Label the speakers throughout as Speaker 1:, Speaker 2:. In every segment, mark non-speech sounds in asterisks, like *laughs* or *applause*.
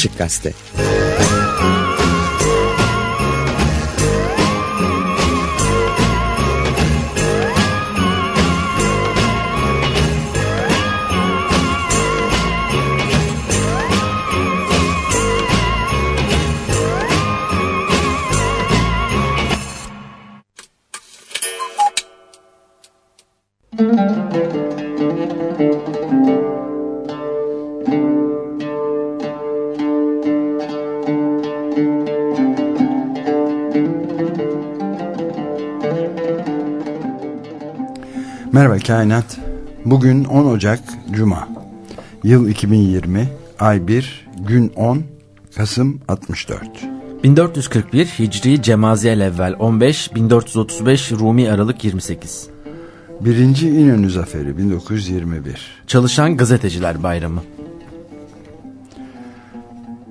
Speaker 1: Açık Gazete
Speaker 2: Kainat. Bugün 10 Ocak Cuma. Yıl 2020, ay 1, gün 10, Kasım 64.
Speaker 3: 1441 Hicri Cemaziyel evvel 15, 1435 Rumi Aralık 28.
Speaker 2: Birinci İnönü Zaferi 1921.
Speaker 3: Çalışan Gazeteciler Bayramı.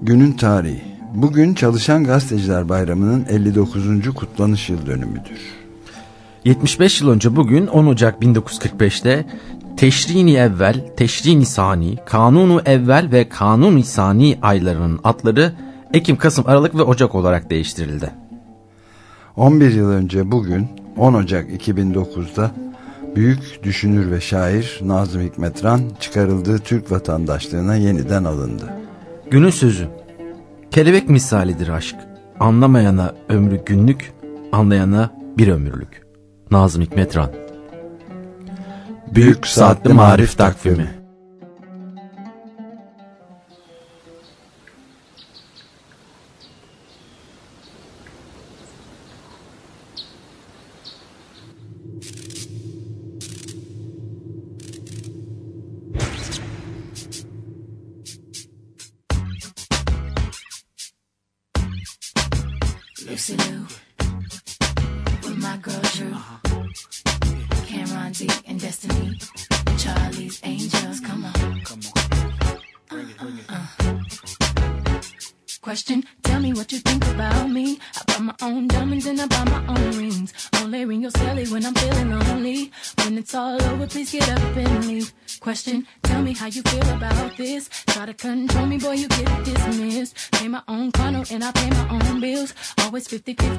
Speaker 2: Günün tarihi. Bugün Çalışan Gazeteciler Bayramı'nın 59. kutlanış yıl dönümüdür.
Speaker 3: 75 yıl önce bugün 10 Ocak 1945'te Teşrini Evvel, Teşrini Sani, Kanunu Evvel ve Kanuni Sani aylarının adları Ekim, Kasım, Aralık ve Ocak olarak değiştirildi.
Speaker 2: 11 yıl önce bugün 10 Ocak 2009'da büyük düşünür ve şair Nazım Hikmetran çıkarıldığı Türk vatandaşlığına yeniden alındı.
Speaker 3: Günün sözü. Kelebek misalidir aşk. Anlamayana ömrü günlük, anlayana bir ömürlük. Nazım Hikmetran
Speaker 2: Büyük Saatli Marif Takvimi
Speaker 4: was 50 50.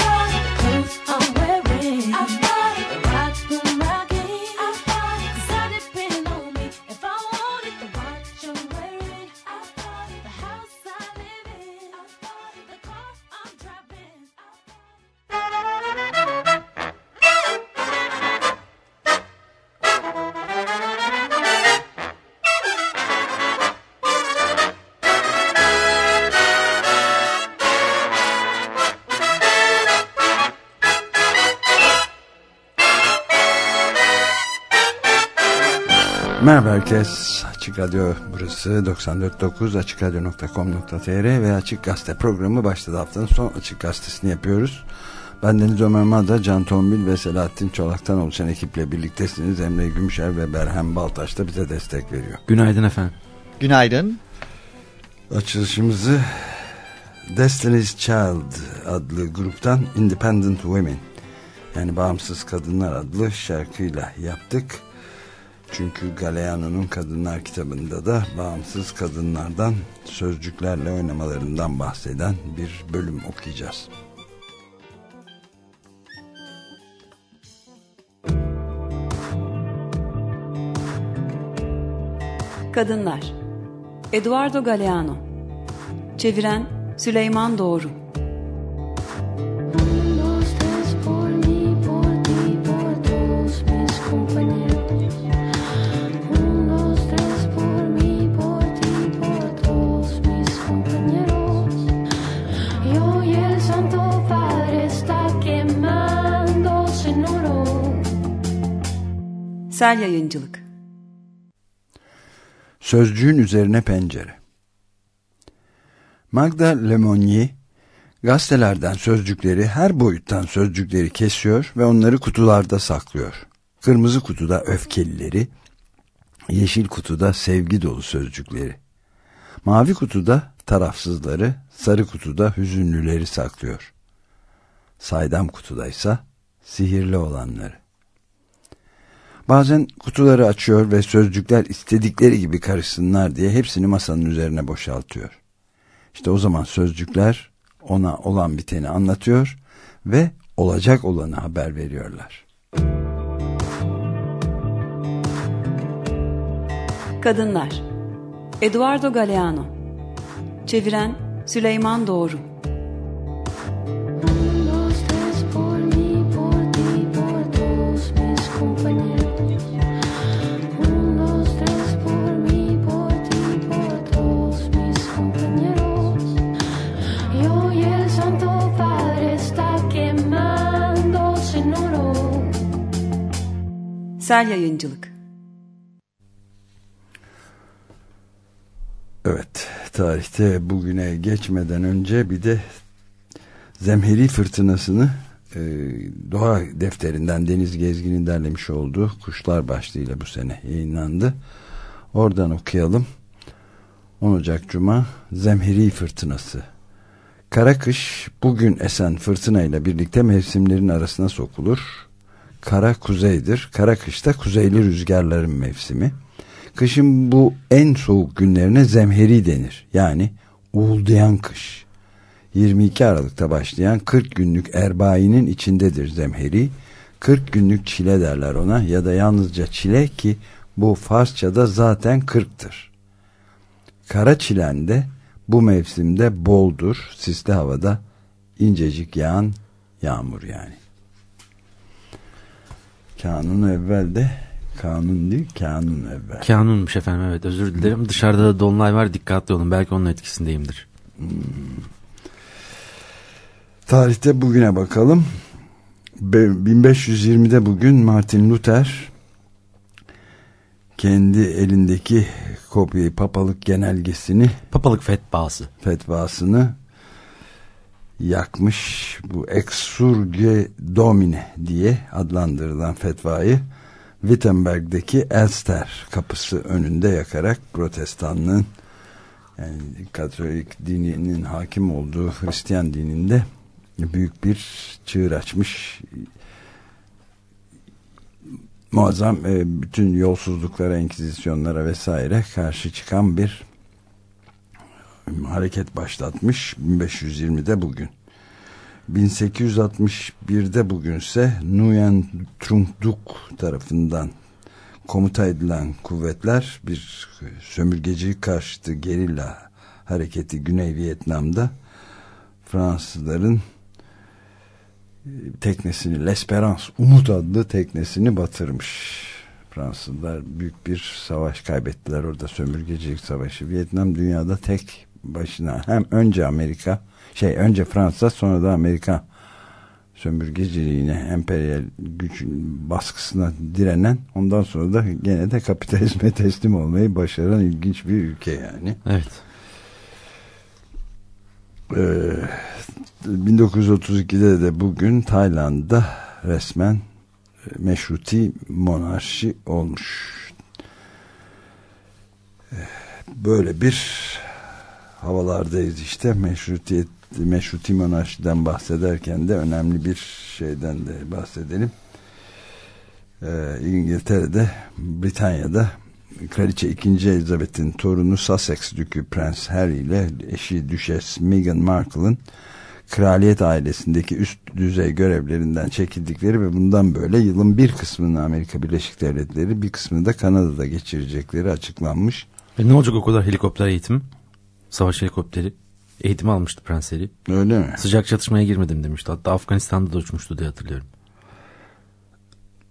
Speaker 2: Merhaba herkes. Açık Radyo burası 94.9 açıkradyo.com.tr ve Açık Gazete programı başladı. Haftanın son Açık Gazetesini yapıyoruz. Ben Deniz Ömer Madra, Can Tombil ve Selahattin Çolak'tan oluşan ekiple birliktesiniz. Emre Gümüşer ve Berhem Baltaş da bize destek veriyor.
Speaker 3: Günaydın efendim.
Speaker 5: Günaydın.
Speaker 2: Açılışımızı Destiny's Child adlı gruptan Independent Women yani Bağımsız Kadınlar adlı şarkıyla yaptık. Çünkü Galeano'nun Kadınlar kitabında da bağımsız kadınlardan sözcüklerle oynamalarından bahseden bir bölüm okuyacağız.
Speaker 1: Kadınlar. Eduardo Galeano. Çeviren Süleyman Doğru Sel Yayıncılık
Speaker 2: Sözcüğün üzerine pencere. Magda Lemonnier gazetelerden sözcükleri her boyuttan sözcükleri kesiyor ve onları kutularda saklıyor. Kırmızı kutuda öfkelileri, yeşil kutuda sevgi dolu sözcükleri. Mavi kutuda tarafsızları, sarı kutuda hüzünlüleri saklıyor. Saydam kutuda ise sihirli olanları. Bazen kutuları açıyor ve sözcükler istedikleri gibi karışsınlar diye hepsini masanın üzerine boşaltıyor. İşte o zaman sözcükler ona olan biteni anlatıyor ve olacak olanı haber veriyorlar.
Speaker 1: Kadınlar Eduardo Galeano Çeviren Süleyman Doğru Sel Yayıncılık
Speaker 2: Evet, tarihte bugüne geçmeden önce bir de Zemheri Fırtınası'nı e, Doğa Defterinden Deniz Gezgin'in derlemiş olduğu Kuşlar başlığıyla bu sene yayınlandı. Oradan okuyalım. 10 Ocak Cuma Zemheri Fırtınası. Kara kış bugün esen fırtına ile birlikte mevsimlerin arasına sokulur. Kara kuzeydir. Kara kışta kuzeyli rüzgarların mevsimi. Kışın bu en soğuk günlerine zemheri denir. Yani uğuldayan kış. 22 Aralık'ta başlayan 40 günlük erbainin içindedir zemheri. 40 günlük çile derler ona ya da yalnızca çile ki bu Farsçada zaten 40'tır. Kara çilende bu mevsimde boldur, sisli havada incecik yağan yağmur yani. Kanun evvel de kanun değil kanun evvel.
Speaker 3: Kanunmuş efendim evet özür dilerim. Dışarıda da dolunay var dikkatli olun. Belki onun etkisindeyimdir.
Speaker 2: Tarihte bugüne bakalım. Be- 1520'de bugün Martin Luther kendi elindeki kopyayı papalık genelgesini
Speaker 3: Papalık fetvası.
Speaker 2: fetvasını yakmış bu Exsurge Domine diye adlandırılan fetvayı Wittenberg'deki Elster kapısı önünde yakarak protestanlığın yani Katolik dininin hakim olduğu Hristiyan dininde büyük bir çığır açmış. Muazzam e, bütün yolsuzluklara, enkizisyonlara vesaire karşı çıkan bir hareket başlatmış 1520'de bugün. 1861'de bugünse Nguyen Trung Duc tarafından komuta edilen kuvvetler bir sömürgeci karşıtı gerilla hareketi Güney Vietnam'da Fransızların e, teknesini L'Esperance Umut adlı teknesini batırmış. Fransızlar büyük bir savaş kaybettiler orada sömürgecilik savaşı. Vietnam dünyada tek başına hem önce Amerika şey önce Fransa sonra da Amerika sömürgeciliğine emperyal güç baskısına direnen ondan sonra da gene de kapitalizme *laughs* teslim olmayı başaran ilginç bir ülke yani.
Speaker 3: Evet.
Speaker 2: Ee, 1932'de de bugün Tayland'da resmen e, meşruti monarşi olmuş. Ee, Böyle bir havalardayız işte meşrutiyet meşruti monarşiden bahsederken de önemli bir şeyden de bahsedelim. Ee, İngiltere'de, Britanya'da Kraliçe 2. Elizabeth'in torunu Sussex Dükü Prens Harry ile eşi Düşes Meghan Markle'ın kraliyet ailesindeki üst düzey görevlerinden çekildikleri ve bundan böyle yılın bir kısmını Amerika Birleşik Devletleri bir kısmını da Kanada'da geçirecekleri açıklanmış.
Speaker 3: E ne olacak o kadar helikopter eğitim? Savaş helikopteri. Eğitim almıştı Prens Harry.
Speaker 2: Öyle mi?
Speaker 3: Sıcak çatışmaya girmedim demişti. Hatta Afganistan'da da uçmuştu diye hatırlıyorum.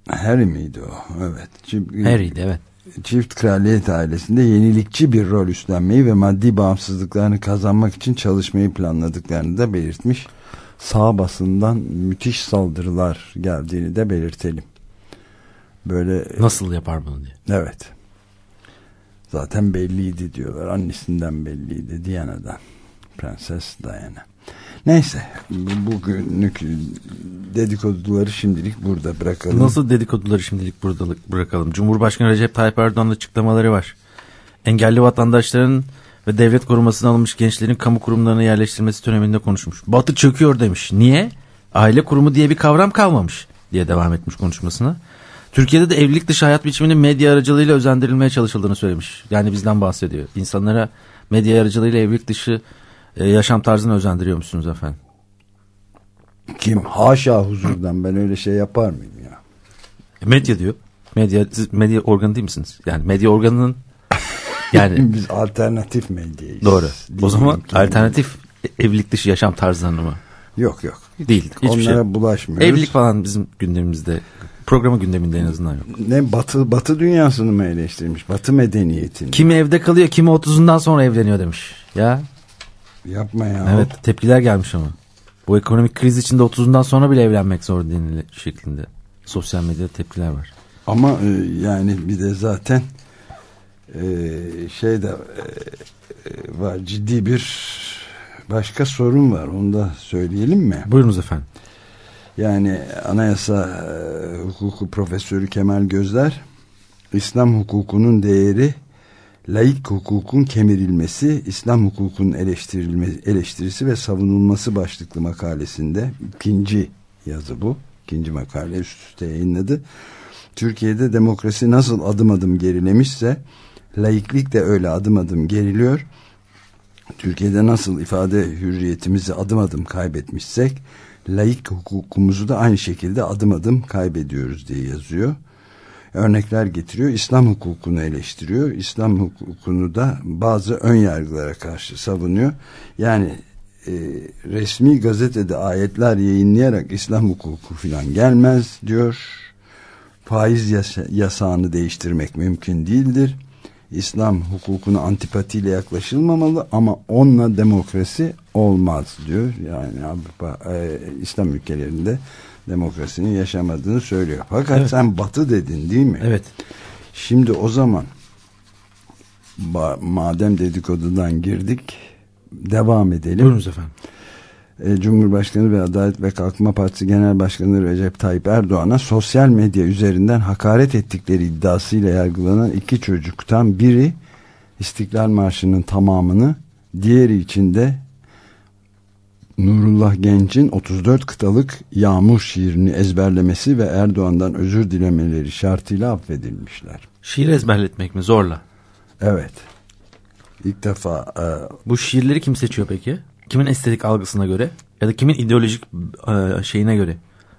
Speaker 2: Harry miydi o? Evet. Çift,
Speaker 3: Harry'di evet.
Speaker 2: çift kraliyet ailesinde yenilikçi bir rol üstlenmeyi ve maddi bağımsızlıklarını kazanmak için çalışmayı planladıklarını da belirtmiş. Sağ basından müthiş saldırılar geldiğini de belirtelim. Böyle
Speaker 3: Nasıl yapar bunu diye.
Speaker 2: evet. Zaten belliydi diyorlar. Annesinden belliydi Diana'dan. Prenses Diana. Neyse bu- bugünlük dedikoduları şimdilik burada bırakalım.
Speaker 3: Nasıl dedikoduları şimdilik burada bırakalım. Cumhurbaşkanı Recep Tayyip Erdoğan'ın açıklamaları var. Engelli vatandaşların ve devlet korumasına alınmış gençlerin kamu kurumlarına yerleştirilmesi döneminde konuşmuş. Batı çöküyor demiş. Niye? Aile kurumu diye bir kavram kalmamış diye devam etmiş konuşmasına. Türkiye'de de evlilik dışı hayat biçiminin medya aracılığıyla özendirilmeye çalışıldığını söylemiş. Yani bizden bahsediyor. İnsanlara medya aracılığıyla evlilik dışı e, yaşam tarzını özendiriyor musunuz efendim?
Speaker 2: Kim? Haşa huzurdan ben öyle şey yapar mıyım ya?
Speaker 3: E, Medya diyor. Medya, siz medya organı değil misiniz? Yani medya organının yani *laughs*
Speaker 2: Biz alternatif medyayız.
Speaker 3: doğru. O zaman
Speaker 2: mi?
Speaker 3: alternatif evlilik dışı yaşam tarzlarını mı?
Speaker 2: Yok yok.
Speaker 3: Değil. Hiçbir
Speaker 2: Onlara
Speaker 3: şey.
Speaker 2: bulaşmıyoruz.
Speaker 3: Evlilik falan bizim gündemimizde programı gündeminde en azından yok.
Speaker 2: Ne batı batı dünyasını mı eleştirmiş? Batı medeniyetini.
Speaker 3: Kimi evde kalıyor, kimi 30'undan sonra evleniyor demiş. Ya
Speaker 2: Yapma ya.
Speaker 3: evet tepkiler gelmiş ama. Bu ekonomik kriz içinde 30'undan sonra bile evlenmek zor denili şeklinde. Sosyal medyada tepkiler var.
Speaker 2: Ama e, yani bir de zaten e, şey de e, var ciddi bir başka sorun var. Onu da söyleyelim mi?
Speaker 3: Buyurunuz efendim.
Speaker 2: Yani anayasa e, hukuku profesörü Kemal Gözler İslam hukukunun değeri laik hukukun kemirilmesi, İslam hukukunun eleştirisi ve savunulması başlıklı makalesinde ikinci yazı bu. ikinci makale üst üste yayınladı. Türkiye'de demokrasi nasıl adım adım gerilemişse laiklik de öyle adım adım geriliyor. Türkiye'de nasıl ifade hürriyetimizi adım adım kaybetmişsek laik hukukumuzu da aynı şekilde adım adım kaybediyoruz diye yazıyor. Örnekler getiriyor. İslam hukukunu eleştiriyor. İslam hukukunu da bazı ön yargılara karşı savunuyor. Yani e, resmi gazetede ayetler yayınlayarak İslam hukuku filan gelmez diyor. Faiz yasa yasağını değiştirmek mümkün değildir. İslam hukukuna antipatiyle yaklaşılmamalı ama onunla demokrasi olmaz diyor. Yani Avrupa, e, İslam ülkelerinde demokrasinin yaşamadığını söylüyor. Fakat
Speaker 3: Evet.
Speaker 2: sen batı dedin değil mi?
Speaker 3: Evet.
Speaker 2: Şimdi o zaman madem dedikodudan girdik devam edelim.
Speaker 3: Buyurunuz efendim.
Speaker 2: E, Cumhurbaşkanı ve Adalet ve Kalkınma Partisi Genel Başkanı Recep Tayyip Erdoğan'a sosyal medya üzerinden hakaret ettikleri iddiasıyla yargılanan iki çocuktan biri İstiklal Marşı'nın tamamını diğeri içinde Nurullah Genç'in 34 kıtalık Yağmur şiirini ezberlemesi ve Erdoğan'dan özür dilemeleri şartıyla affedilmişler.
Speaker 3: Şiir ezberletmek mi zorla?
Speaker 2: Evet. İlk defa e,
Speaker 3: Bu şiirleri kim seçiyor peki? Kimin estetik algısına göre ya da kimin ideolojik e, şeyine göre,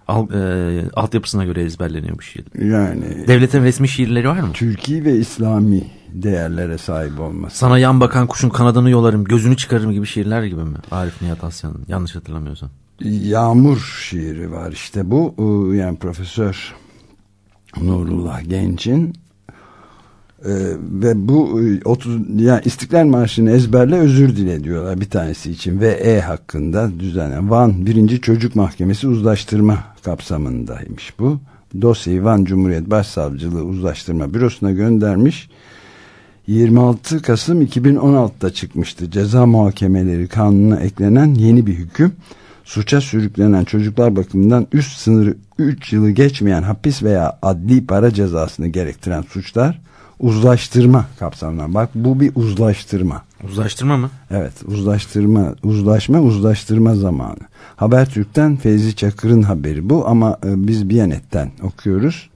Speaker 3: al, e, altyapısına göre ezberleniyor bu şiir?
Speaker 2: yani
Speaker 3: Devletin resmi şiirleri var mı?
Speaker 2: Türkiye ve İslami değerlere sahip olması.
Speaker 3: Sana yan bakan kuşun kanadını yolarım, gözünü çıkarırım gibi şiirler gibi mi? Arif Nihat Asyan'ın yanlış hatırlamıyorsam.
Speaker 2: Yağmur şiiri var işte bu yani Profesör Nurullah Genç'in Ee, ve bu e, 30 yani İstiklal Marşı'nı ezberle özür dile diyorlar bir tanesi için ve E hakkında düzenlen Van 1. Çocuk Mahkemesi uzlaştırma kapsamındaymış bu. Dosyayı Van Cumhuriyet Başsavcılığı Uzlaştırma Bürosu'na göndermiş. 26 Kasım 2016'da çıkmıştı. Ceza muhakemeleri kanununa eklenen yeni bir hüküm. Suça sürüklenen çocuklar bakımından üst sınırı 3 yılı geçmeyen hapis veya adli para cezasını gerektiren suçlar uzlaştırma kapsamından. Bak bu bir uzlaştırma.
Speaker 3: Uzlaştırma mı?
Speaker 2: Evet uzlaştırma, uzlaşma uzlaştırma zamanı. Habertürk'ten Feyzi Çakır'ın haberi bu ama e, biz Biyanet'ten okuyoruz.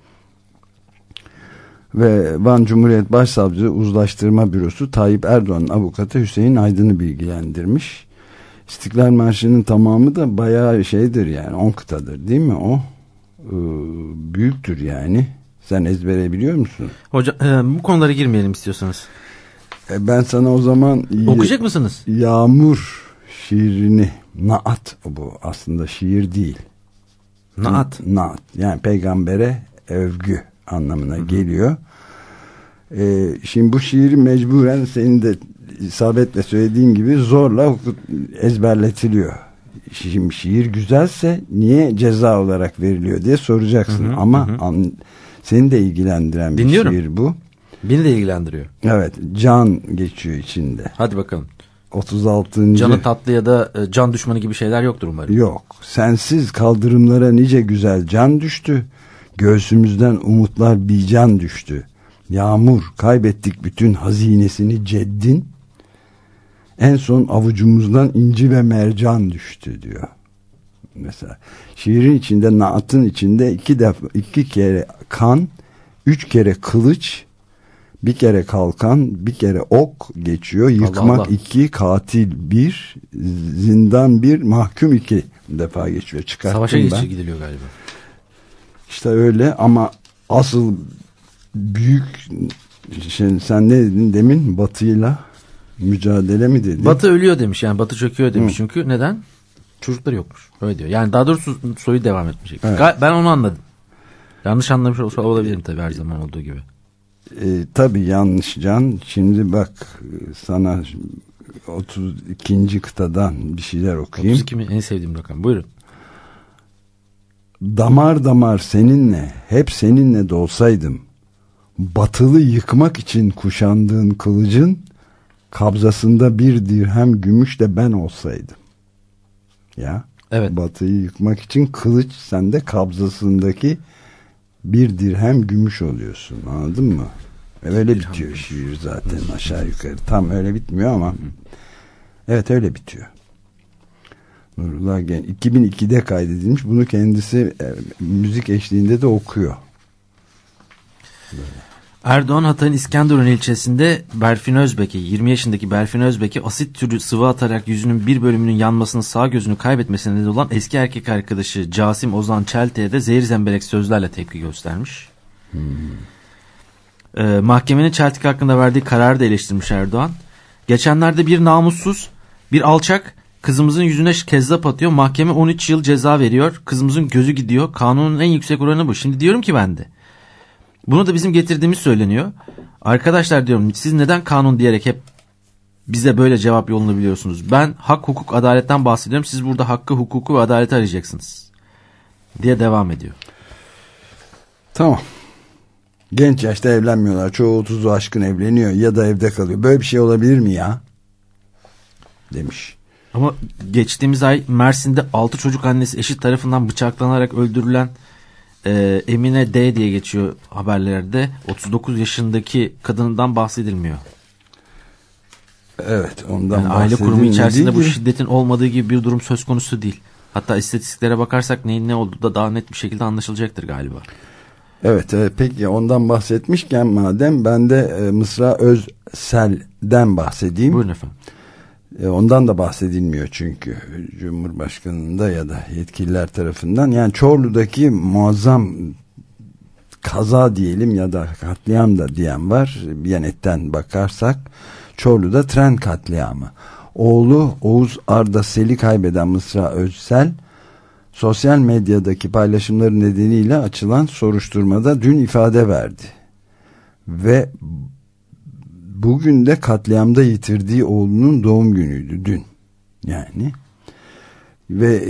Speaker 2: ve Van Cumhuriyet Başsavcılığı Uzlaştırma Bürosu Tayyip Erdoğan'ın avukatı Hüseyin Aydın'ı bilgilendirmiş. İstiklal Marşı'nın tamamı da bayağı şeydir yani 10 kıtadır değil mi o? Ee, büyüktür yani. Sen ezbere biliyor musun?
Speaker 3: Hocam e, bu konulara girmeyelim istiyorsanız.
Speaker 2: E, ben sana o zaman
Speaker 3: Okuyacak mısınız?
Speaker 2: Yağmur şiirini Naat bu aslında şiir değil.
Speaker 3: Naat.
Speaker 2: Naat yani peygambere övgü anlamına geliyor. Ee, şimdi bu şiiri mecburen senin de isabetle söylediğin gibi zorla ezberletiliyor. Şimdi şiir güzelse niye ceza olarak veriliyor diye soracaksın. Ama an- seni de ilgilendiren bir
Speaker 3: Dinliyorum.
Speaker 2: şiir bu.
Speaker 3: Beni de ilgilendiriyor.
Speaker 2: Evet can geçiyor içinde.
Speaker 3: Hadi bakalım.
Speaker 2: 36.
Speaker 3: Canı tatlı ya da e, can düşmanı gibi şeyler yoktur umarım.
Speaker 2: Yok. Sensiz kaldırımlara nice güzel can düştü. Göğsümüzden umutlar bir can düştü. Yağmur kaybettik bütün hazinesini ceddin. En son avucumuzdan inci ve mercan düştü diyor. Mesela şiirin içinde naatın içinde iki defa iki kere kan, üç kere kılıç, bir kere kalkan, bir kere ok geçiyor. Yıkmak
Speaker 3: Allah.
Speaker 2: iki, katil bir, zindan bir, mahkum iki defa geçiyor. Çıkarttım
Speaker 3: Savaşa
Speaker 2: ben.
Speaker 3: gidiliyor galiba.
Speaker 2: İşte öyle ama asıl büyük şey, sen ne dedin demin batıyla mücadele mi dedin?
Speaker 3: Batı ölüyor demiş yani Batı çöküyor demiş çünkü neden? Çocukları yokmuş. Öyle diyor. Yani daha doğrusu soyu devam etmeyecek.
Speaker 2: Evet.
Speaker 3: Ben onu anladım. Yanlış anlamış olsa olabilirim tabii her zaman olduğu gibi.
Speaker 2: E, tabii yanlış can. Şimdi bak sana 32. kıtadan bir şeyler okuyayım.
Speaker 3: 32 mi? En sevdiğim rakam. Buyurun.
Speaker 2: Damar damar seninle, hep seninle de olsaydım. Batılı yıkmak için kuşandığın kılıcın kabzasında bir dirhem gümüş de ben olsaydım. Ya.
Speaker 3: Evet.
Speaker 2: Batıyı yıkmak için kılıç sende kabzasındaki bir dirhem gümüş oluyorsun. Anladın mı? Öyle bitiyor şiir zaten aşağı yukarı. Tam öyle bitmiyor ama evet öyle bitiyor. Nurullah Gen 2002'de kaydedilmiş. Bunu kendisi e, müzik eşliğinde de okuyor.
Speaker 3: Erdoğan Hatay'ın İskenderun ilçesinde Berfin Özbek'i 20 yaşındaki Berfin Özbek'i asit türü sıvı atarak yüzünün bir bölümünün yanmasını sağ gözünü kaybetmesine neden olan eski erkek arkadaşı Casim Ozan Çelte'ye de zehir zemberek sözlerle tepki göstermiş. Ee, mahkemenin Çeltik hakkında verdiği kararı da eleştirmiş Erdoğan. Geçenlerde bir namussuz, bir alçak kızımızın yüzüne kezzap atıyor. Mahkeme 13 yıl ceza veriyor. Kızımızın gözü gidiyor. Kanunun en yüksek oranı bu. Şimdi diyorum ki ben de. Bunu da bizim getirdiğimiz söyleniyor. Arkadaşlar diyorum siz neden kanun diyerek hep bize böyle cevap yolunu biliyorsunuz. Ben hak, hukuk, adaletten bahsediyorum. Siz burada hakkı, hukuku ve adaleti arayacaksınız. Diye devam ediyor.
Speaker 2: Tamam. Genç yaşta evlenmiyorlar. Çoğu 30'u aşkın evleniyor ya da evde kalıyor. Böyle bir şey olabilir mi ya? Demiş.
Speaker 3: Ama geçtiğimiz ay Mersin'de 6 çocuk annesi eşit tarafından bıçaklanarak öldürülen e, Emine D diye geçiyor haberlerde. 39 yaşındaki kadından bahsedilmiyor.
Speaker 2: Evet ondan
Speaker 3: Yani aile kurumu içerisinde bu şiddetin olmadığı gibi bir durum söz konusu değil. Hatta istatistiklere bakarsak neyin ne olduğu da daha net bir şekilde anlaşılacaktır galiba.
Speaker 2: Evet e, peki ondan bahsetmişken madem ben de e, Mısra Özsel'den bahsedeyim.
Speaker 3: Buyurun efendim.
Speaker 2: E, ondan da bahsedilmiyor çünkü Cumhurbaşkanı'nda ya da yetkililer tarafından. Yani Çorlu'daki muazzam kaza diyelim ya da katliam da diyen var. Biyanet'ten bakarsak Çorlu'da tren katliamı. Oğlu Oğuz Arda Sel'i kaybeden Mısra Özsel sosyal medyadaki paylaşımları nedeniyle açılan soruşturmada dün ifade verdi. Ve bugün de katliamda yitirdiği oğlunun doğum günüydü dün. Yani ve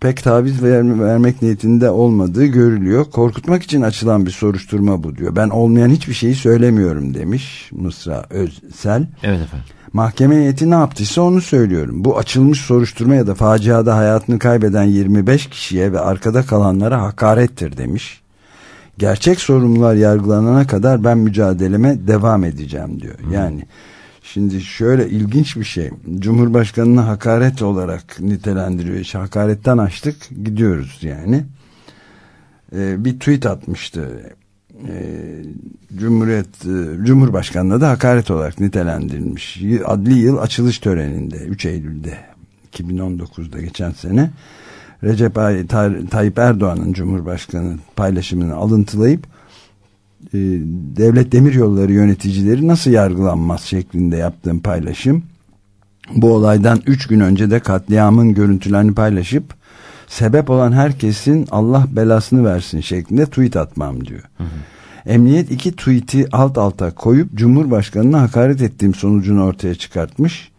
Speaker 2: pek taviz ver- vermek niyetinde olmadığı görülüyor. Korkutmak için açılan bir soruşturma bu diyor. Ben olmayan hiçbir şeyi söylemiyorum demiş Mısra Özsel.
Speaker 3: Evet efendim.
Speaker 2: Mahkeme heyeti ne yaptıysa onu söylüyorum. Bu açılmış soruşturma ya da faciada hayatını kaybeden 25 kişiye ve arkada kalanlara hakarettir demiş. Gerçek sorumlular yargılanana kadar ben mücadeleme devam edeceğim diyor. Yani şimdi şöyle ilginç bir şey. Cumhurbaşkanını hakaret olarak nitelendiriyor. İşte hakaretten açtık gidiyoruz yani. Ee, bir tweet atmıştı Cumhuriyet e, Cumhurbaşkanlığı da hakaret olarak nitelendirilmiş. Adli yıl açılış töreninde 3 Eylül'de 2019'da geçen sene Recep Ay- Tay- Tayyip Erdoğan'ın Cumhurbaşkanı paylaşımını alıntılayıp e, devlet demiryolları yöneticileri nasıl yargılanmaz şeklinde yaptığım paylaşım bu olaydan 3 gün önce de katliamın görüntülerini paylaşıp sebep olan herkesin Allah belasını versin şeklinde tweet atmam diyor. Emniyet iki tweet'i alt alta koyup Cumhurbaşkanı'na hakaret ettiğim sonucunu ortaya çıkartmış.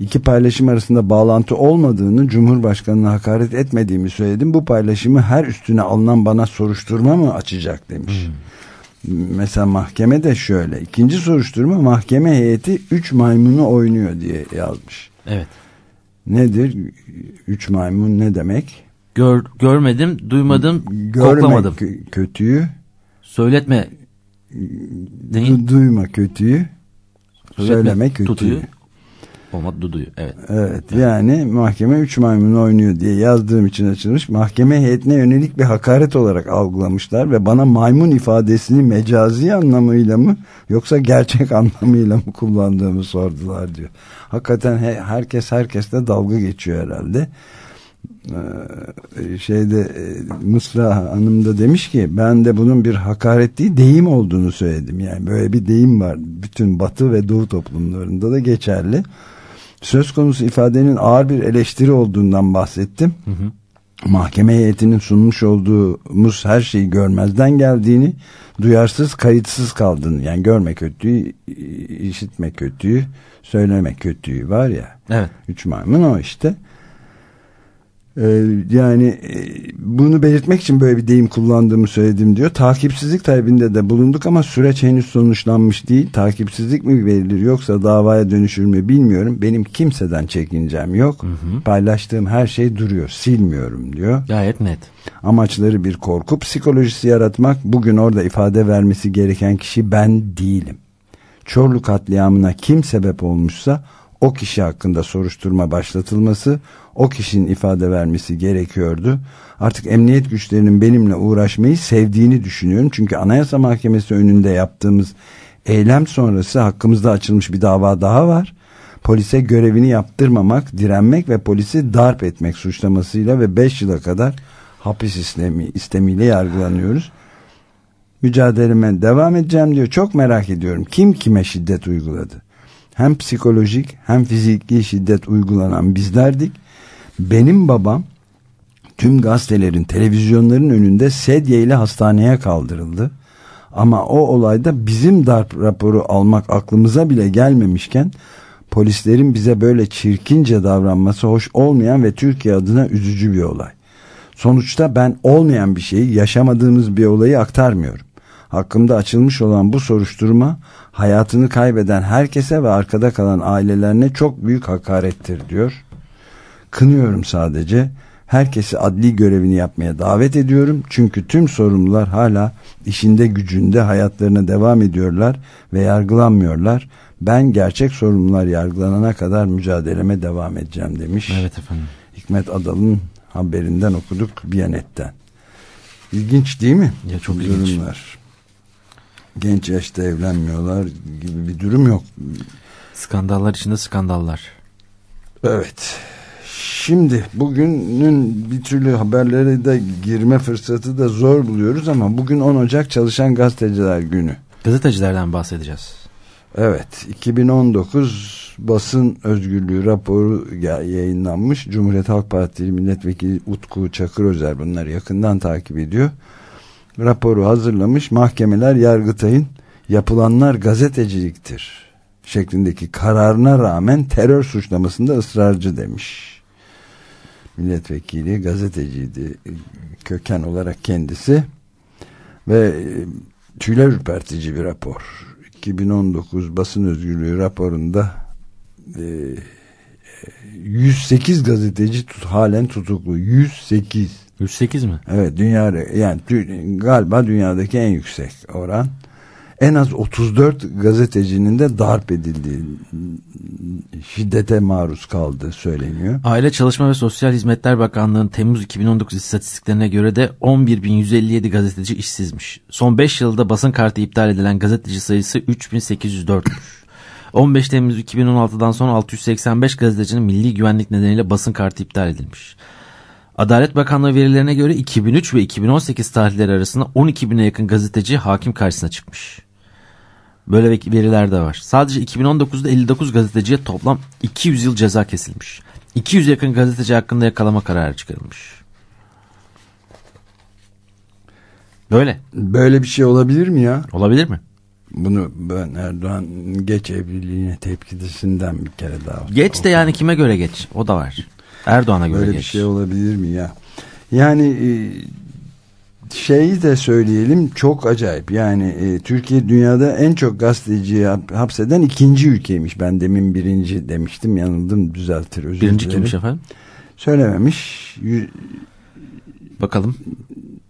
Speaker 2: İki paylaşım arasında bağlantı olmadığını, Cumhurbaşkanı'na hakaret etmediğimi söyledim. Bu paylaşımı her üstüne alınan bana soruşturma mı açacak demiş. Mesela mahkeme de şöyle. İkinci soruşturma mahkeme heyeti 3 maymunu oynuyor diye yazmış.
Speaker 3: Evet.
Speaker 2: Nedir? 3 maymun ne demek?
Speaker 3: Gör, görmedim, duymadım,
Speaker 2: Görmek
Speaker 3: koklamadım.
Speaker 2: kö- kötüyü,
Speaker 3: Söyletme.
Speaker 2: Du- duyma kötüyü, söyleme kötüyü.
Speaker 3: Tutuyu. Olmadı duduyu. Evet.
Speaker 2: Evet yani mahkeme 3 maymun oynuyor diye yazdığım için açılmış. Mahkeme heyetine yönelik bir hakaret olarak algılamışlar ve bana maymun ifadesini mecazi anlamıyla mı yoksa gerçek *laughs* anlamıyla mı kullandığımı sordular diyor. Hakikaten he- herkes herkesle dalga geçiyor herhalde. Ee, şeyde e, Mısra Hanım da demiş ki ben de bunun bir hakaret değil deyim olduğunu söyledim. Yani böyle bir deyim var. Bütün batı ve doğu toplumlarında da geçerli. Söz konusu ifadenin ağır bir eleştiri olduğundan bahsettim. Mahkeme heyetinin sunmuş olduğumuz her şeyi görmezden geldiğini, duyarsız, kayıtsız kaldığını, yani görme kötüyü, işitme kötüyü, söyleme kötüyü var ya.
Speaker 3: Evet.
Speaker 2: Üç maymun o işte. Ee, yani e, bunu belirtmek için böyle bir deyim kullandığımı söyledim diyor. Takipsizlik talebinde de bulunduk ama süreç henüz sonuçlanmış değil. Takipsizlik mi verilir yoksa davaya dönüşür mü bilmiyorum. Benim kimseden çekincem yok. Paylaştığım her şey duruyor. Silmiyorum diyor.
Speaker 3: Gayet net.
Speaker 2: Amaçları bir korku psikolojisi yaratmak. Bugün orada ifade vermesi gereken kişi ben değilim. Çorlu katliamına kim sebep olmuşsa o kişi hakkında soruşturma başlatılması, o kişinin ifade vermesi gerekiyordu. Artık emniyet güçlerinin benimle uğraşmayı sevdiğini düşünüyorum. Çünkü Anayasa Mahkemesi önünde yaptığımız eylem sonrası hakkımızda açılmış bir dava daha var. Polise görevini yaptırmamak, direnmek ve polisi darp etmek suçlamasıyla ve 5 yıla kadar hapis istemi, istemiyle yargılanıyoruz. Mücadeleme devam edeceğim diyor. Çok merak ediyorum. Kim kime şiddet uyguladı? Hem psikolojik hem fiziki şiddet uygulanan bizlerdik. Benim babam tüm gazetelerin, televizyonların önünde sedye ile hastaneye kaldırıldı. Ama o olayda bizim darp raporu almak aklımıza bile gelmemişken polislerin bize böyle çirkince davranması hoş olmayan ve Türkiye adına üzücü bir olay. Sonuçta ben olmayan bir şeyi yaşamadığımız bir olayı aktarmıyorum. Hakkımda açılmış olan bu soruşturma hayatını kaybeden herkese ve arkada kalan ailelerine çok büyük hakarettir diyor. Kınıyorum sadece. Herkesi adli görevini yapmaya davet ediyorum. Çünkü tüm sorumlular hala işinde gücünde hayatlarına devam ediyorlar ve yargılanmıyorlar. Ben gerçek sorumlular yargılanana kadar mücadeleme devam edeceğim demiş.
Speaker 3: Evet efendim.
Speaker 2: Hikmet Adal'ın haberinden okuduk Biyanet'ten. İlginç değil mi?
Speaker 3: Ya çok
Speaker 2: Bu
Speaker 3: ilginç.
Speaker 2: Genç yaşta evlenmiyorlar gibi bir durum yok.
Speaker 3: Skandallar içinde skandallar.
Speaker 2: Evet. Şimdi bugünün bir türlü haberlere de girme fırsatı da zor buluyoruz ama bugün 10 Ocak Çalışan Gazeteciler Günü.
Speaker 3: Gazetecilerden bahsedeceğiz.
Speaker 2: Evet 2019 basın özgürlüğü raporu ya- yayınlanmış. Cumhuriyet Halk Partili milletvekili Utku Çakır Özer bunları yakından takip ediyor. Raporu hazırlamış. Mahkemeler Yargıtay'ın yapılanlar gazeteciliktir şeklindeki kararına rağmen terör suçlamasında ısrarcı demiş. Milletvekili gazeteciydi köken olarak kendisi ve e, tüyler ürpertici bir rapor. 2019 basın özgürlüğü raporunda e, 108 gazeteci tut, halen tutuklu. 108.
Speaker 3: 108 mi?
Speaker 2: Evet dünya yani galiba dünyadaki en yüksek oran. en az 34 gazetecinin de darp edildiği, şiddete maruz kaldığı söyleniyor.
Speaker 3: Aile Çalışma ve Sosyal Hizmetler Bakanlığı'nın Temmuz 2019 istatistiklerine göre de 11.157 gazeteci işsizmiş. Son 5 yılda basın kartı iptal edilen gazeteci sayısı 3.804'müş. 15 Temmuz 2016'dan sonra 685 gazetecinin milli güvenlik nedeniyle basın kartı iptal edilmiş. Adalet Bakanlığı verilerine göre 2003 ve 2018 tarihleri arasında 12 bine yakın gazeteci hakim karşısına çıkmış. Böyle veriler de var. Sadece 2019'da 59 gazeteciye toplam 200 yıl ceza kesilmiş. 200 yakın gazeteci hakkında yakalama kararı çıkarılmış. Böyle.
Speaker 2: Böyle bir şey olabilir mi ya?
Speaker 3: Olabilir mi?
Speaker 2: Bunu ben Erdoğan geç evliliğine tepkisinden bir kere daha.
Speaker 3: Geç de yani kime göre geç? O da var. Erdoğan'a göre
Speaker 2: Böyle
Speaker 3: geç.
Speaker 2: bir şey olabilir mi ya? Yani e, şeyi de söyleyelim çok acayip. Yani e, Türkiye dünyada en çok gazeteciyi hap- hapseden ikinci ülkeymiş. Ben demin birinci demiştim yanıldım düzeltir özür
Speaker 3: Birinci
Speaker 2: dilerim.
Speaker 3: kimmiş efendim?
Speaker 2: Söylememiş.
Speaker 3: Bakalım.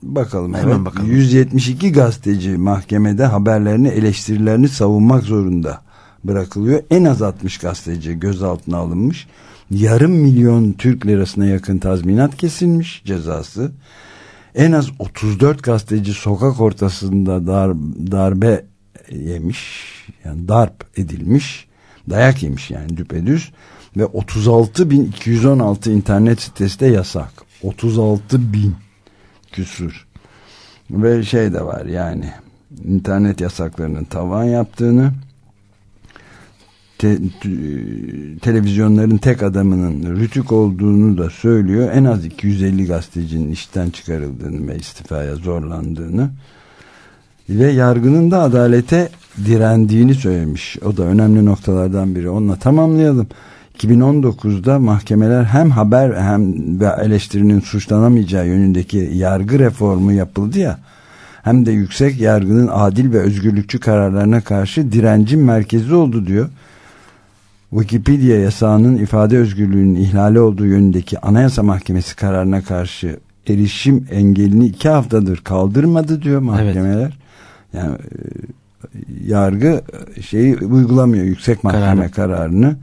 Speaker 2: bakalım.
Speaker 3: Hemen
Speaker 2: evet.
Speaker 3: bakalım.
Speaker 2: 172 gazeteci mahkemede haberlerini eleştirilerini savunmak zorunda bırakılıyor. En az 60 gazeteci gözaltına alınmış. Yarım milyon Türk lirasına yakın tazminat kesilmiş cezası. En az 34 gazeteci sokak ortasında dar, darbe yemiş. Yani darp edilmiş. Dayak yemiş yani düpedüz. Ve 36.216 internet sitesi de yasak. 36 bin küsur. Ve şey de var yani internet yasaklarının tavan yaptığını te- t- televizyonların tek adamının Rütük olduğunu da söylüyor. En az 250 gazetecinin işten çıkarıldığını ve istifaya zorlandığını ve yargının da adalete direndiğini söylemiş. O da önemli noktalardan biri. Onunla tamamlayalım. 2019'da mahkemeler hem haber hem ve eleştirinin suçlanamayacağı yönündeki yargı reformu yapıldı ya hem de yüksek yargının adil ve özgürlükçü kararlarına karşı direncin merkezi oldu diyor. Wikipedia yasağının ifade özgürlüğünün ihlali olduğu yönündeki Anayasa Mahkemesi kararına karşı erişim engelini iki haftadır kaldırmadı diyor mahkemeler. Yani e, yargı şeyi uygulamıyor yüksek mahkeme
Speaker 3: Kararı.
Speaker 2: kararını.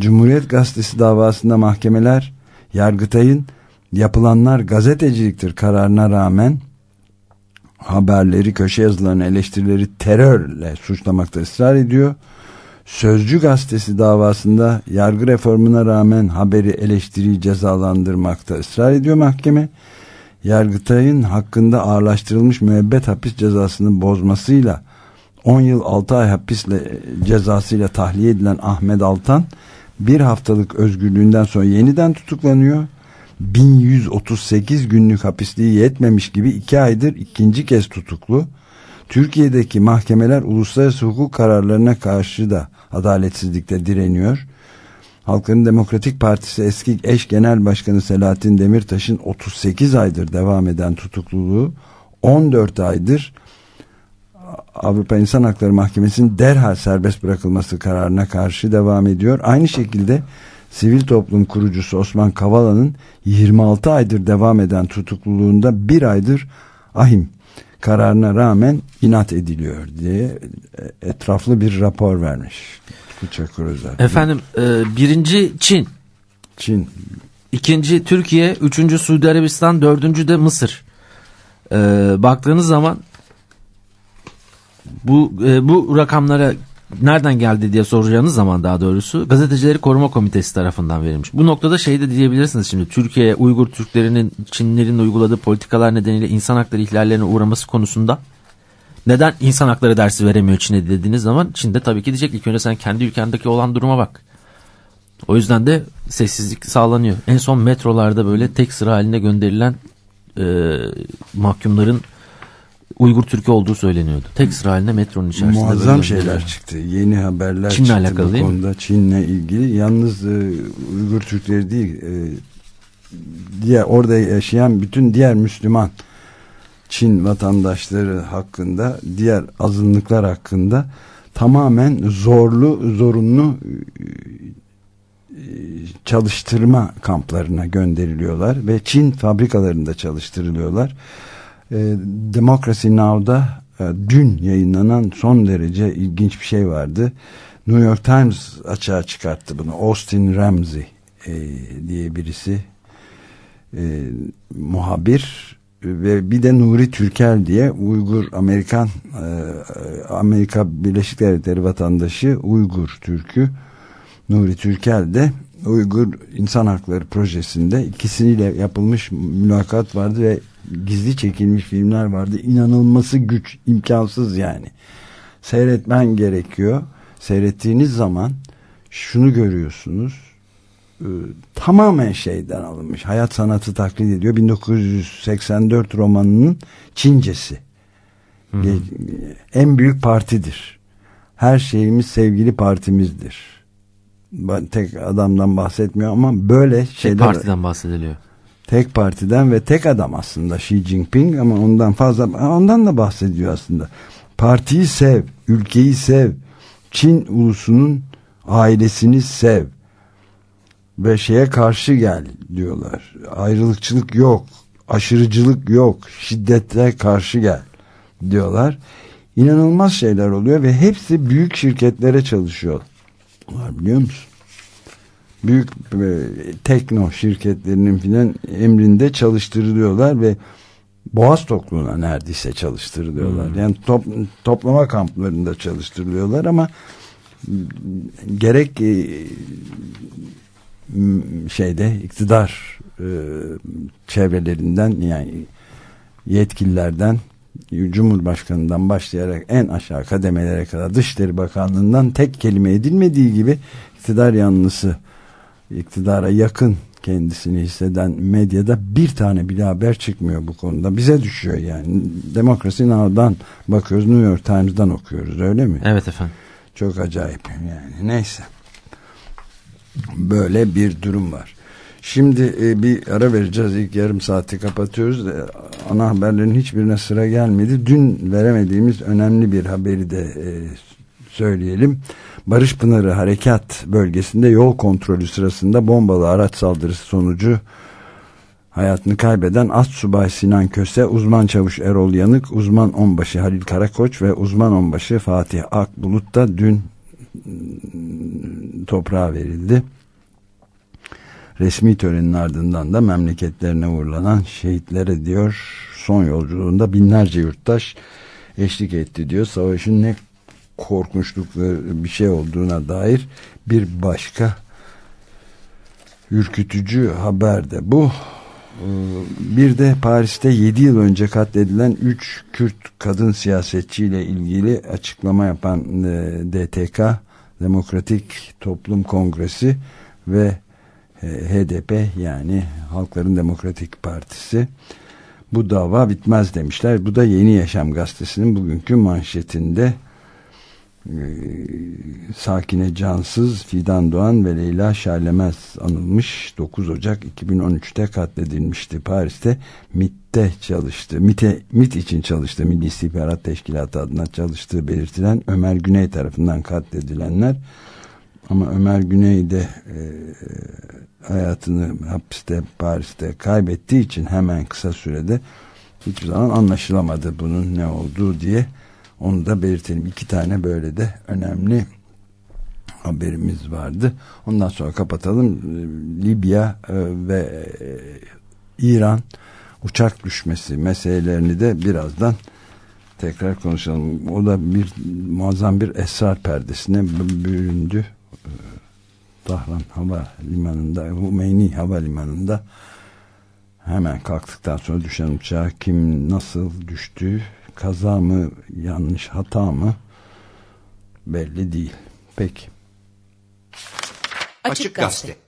Speaker 2: Cumhuriyet Gazetesi davasında mahkemeler Yargıtay'ın yapılanlar gazeteciliktir kararına rağmen haberleri, köşe yazılarını, eleştirileri terörle suçlamakta ısrar ediyor. Sözcü gazetesi davasında yargı reformuna rağmen haberi eleştiriyi cezalandırmakta ısrar ediyor mahkeme. Yargıtay'ın hakkında ağırlaştırılmış müebbet hapis cezasını bozmasıyla 10 yıl 6 ay hapisle cezasıyla tahliye edilen Ahmet Altan bir haftalık özgürlüğünden sonra yeniden tutuklanıyor. 1138 günlük hapisliği yetmemiş gibi 2 aydır ikinci kez tutuklu. Türkiye'deki mahkemeler uluslararası hukuk kararlarına karşı da adaletsizlikte direniyor. Halkların Demokratik Partisi eski eş genel başkanı Selahattin Demirtaş'ın 38 aydır devam eden tutukluluğu 14 aydır Avrupa İnsan Hakları Mahkemesi'nin derhal serbest bırakılması kararına karşı devam ediyor. Aynı şekilde sivil toplum kurucusu Osman Kavala'nın 26 aydır devam eden tutukluluğunda bir aydır ahim kararına rağmen inat ediliyor diye etraflı bir rapor vermiş. Özel.
Speaker 3: Efendim e, birinci Çin,
Speaker 2: Çin
Speaker 3: ikinci Türkiye, üçüncü Suudi Arabistan, dördüncü de Mısır. E, baktığınız zaman bu e, bu rakamlara nereden geldi diye soracağınız zaman daha doğrusu gazetecileri koruma komitesi tarafından verilmiş. Bu noktada şey de diyebilirsiniz şimdi Türkiye Uygur Türklerinin Çinlerin uyguladığı politikalar nedeniyle insan hakları ihlallerine uğraması konusunda neden insan hakları dersi veremiyor Çin'e dediğiniz zaman Çin'de tabii ki diyecek ilk önce sen kendi ülkendeki olan duruma bak. O yüzden de sessizlik sağlanıyor. En son metrolarda böyle tek sıra halinde gönderilen e, mahkumların Uygur Türk'ü olduğu söyleniyordu. Tek sıra halinde metronun içerisinde.
Speaker 2: muazzam şeyler
Speaker 3: gönderilen.
Speaker 2: çıktı. Yeni haberler
Speaker 3: Çin'le
Speaker 2: çıktı
Speaker 3: alakalı
Speaker 2: bu
Speaker 3: değil mi?
Speaker 2: konuda. Çin'le ilgili. Yalnız e, Uygur Türkleri değil e, diğer orada yaşayan bütün diğer Müslüman Çin vatandaşları hakkında diğer azınlıklar hakkında tamamen zorlu zorunlu e, çalıştırma kamplarına gönderiliyorlar ve Çin fabrikalarında çalıştırılıyorlar. E, Democracy Now'da e, dün yayınlanan son derece ilginç bir şey vardı. New York Times açığa çıkarttı bunu. Austin Ramsey e, diye birisi e, muhabir ve bir de Nuri Türkel diye Uygur Amerikan Amerika Birleşik Devletleri vatandaşı Uygur Türk'ü Nuri Türkel de Uygur İnsan Hakları Projesi'nde ikisiyle yapılmış mülakat vardı ve gizli çekilmiş filmler vardı. İnanılması güç, imkansız yani. Seyretmen gerekiyor. Seyrettiğiniz zaman şunu görüyorsunuz. Ee, tamamen şeyden alınmış. Hayat sanatı taklit ediyor. 1984 romanının Çincesi. Ge- En büyük partidir. Her şeyimiz sevgili partimizdir. Ben tek adamdan bahsetmiyor ama böyle
Speaker 3: Tek
Speaker 2: şeyler
Speaker 3: partiden bahsediliyor.
Speaker 2: Tek partiden ve tek adam aslında Xi Jinping ama ondan fazla ondan da bahsediyor aslında. Partiyi sev, ülkeyi sev, Çin ulusunun ailesini sev ve şeye karşı gel diyorlar. Ayrılıkçılık yok, aşırıcılık yok, şiddete karşı gel diyorlar. İnanılmaz şeyler oluyor ve hepsi büyük şirketlere çalışıyorlar biliyor musun? Büyük e, tekno şirketlerinin filan emrinde çalıştırılıyorlar ve Boğaz tokluğuna neredeyse çalıştırılıyorlar. Yani top, toplama kamplarında çalıştırılıyorlar ama gerek e, şeyde iktidar e, çevrelerinden yani yetkililerden Cumhurbaşkanından başlayarak en aşağı kademelere kadar Dışişleri Bakanlığından tek kelime edilmediği gibi iktidar yanlısı iktidara yakın kendisini hisseden medyada bir tane bile haber çıkmıyor bu konuda. Bize düşüyor yani. Demokrasi Now'dan bakıyoruz New York Times'dan okuyoruz öyle mi?
Speaker 3: Evet efendim.
Speaker 2: Çok acayip yani. Neyse. Böyle bir durum var. Şimdi e, bir ara vereceğiz. İlk yarım saati kapatıyoruz. E, ana haberlerin hiçbirine sıra gelmedi. Dün veremediğimiz önemli bir haberi de e, söyleyelim. Barış Pınarı Harekat bölgesinde yol kontrolü sırasında bombalı araç saldırısı sonucu hayatını kaybeden Astsubay Sinan Köse, uzman çavuş Erol Yanık, uzman onbaşı Halil Karakoç ve uzman onbaşı Fatih Akbulut da dün mm, toprağa verildi. Resmi törenin ardından da memleketlerine uğurlanan şehitlere diyor son yolculuğunda binlerce yurttaş eşlik etti diyor. Savaşın ne korkunçlukları bir şey olduğuna dair bir başka ürkütücü haber de bu. Ee, Bir de Paris'te 7 yıl önce katledilen 3 Kürt kadın siyasetçiyle ilgili açıklama yapan e, DTK Demokratik Toplum Kongresi ve e, HDP yani Halkların Demokratik Partisi bu dava bitmez demişler. Bu da Yeni Yaşam gazetesinin bugünkü manşetinde Sakine Cansız, Fidan Doğan ve Leyla Şerlemez anılmış 9 Ocak 2013'te katledilmişti. Paris'te MIT'te çalıştı. MIT'e, MIT için çalıştı. Milli İstihbarat Teşkilatı adına çalıştığı belirtilen Ömer Güney tarafından katledilenler ama Ömer Güney de e, hayatını hapiste Paris'te kaybettiği için hemen kısa sürede hiçbir zaman anlaşılamadı bunun ne olduğu diye onu da belirtelim. İki tane böyle de önemli haberimiz vardı. Ondan sonra kapatalım. Libya e, ve e, İran uçak düşmesi meselelerini de birazdan tekrar konuşalım. O da bir muazzam bir esrar perdesine bü- büründü. Tahran Hava Limanı'nda, Humeyni Hava Limanı'nda hemen kalktıktan sonra düşen uçağa kim nasıl düştü, kaza mı, yanlış hata mı belli değil. Peki.
Speaker 6: Açık Gazete.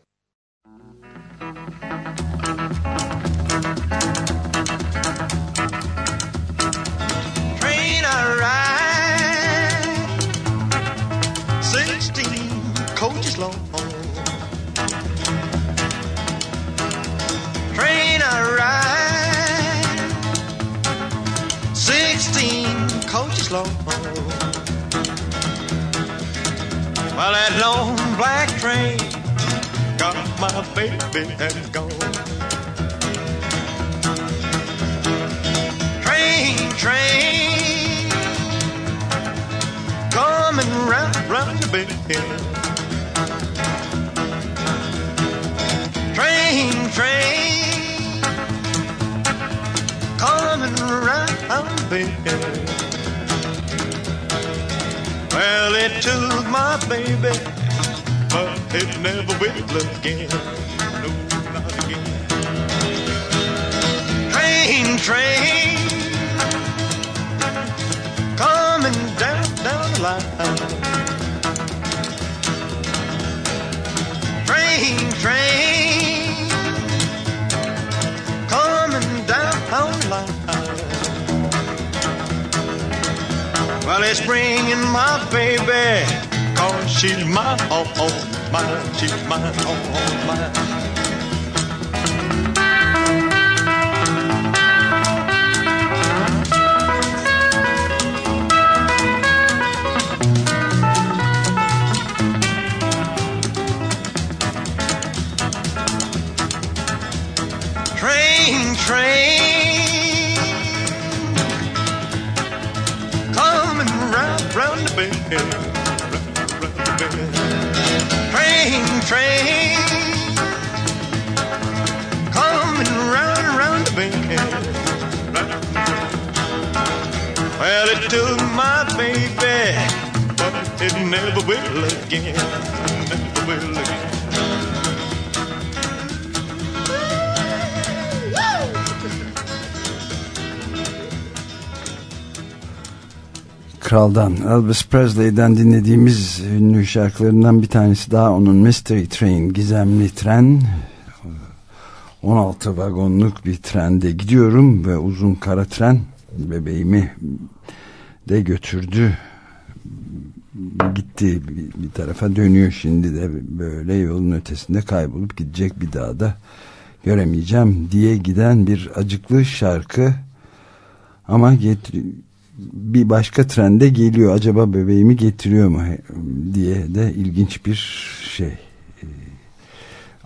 Speaker 7: Now that long black train got my baby and gone. Train, train, coming round, round the bend. Train, train, coming round the bend. Well, it took my baby, but it never will again. No, not again. Train, train, coming down, down the line. Train, train, Well, it's bringing my baby, cause she's mine, oh, oh, mine, she's mine, oh, oh, mine. Train, train, coming round, round the bend. Well, it took my baby, but it never will again, never will again.
Speaker 2: Kral'dan Elvis Presley'den dinlediğimiz ünlü şarkılarından bir tanesi daha. Onun Mystery Train gizemli tren. 16 vagonluk bir trende gidiyorum ve uzun kara tren bebeğimi de götürdü. Gitti bir, tarafa dönüyor. Şimdi de böyle yolun ötesinde kaybolup gidecek bir daha da göremeyeceğim diye giden bir acıklı şarkı. Ama bir başka trende geliyor. Acaba bebeğimi getiriyor mu? diye de ilginç bir şey.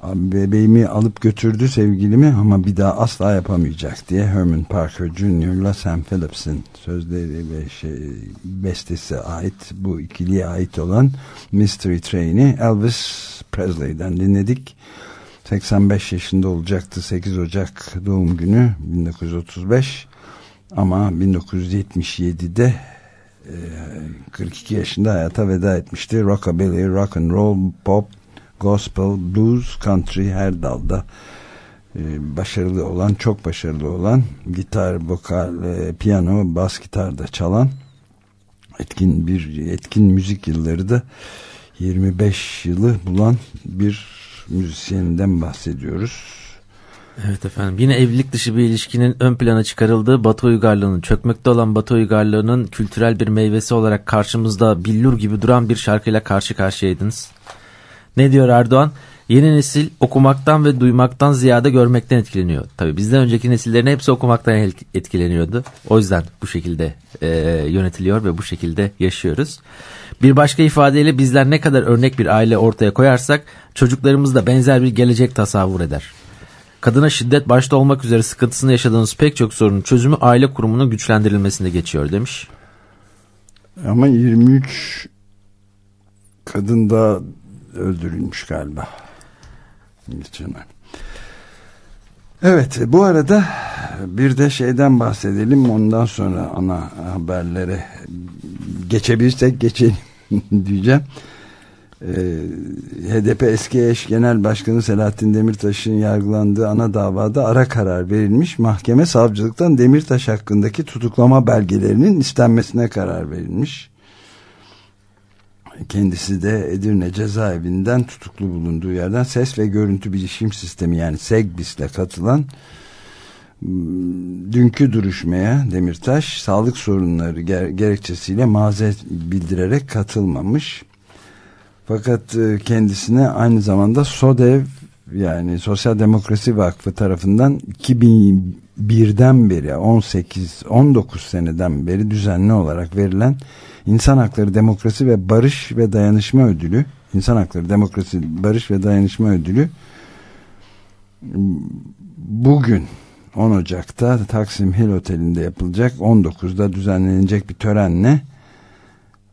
Speaker 2: Ee, bebeğimi alıp götürdü sevgilimi ama bir daha asla yapamayacak diye Herman Parker Jr.'la Sam Phillips'in sözleri ve şey, bestesi ait bu ikiliye ait olan Mystery Train'i Elvis Presley'den dinledik. 85 yaşında olacaktı. 8 Ocak doğum günü 1935 ama 1977'de e, 42 yaşında hayata veda etmişti. Rockabilly, rock and roll, pop, gospel, blues, country her dalda e, başarılı olan, çok başarılı olan gitar, vokal, e, piyano, bas gitar da çalan etkin bir etkin müzik yılları da 25 yılı bulan bir müzisyeninden bahsediyoruz.
Speaker 3: Evet efendim yine evlilik dışı bir ilişkinin ön plana çıkarıldığı Batı uygarlığının çökmekte olan Batı uygarlığının kültürel bir meyvesi olarak karşımızda billur gibi duran bir şarkıyla karşı karşıyaydınız. Ne diyor Erdoğan? Yeni nesil okumaktan ve duymaktan ziyade görmekten etkileniyor. Tabii bizden önceki nesillerin hepsi okumaktan etkileniyordu. O yüzden bu şekilde e, yönetiliyor ve bu şekilde yaşıyoruz. Bir başka ifadeyle bizler ne kadar örnek bir aile ortaya koyarsak çocuklarımız da benzer bir gelecek tasavvur eder. Kadına şiddet başta olmak üzere sıkıntısını yaşadığınız pek çok sorunun çözümü aile kurumunun güçlendirilmesinde geçiyor demiş.
Speaker 2: Ama 23 kadın da öldürülmüş galiba. Geçen ay. Evet bu arada bir de şeyden bahsedelim ondan sonra ana haberlere geçebilirsek geçelim *laughs* diyeceğim. Ee, HDP eski eş genel başkanı Selahattin Demirtaş'ın yargılandığı ana davada ara karar verilmiş. Mahkeme savcılıktan Demirtaş hakkındaki tutuklama belgelerinin istenmesine karar verilmiş. Kendisi de Edirne cezaevinden tutuklu bulunduğu yerden ses ve görüntü bilişim sistemi yani SEGBİS'le katılan dünkü duruşmaya Demirtaş sağlık sorunları ger gerekçesiyle mazeret bildirerek katılmamış. Fakat e, kendisine aynı zamanda SODEV yani Sosyal Demokrasi Vakfı tarafından 2001'den beri 18 19 seneden beri düzenli olarak verilen İnsan Hakları Demokrasi ve Barış ve Dayanışma Ödülü İnsan Hakları Demokrasi Barış ve Dayanışma Ödülü bugün 10 Ocak'ta Taksim Hill Oteli'nde yapılacak 19'da düzenlenecek bir törenle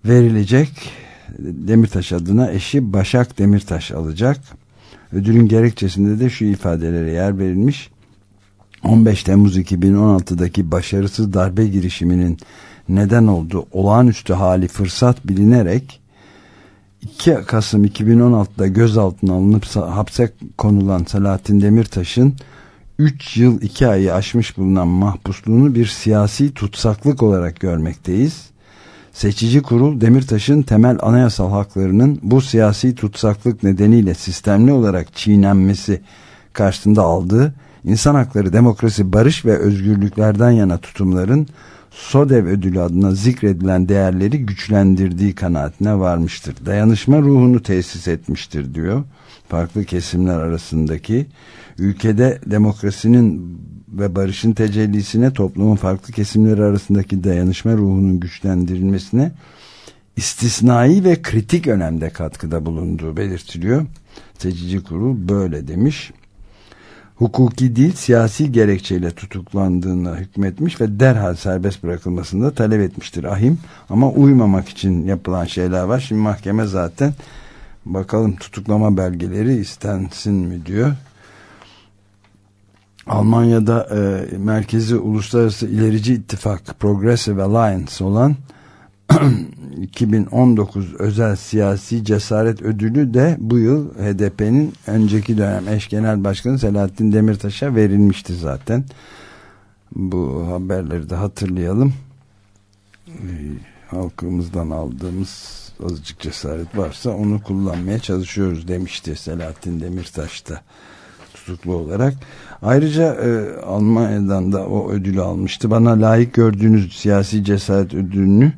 Speaker 2: verilecek Demirtaş adına eşi Başak Demirtaş alacak. Ödülün gerekçesinde de şu ifadelere yer verilmiş. 15 Temmuz 2016'daki başarısız darbe girişiminin neden olduğu olağanüstü hali fırsat bilinerek 2 Kasım 2016'da gözaltına alınıp hapse konulan Selahattin Demirtaş'ın 3 yıl 2 ayı aşmış bulunan mahpusluğunu bir siyasi tutsaklık olarak görmekteyiz. Seçici kurul Demirtaş'ın temel anayasal haklarının bu siyasi tutsaklık nedeniyle sistemli olarak çiğnenmesi karşısında aldığı insan hakları, demokrasi, barış ve özgürlüklerden yana tutumların SODEV ödülü adına zikredilen değerleri güçlendirdiği kanaatine varmıştır. Dayanışma ruhunu tesis etmiştir diyor. Farklı kesimler arasındaki ülkede demokrasinin ve barışın tecellisine toplumun farklı kesimleri arasındaki dayanışma ruhunun güçlendirilmesine istisnai ve kritik önemde katkıda bulunduğu belirtiliyor. Seçici kurul böyle demiş. Hukuki değil siyasi gerekçeyle tutuklandığına hükmetmiş ve derhal serbest bırakılmasını da talep etmiştir ahim. Ama uymamak için yapılan şeyler var. Şimdi mahkeme zaten bakalım tutuklama belgeleri istensin mi diyor. Almanya'da e, merkezi uluslararası ilerici ittifak Progressive Alliance olan *clears throat* 2019 özel siyasi cesaret ödülü de bu yıl HDP'nin önceki dönem eş genel başkanı Selahattin Demirtaş'a verilmişti zaten. Bu haberleri de hatırlayalım. Ee, halkımızdan aldığımız azıcık cesaret varsa onu kullanmaya çalışıyoruz demişti Selahattin Demirtaş da tutuklu olarak. Ayrıca e, Almanya'dan da o ödülü almıştı. Bana layık gördüğünüz siyasi cesaret ödülünü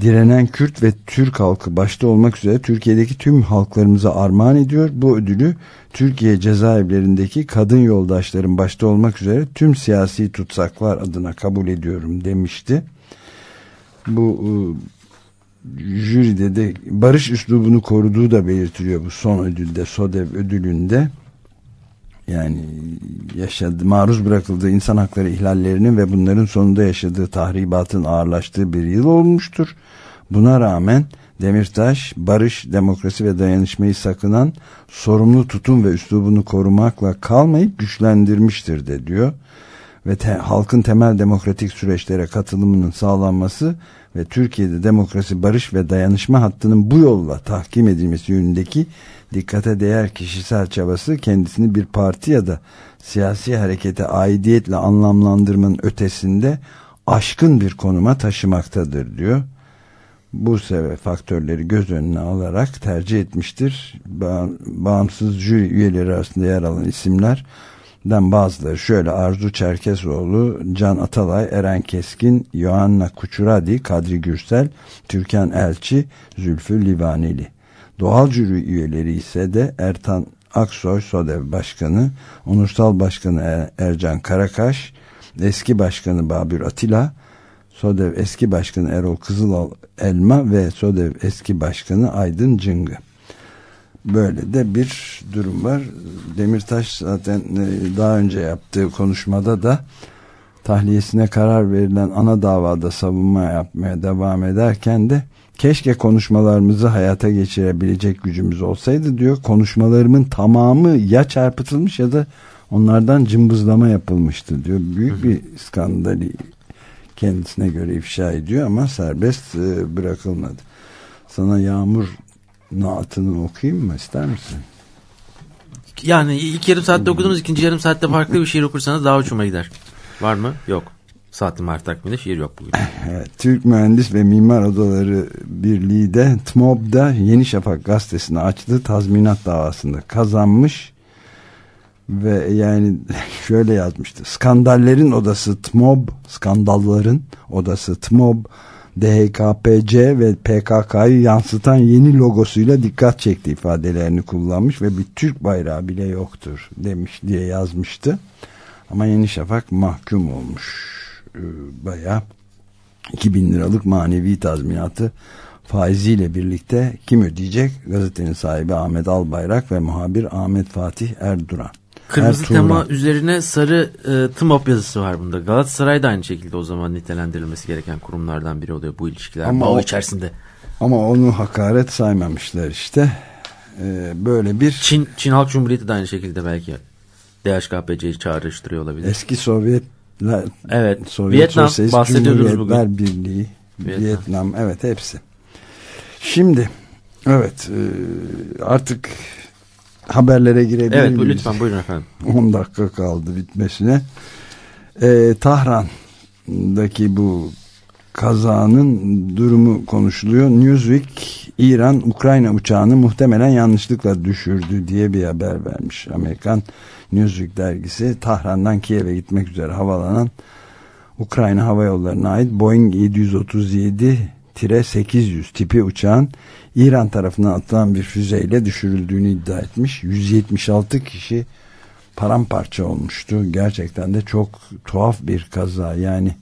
Speaker 2: direnen Kürt ve Türk halkı başta olmak üzere Türkiye'deki tüm halklarımıza armağan ediyor. Bu ödülü Türkiye cezaevlerindeki kadın yoldaşlarım başta olmak üzere tüm siyasi tutsaklar adına kabul ediyorum demişti. Bu e, jüride de barış üslubunu koruduğu da belirtiliyor bu son ödülde SODEV ödülünde yani yaşadı, maruz bırakıldığı insan hakları ihlallerinin ve bunların sonunda yaşadığı tahribatın ağırlaştığı bir yıl olmuştur. Buna rağmen Demirtaş barış, demokrasi ve dayanışmayı sakınan sorumlu tutum ve üslubunu korumakla kalmayıp güçlendirmiştir de diyor. Ve te, halkın temel demokratik süreçlere katılımının sağlanması ve Türkiye'de demokrasi, barış ve dayanışma hattının bu yolla tahkim edilmesi yönündeki dikkate değer kişisel çabası kendisini bir parti ya da siyasi harekete aidiyetle anlamlandırmanın ötesinde aşkın bir konuma taşımaktadır diyor. Bu sebep faktörleri göz önüne alarak tercih etmiştir. Ba bağımsız jüri üyeleri arasında yer alan isimlerden bazıları şöyle Arzu Çerkesoğlu, Can Atalay, Eren Keskin, Yohanna Kuçuradi, Kadri Gürsel, Türkan Elçi, Zülfü Livaneli. Doğal jüri üyeleri ise de Ertan Aksoy SODEV Başkanı, Onursal Başkanı Er- Ercan Karakaş, eski Başkanı Babür Atilla, SODEV eski Başkanı Erol Kızılal Elma ve SODEV eski Başkanı Aydın Cıngı. Böyle de bir durum var. Demirtaş zaten e, daha önce yaptığı konuşmada da tahliyesine karar verilen ana davada savunma yapmaya devam ederken de keşke konuşmalarımızı hayata geçirebilecek gücümüz olsaydı diyor. Konuşmalarımın tamamı ya çarpıtılmış ya da onlardan cımbızlama yapılmıştı diyor. Büyük bir skandali kendisine göre ifşa ediyor ama serbest e, bırakılmadı. Sana Yağmur naatını okuyayım mı ister misin?
Speaker 3: Yani ilk yarım saatte okudunuz ikinci yarım saatte farklı bir şiir okursanız daha hoşuma gider. Var mı? Yok. Saatin Marif takviminde şiir yok bugün. *laughs*
Speaker 2: Türk Mühendis ve Mimar Odaları Birliği de TMOB'da Yeni Şafak gazetesini açtığı tazminat davasında kazanmış ve yani *laughs* şöyle yazmıştı. Skandallerin odası TMOB, skandalların odası TMOB, DHKPC ve PKK'yı yansıtan yeni logosuyla dikkat çekti ifadelerini kullanmış ve bir Türk bayrağı bile yoktur demiş diye yazmıştı. Ama Yeni Şafak mahkum olmuş. Ee, Bayağı 2000 liralık manevi tazminatı faiziyle birlikte kim ödeyecek? Gazetenin sahibi Ahmet Albayrak ve muhabir Ahmet Fatih Erduran.
Speaker 3: Kırmızı
Speaker 2: Ertuğrul.
Speaker 3: tema üzerine sarı e, tımop yazısı var bunda. Galatasaray da aynı şekilde o zaman nitelendirilmesi gereken kurumlardan biri oluyor bu ilişkiler.
Speaker 2: Ama
Speaker 3: o içerisinde.
Speaker 2: Ama onu hakaret saymamışlar işte. Ee, böyle bir
Speaker 3: Çin, Çin Halk Cumhuriyeti de aynı şekilde belki DHKPC'yi çağrıştırıyor olabilir.
Speaker 2: eski Sovyetler
Speaker 3: Evet.
Speaker 2: Sovyet
Speaker 3: Vietnam
Speaker 2: Sosyalist
Speaker 3: bahsediyoruz
Speaker 2: Cumhuriyetler
Speaker 3: bugün.
Speaker 2: Birliği,
Speaker 3: Vietnam.
Speaker 2: Vietnam. evet hepsi. Şimdi evet e, artık haberlere girebilir
Speaker 3: Evet bu, lütfen buyurun efendim.
Speaker 2: 10 dakika kaldı bitmesine. Ee, Tahran'daki bu kazanın durumu konuşuluyor. Newsweek İran Ukrayna uçağını muhtemelen yanlışlıkla düşürdü diye bir haber vermiş. Amerikan Newsweek dergisi Tahran'dan Kiev'e gitmek üzere havalanan Ukrayna Hava Yolları'na ait Boeing 737-800 tipi uçağın İran tarafından atılan bir füzeyle düşürüldüğünü iddia etmiş. 176 kişi paramparça olmuştu. Gerçekten de çok tuhaf bir kaza. Yani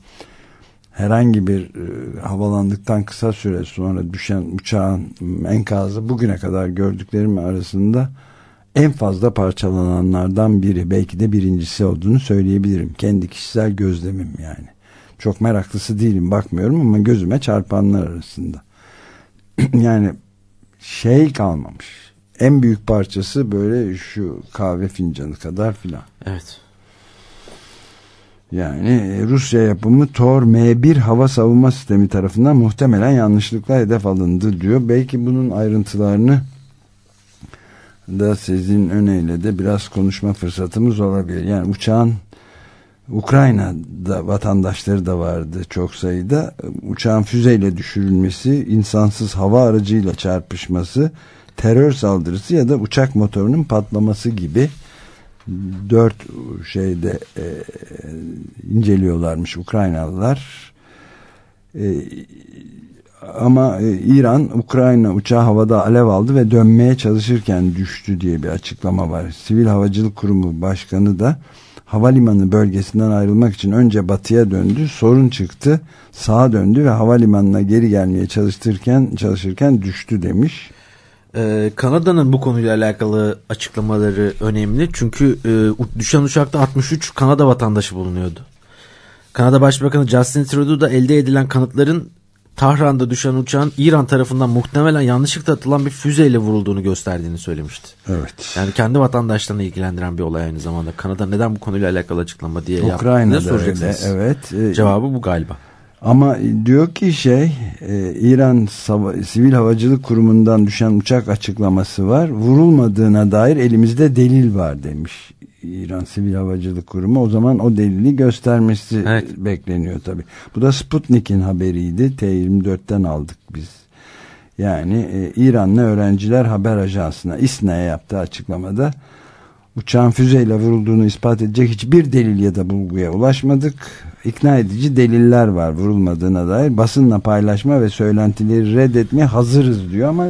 Speaker 2: herhangi bir e, havalandıktan kısa süre sonra düşen uçağın enkazı bugüne kadar gördüklerim arasında en fazla parçalananlardan biri. Belki de birincisi olduğunu söyleyebilirim. Kendi kişisel gözlemim yani. Çok meraklısı değilim bakmıyorum ama gözüme çarpanlar arasında. *clears throat* yani şey kalmamış. En büyük parçası böyle şu kahve fincanı kadar filan.
Speaker 3: Evet.
Speaker 2: Yani e, Rusya yapımı Tor M1 hava savunma sistemi tarafından muhtemelen yanlışlıkla hedef alındı diyor. Belki bunun ayrıntılarını da sizin öneyle de biraz konuşma fırsatımız olabilir. Yani uçağın Ukrayna'da vatandaşları da vardı çok sayıda. Uçağın füzeyle düşürülmesi, insansız hava aracıyla çarpışması, terör saldırısı ya da uçak motorunun patlaması gibi dört şeyde e, inceliyorlarmış Ukraynalılar. E, ama e, İran Ukrayna uçağı havada alev aldı ve dönmeye çalışırken düştü diye bir açıklama var. Sivil Havacılık Kurumu Başkanı da havalimanı bölgesinden ayrılmak için önce batıya döndü. Sorun çıktı. Sağa döndü ve havalimanına geri gelmeye çalıştırken çalışırken düştü demiş.
Speaker 3: Ee, Kanada'nın bu konuyla alakalı açıklamaları önemli. Çünkü e, düşen uçakta 63 Kanada vatandaşı bulunuyordu. Kanada Başbakanı Justin Trudeau da elde edilen kanıtların Tahran'da düşen uçağın İran tarafından muhtemelen yanlışlıkla atılan bir füzeyle vurulduğunu gösterdiğini söylemişti.
Speaker 2: Evet.
Speaker 3: Yani kendi vatandaşlarını ilgilendiren bir olay aynı zamanda. Kanada neden bu konuyla alakalı açıklama diye
Speaker 2: Ukrayna'da
Speaker 3: soracaksınız.
Speaker 2: öyle. Evet. E,
Speaker 3: Cevabı bu galiba.
Speaker 2: Ama diyor ki şey e, İran Sivil Havacılık Kurumu'ndan düşen uçak açıklaması var. Vurulmadığına dair elimizde delil var demiş İran Sivil Havacılık Kurumu. O zaman o delili göstermesi
Speaker 3: Evet.
Speaker 2: bekleniyor tabi. Bu da Sputnik'in haberiydi. T24'ten aldık biz. Yani e, İranlı öğrenciler haber ajansına İSNA'ya yaptığı açıklamada uçağın füzeyle vurulduğunu ispat edecek hiçbir delil ya da bulguya ulaşmadık. İkna edici deliller var vurulmadığına dair. Basınla paylaşma ve söylentileri reddetmeye hazırız diyor ama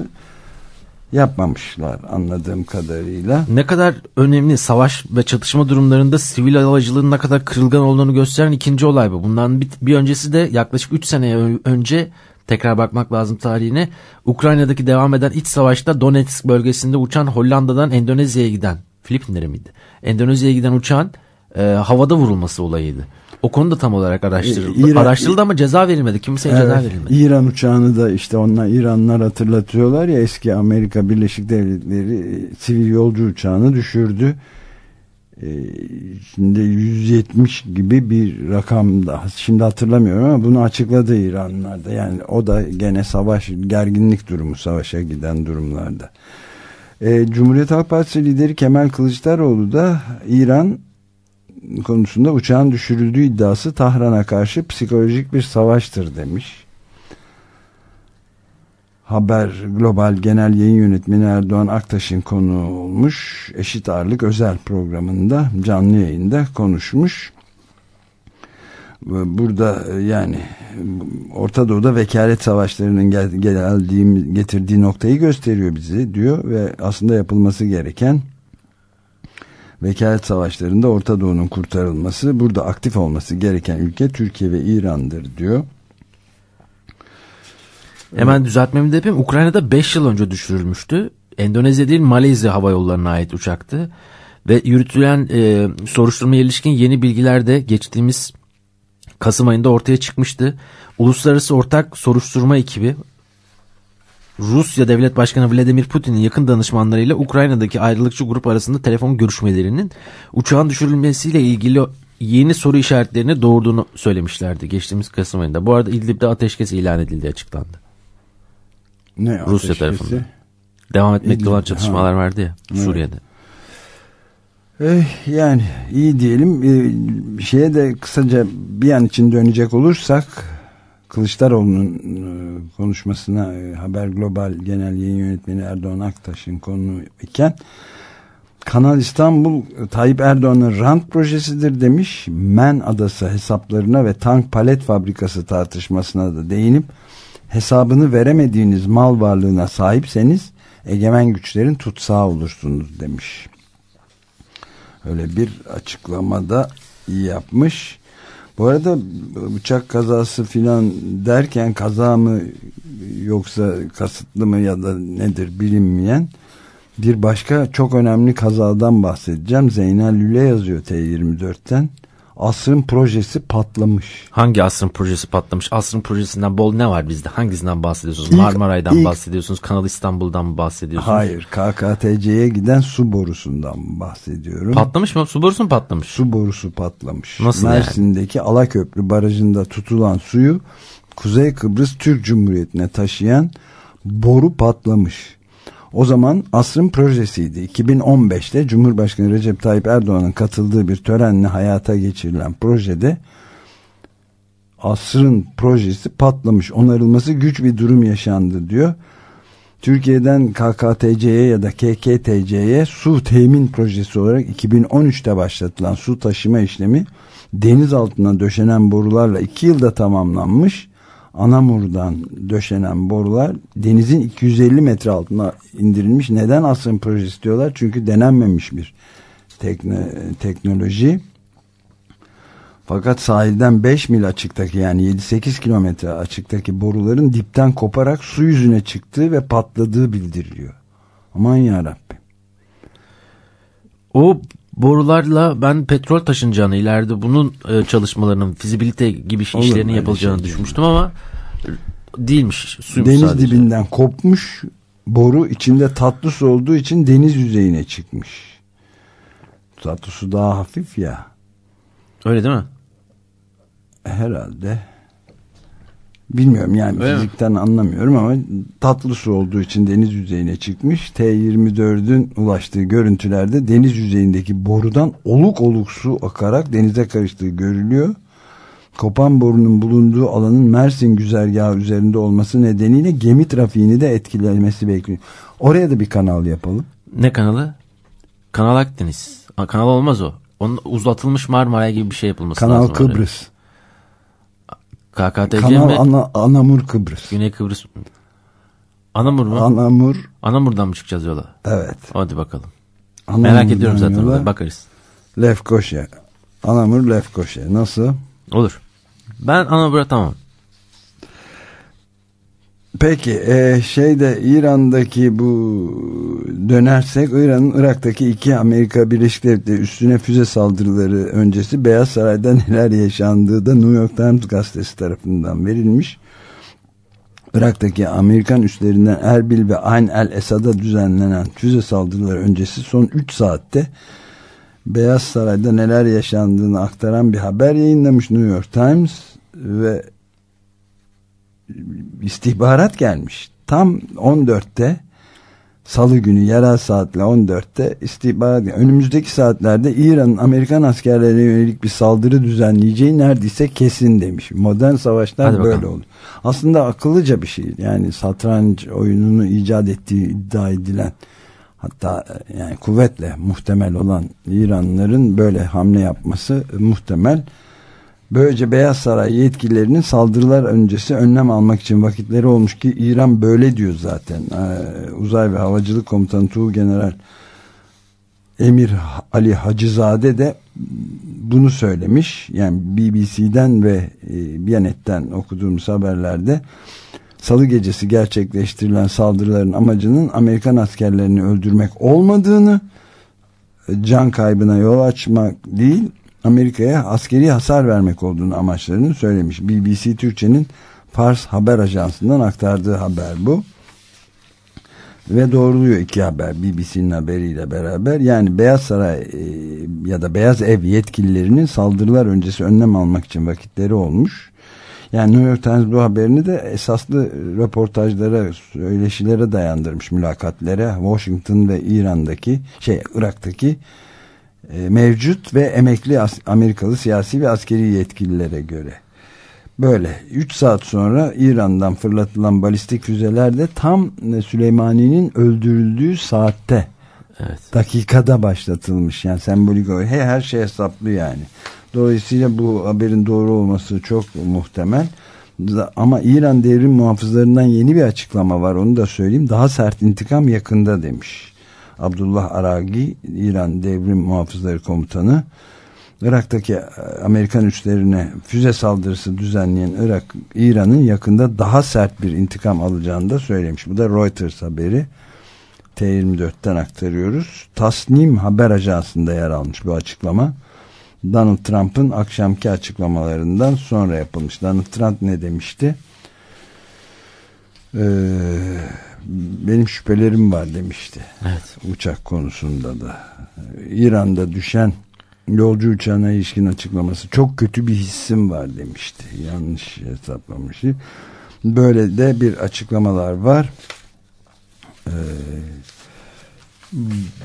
Speaker 2: yapmamışlar anladığım kadarıyla.
Speaker 3: Ne kadar önemli savaş ve çatışma durumlarında sivil havacılığın ne kadar kırılgan olduğunu gösteren ikinci olay bu. Bundan bir, bir öncesi de yaklaşık 3 sene önce tekrar bakmak lazım tarihine. Ukrayna'daki devam eden iç savaşta Donetsk bölgesinde uçan Hollanda'dan Endonezya'ya giden Filipinlere miydi? Endonezya'ya giden uçağın e, havada vurulması olayıydı. O konu da tam olarak araştırıldı.
Speaker 2: İran-
Speaker 3: Araştırıldı ama ceza verilmedi. Kimseye ceza
Speaker 2: Evet,
Speaker 3: verilmedi.
Speaker 2: İran uçağını da işte onlar İranlar hatırlatıyorlar ya eski Amerika Birleşik Devletleri sivil yolcu uçağını düşürdü. E, şimdi 170 gibi bir rakam da şimdi hatırlamıyorum ama bunu açıkladı İranlar da. Yani o da gene savaş gerginlik durumu savaşa giden durumlarda. E, Cumhuriyet Halk Partisi lideri Kemal Kılıçdaroğlu da İran konusunda uçağın düşürüldüğü iddiası Tahran'a karşı psikolojik bir savaştır demiş. Haber Global Genel Yayın Yönetmeni Erdoğan Aktaş'ın konuğu olmuş. Eşit Ağırlık özel programında canlı yayında konuşmuş. Burada yani Orta Doğu'da vekalet savaşlarının gel, geldiğim, getirdiği noktayı gösteriyor bizi diyor ve aslında yapılması gereken vekalet savaşlarında Orta Doğu'nun kurtarılması burada aktif olması gereken ülke Türkiye ve İran'dır diyor.
Speaker 3: Hemen düzeltmemi de yapayım. Ukrayna'da 5 yıl önce düşürülmüştü. Endonezya değil Malezya hava yollarına ait uçaktı. Ve yürütülen e, soruşturmaya ilişkin yeni bilgiler de geçtiğimiz Kasım ayında ortaya çıkmıştı. Uluslararası Ortak Soruşturma Ekibi Rusya Devlet Başkanı Vladimir Putin'in yakın danışmanlarıyla Ukrayna'daki ayrılıkçı grup arasında telefon görüşmelerinin uçağın düşürülmesiyle ilgili yeni soru işaretlerini doğurduğunu söylemişlerdi geçtiğimiz Kasım ayında. Bu arada İdlib'de ateşkes ilan edildiği açıklandı.
Speaker 2: Ne
Speaker 3: Rusya
Speaker 2: ateşkesi?
Speaker 3: tarafından. Devam etmekte olan
Speaker 2: ha.
Speaker 3: çatışmalar vardı ya Suriye'de.
Speaker 2: Eh, yani iyi diyelim. Ee, şeye de kısaca bir an için dönecek olursak Kılıçdaroğlu'nun e, konuşmasına e, Haber Global Genel Yayın Yönetmeni Erdoğan Aktaş'ın konu iken Kanal İstanbul e, Tayyip Erdoğan'ın rant projesidir demiş. Men Adası hesaplarına ve tank palet fabrikası tartışmasına da değinip hesabını veremediğiniz mal varlığına sahipseniz egemen güçlerin tutsağı olursunuz demiş. Öyle bir açıklamada yapmış. Bu arada uçak kazası filan derken kaza mı yoksa kasıtlı mı ya da nedir bilinmeyen bir başka çok önemli kazadan bahsedeceğim. Zeynel Lüle yazıyor T24'ten. Asrın projesi patlamış.
Speaker 3: Hangi asrın projesi patlamış? Asrın projesinden bol ne var bizde? Hangisinden bahsediyorsunuz?
Speaker 2: İlk-
Speaker 3: Marmaray'dan
Speaker 2: ilk-
Speaker 3: bahsediyorsunuz? Kanal İstanbul'dan mı bahsediyorsunuz?
Speaker 2: Hayır KKTC'ye giden su borusundan bahsediyorum.
Speaker 3: Patlamış mı? Su borusu mu patlamış?
Speaker 2: su borusu patlamış.
Speaker 3: Nasıl yani?
Speaker 2: Mersin'deki Alaköprü barajında tutulan suyu Kuzey Kıbrıs Türk Cumhuriyeti'ne taşıyan boru patlamış. O zaman asrın projesiydi. 2015'te Cumhurbaşkanı Recep Tayyip Erdoğan'ın katıldığı bir törenle hayata geçirilen projede asrın projesi patlamış. Onarılması güç bir durum yaşandı diyor. Türkiye'den KKTC'ye ya da KKTC'ye su temin projesi olarak 2013'te başlatılan su taşıma işlemi deniz altına döşenen borularla 2 yılda tamamlanmış. Anamur'dan döşenen borular denizin 250 metre altına indirilmiş. Neden asrın projesi diyorlar? Çünkü denenmemiş bir tekne, teknoloji. Fakat sahilden 5 mil açıktaki yani 7-8 kilometre açıktaki boruların dipten koparak su yüzüne çıktığı ve patladığı bildiriliyor. Aman yarabbim.
Speaker 3: O borularla ben petrol taşınacağını ileride bunun e, çalışmalarının fizibilite gibi
Speaker 2: Olur
Speaker 3: işlerinin yapılacağını
Speaker 2: şey
Speaker 3: düşünmüştüm ama değilmiş. Suymuş
Speaker 2: Deniz
Speaker 3: sadece.
Speaker 2: dibinden kopmuş boru içinde tatlı su olduğu için deniz yüzeyine çıkmış. Tatlı su daha hafif ya.
Speaker 3: Öyle değil mi?
Speaker 2: Herhalde. Bilmiyorum yani
Speaker 3: Öyle mi?
Speaker 2: fizikten anlamıyorum ama tatlı su olduğu için deniz yüzeyine çıkmış. T24'ün ulaştığı görüntülerde deniz yüzeyindeki borudan oluk oluk su akarak denize karıştığı görülüyor. Kopan borunun bulunduğu alanın Mersin güzergahı üzerinde olması nedeniyle gemi trafiğini de etkilemesi bekleniyor. Oraya da bir kanal yapalım.
Speaker 3: Ne kanalı? Kanal Akdeniz. Kanal olmaz o. Onun uzatılmış Marmara gibi bir şey yapılması
Speaker 2: Kanal
Speaker 3: lazım. oraya.
Speaker 2: Kıbrıs.
Speaker 3: KKTC
Speaker 2: Kanal
Speaker 3: mi?
Speaker 2: Ana, Anamur Kıbrıs.
Speaker 3: Güney Kıbrıs. Anamur mu?
Speaker 2: Anamur
Speaker 3: Anamur'dan mı çıkacağız yola?
Speaker 2: evet.
Speaker 3: Hadi bakalım.
Speaker 2: Anamur'dan
Speaker 3: Merak ediyorum zaten.
Speaker 2: yola
Speaker 3: orada, Bakarız.
Speaker 2: Lefkoşa. Anamur Lefkoşa. Nasıl?
Speaker 3: Olur. Ben Anamur'a tamam.
Speaker 2: Peki e, şeyde İran'daki bu dönersek İran'ın Irak'taki iki Amerika Birleşik Devletleri üstüne füze saldırıları öncesi Beyaz Saray'da *laughs* neler yaşandığı da New York Times gazetesi tarafından verilmiş. Irak'taki Amerikan üslerinden Erbil ve Ayn el Esad'a düzenlenen füze saldırıları öncesi son 3 saatte Beyaz Saray'da neler yaşandığını aktaran bir haber yayınlamış New York Times ve istihbarat gelmiş. Tam 14'te Salı günü yerel saatle 14'te istihbarat önümüzdeki saatlerde İran'ın Amerikan askerlerine yönelik bir saldırı düzenleyeceği neredeyse kesin demiş. Modern savaşlar
Speaker 3: Hadi
Speaker 2: böyle
Speaker 3: bakalım.
Speaker 2: oldu. Aslında akıllıca bir şey. Yani satranç oyununu icat ettiği iddia edilen hatta e, yani kuvvetle muhtemel olan İranlıların böyle hamle yapması muhtemel. Böylece Beyaz Saray yetkililerinin saldırılar öncesi önlem almak için vakitleri olmuş ki İran böyle diyor zaten. Ee, Uzay ve Havacılık Komutanı Tuğ General Emir Ali Hacızade de bunu söylemiş. Yani BBC'den ve e, Biyanet'ten okuduğumuz haberlerde salı gecesi gerçekleştirilen saldırıların amacının Amerikan askerlerini öldürmek olmadığını can kaybına yol açmak değil Amerika'ya askeri hasar vermek olduğunu amaçlarını söylemiş. BBC Türkçe'nin Fars Haber Ajansı'ndan aktardığı haber bu. ve doğruluyor iki haber BBC'nin haberiyle beraber. Yani Beyaz Saray e, ya da Beyaz Ev yetkililerinin saldırılar öncesi önlem almak için vakitleri olmuş. Yani New York Times bu haberini de esaslı röportajlara, söyleşilere dayandırmış mülakatlere. Washington ve İran'daki, şey Irak'taki mevcut ve emekli Amerikalı siyasi ve askeri yetkililere göre. Böyle 3 saat sonra İran'dan fırlatılan balistik füzeler de tam e, Süleymani'nin öldürüldüğü saatte
Speaker 3: Evet.
Speaker 2: dakikada başlatılmış. Yani sembolik olarak he, her şey hesaplı yani. Dolayısıyla bu haberin doğru olması çok muhtemel. Ama İran devrim muhafızlarından yeni bir açıklama var onu da söyleyeyim. Daha sert intikam yakında demiş. Abdullah Aragi İran devrim muhafızları komutanı Irak'taki e, Amerikan üslerine füze saldırısı düzenleyen Irak İran'ın yakında daha sert bir intikam alacağını da söylemiş. Bu da Reuters haberi. T24'ten aktarıyoruz. Tasnim haber ajansında yer almış bu açıklama. Donald Trump'ın akşamki açıklamalarından sonra yapılmış. Donald Trump ne demişti? Ee, benim şüphelerim var demişti.
Speaker 3: Evet.
Speaker 2: Uçak konusunda da. İran'da düşen yolcu uçağına ilişkin açıklaması çok kötü bir hissim var demişti. Yanlış hesaplamış. Böyle de bir açıklamalar var. Ee,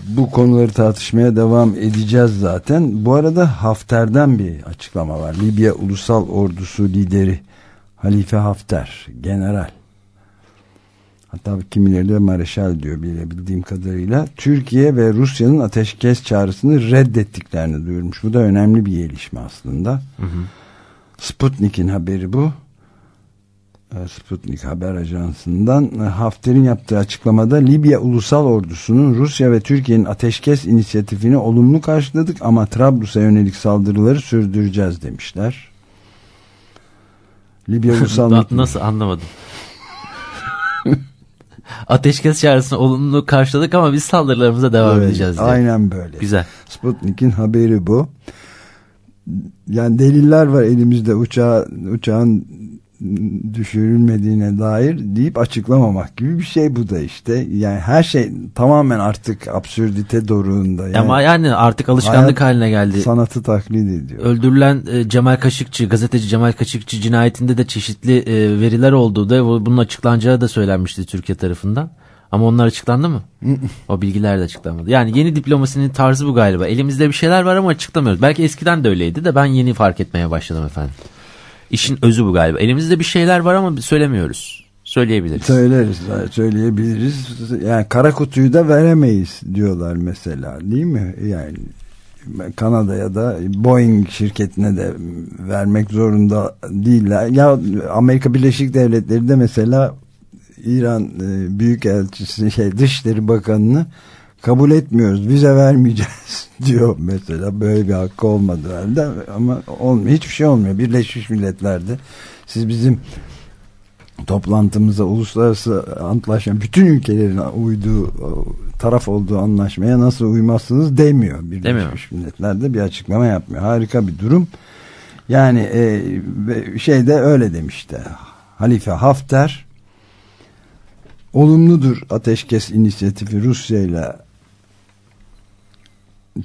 Speaker 2: bu konuları tartışmaya devam edeceğiz zaten. Bu arada Hafter'den bir açıklama var. Libya Ulusal Ordusu lideri Halife Hafter, general. Hatta kimileri de mareşal diyor bilebildiğim kadarıyla. Türkiye ve Rusya'nın ateşkes çağrısını reddettiklerini duyurmuş. Bu da önemli bir gelişme aslında. Sputnik'in haberi bu. E, Sputnik haber ajansından e, Hafter'in yaptığı açıklamada Libya Ulusal Ordusu'nun Rusya ve Türkiye'nin ateşkes inisiyatifini olumlu karşıladık ama Trablus'a yönelik saldırıları sürdüreceğiz demişler. Libya *laughs* Ulusal
Speaker 3: Na- Nasıl anlamadım. Ateşkes çağrısını olumlu karşıladık ama biz saldırılarımıza devam
Speaker 2: Evet,
Speaker 3: edeceğiz diye.
Speaker 2: Aynen böyle.
Speaker 3: Güzel.
Speaker 2: Sputnik'in haberi bu. Yani deliller var elimizde uçağı, uçağın düşürülmediğine dair deyip açıklamamak gibi bir şey bu da işte. Yani her şey tamamen artık absürdite doruğunda. Yani
Speaker 3: Ama yani artık alışkanlık haline geldi.
Speaker 2: Sanatı taklit ediyor.
Speaker 3: Öldürülen e, Cemal Kaşıkçı, gazeteci Cemal Kaşıkçı cinayetinde de çeşitli e, veriler olduğu da bu- bunun açıklanacağı da söylenmişti Türkiye tarafından. Ama onlar açıklandı mı? *laughs* o bilgiler de açıklanmadı. Yani yeni diplomasinin tarzı bu galiba. Elimizde bir şeyler var ama açıklamıyoruz. Belki eskiden de öyleydi de ben yeni fark etmeye başladım efendim. İşin özü bu galiba. Elimizde bir şeyler var ama söylemiyoruz. Söyleyebiliriz.
Speaker 2: Söyleriz, söyleyebiliriz. Yani kara kutuyu da veremeyiz diyorlar mesela değil mi? Yani Kanada'ya da Boeing şirketine de vermek zorunda değiller. Ya Amerika Birleşik Devletleri de mesela İran e, Büyükelçisi şey Dışişleri Bakanı'nı kabul etmiyoruz. Vize vermeyeceğiz *laughs* diyor mesela. Böyle bir hakkı olmadı halde ama olmuyor. Hiçbir şey olmuyor. Birleşmiş Milletler'de siz bizim toplantımıza uluslararası antlaşma bütün ülkelerin uyduğu taraf olduğu anlaşmaya nasıl uymazsınız demiyor. Birleşmiş
Speaker 3: Demiyor.
Speaker 2: Milletler'de bir açıklama yapmıyor. Harika bir durum. Yani e, ve şey de öyle demişti. Halife Hafter olumludur ateşkes inisiyatifi Rusya ile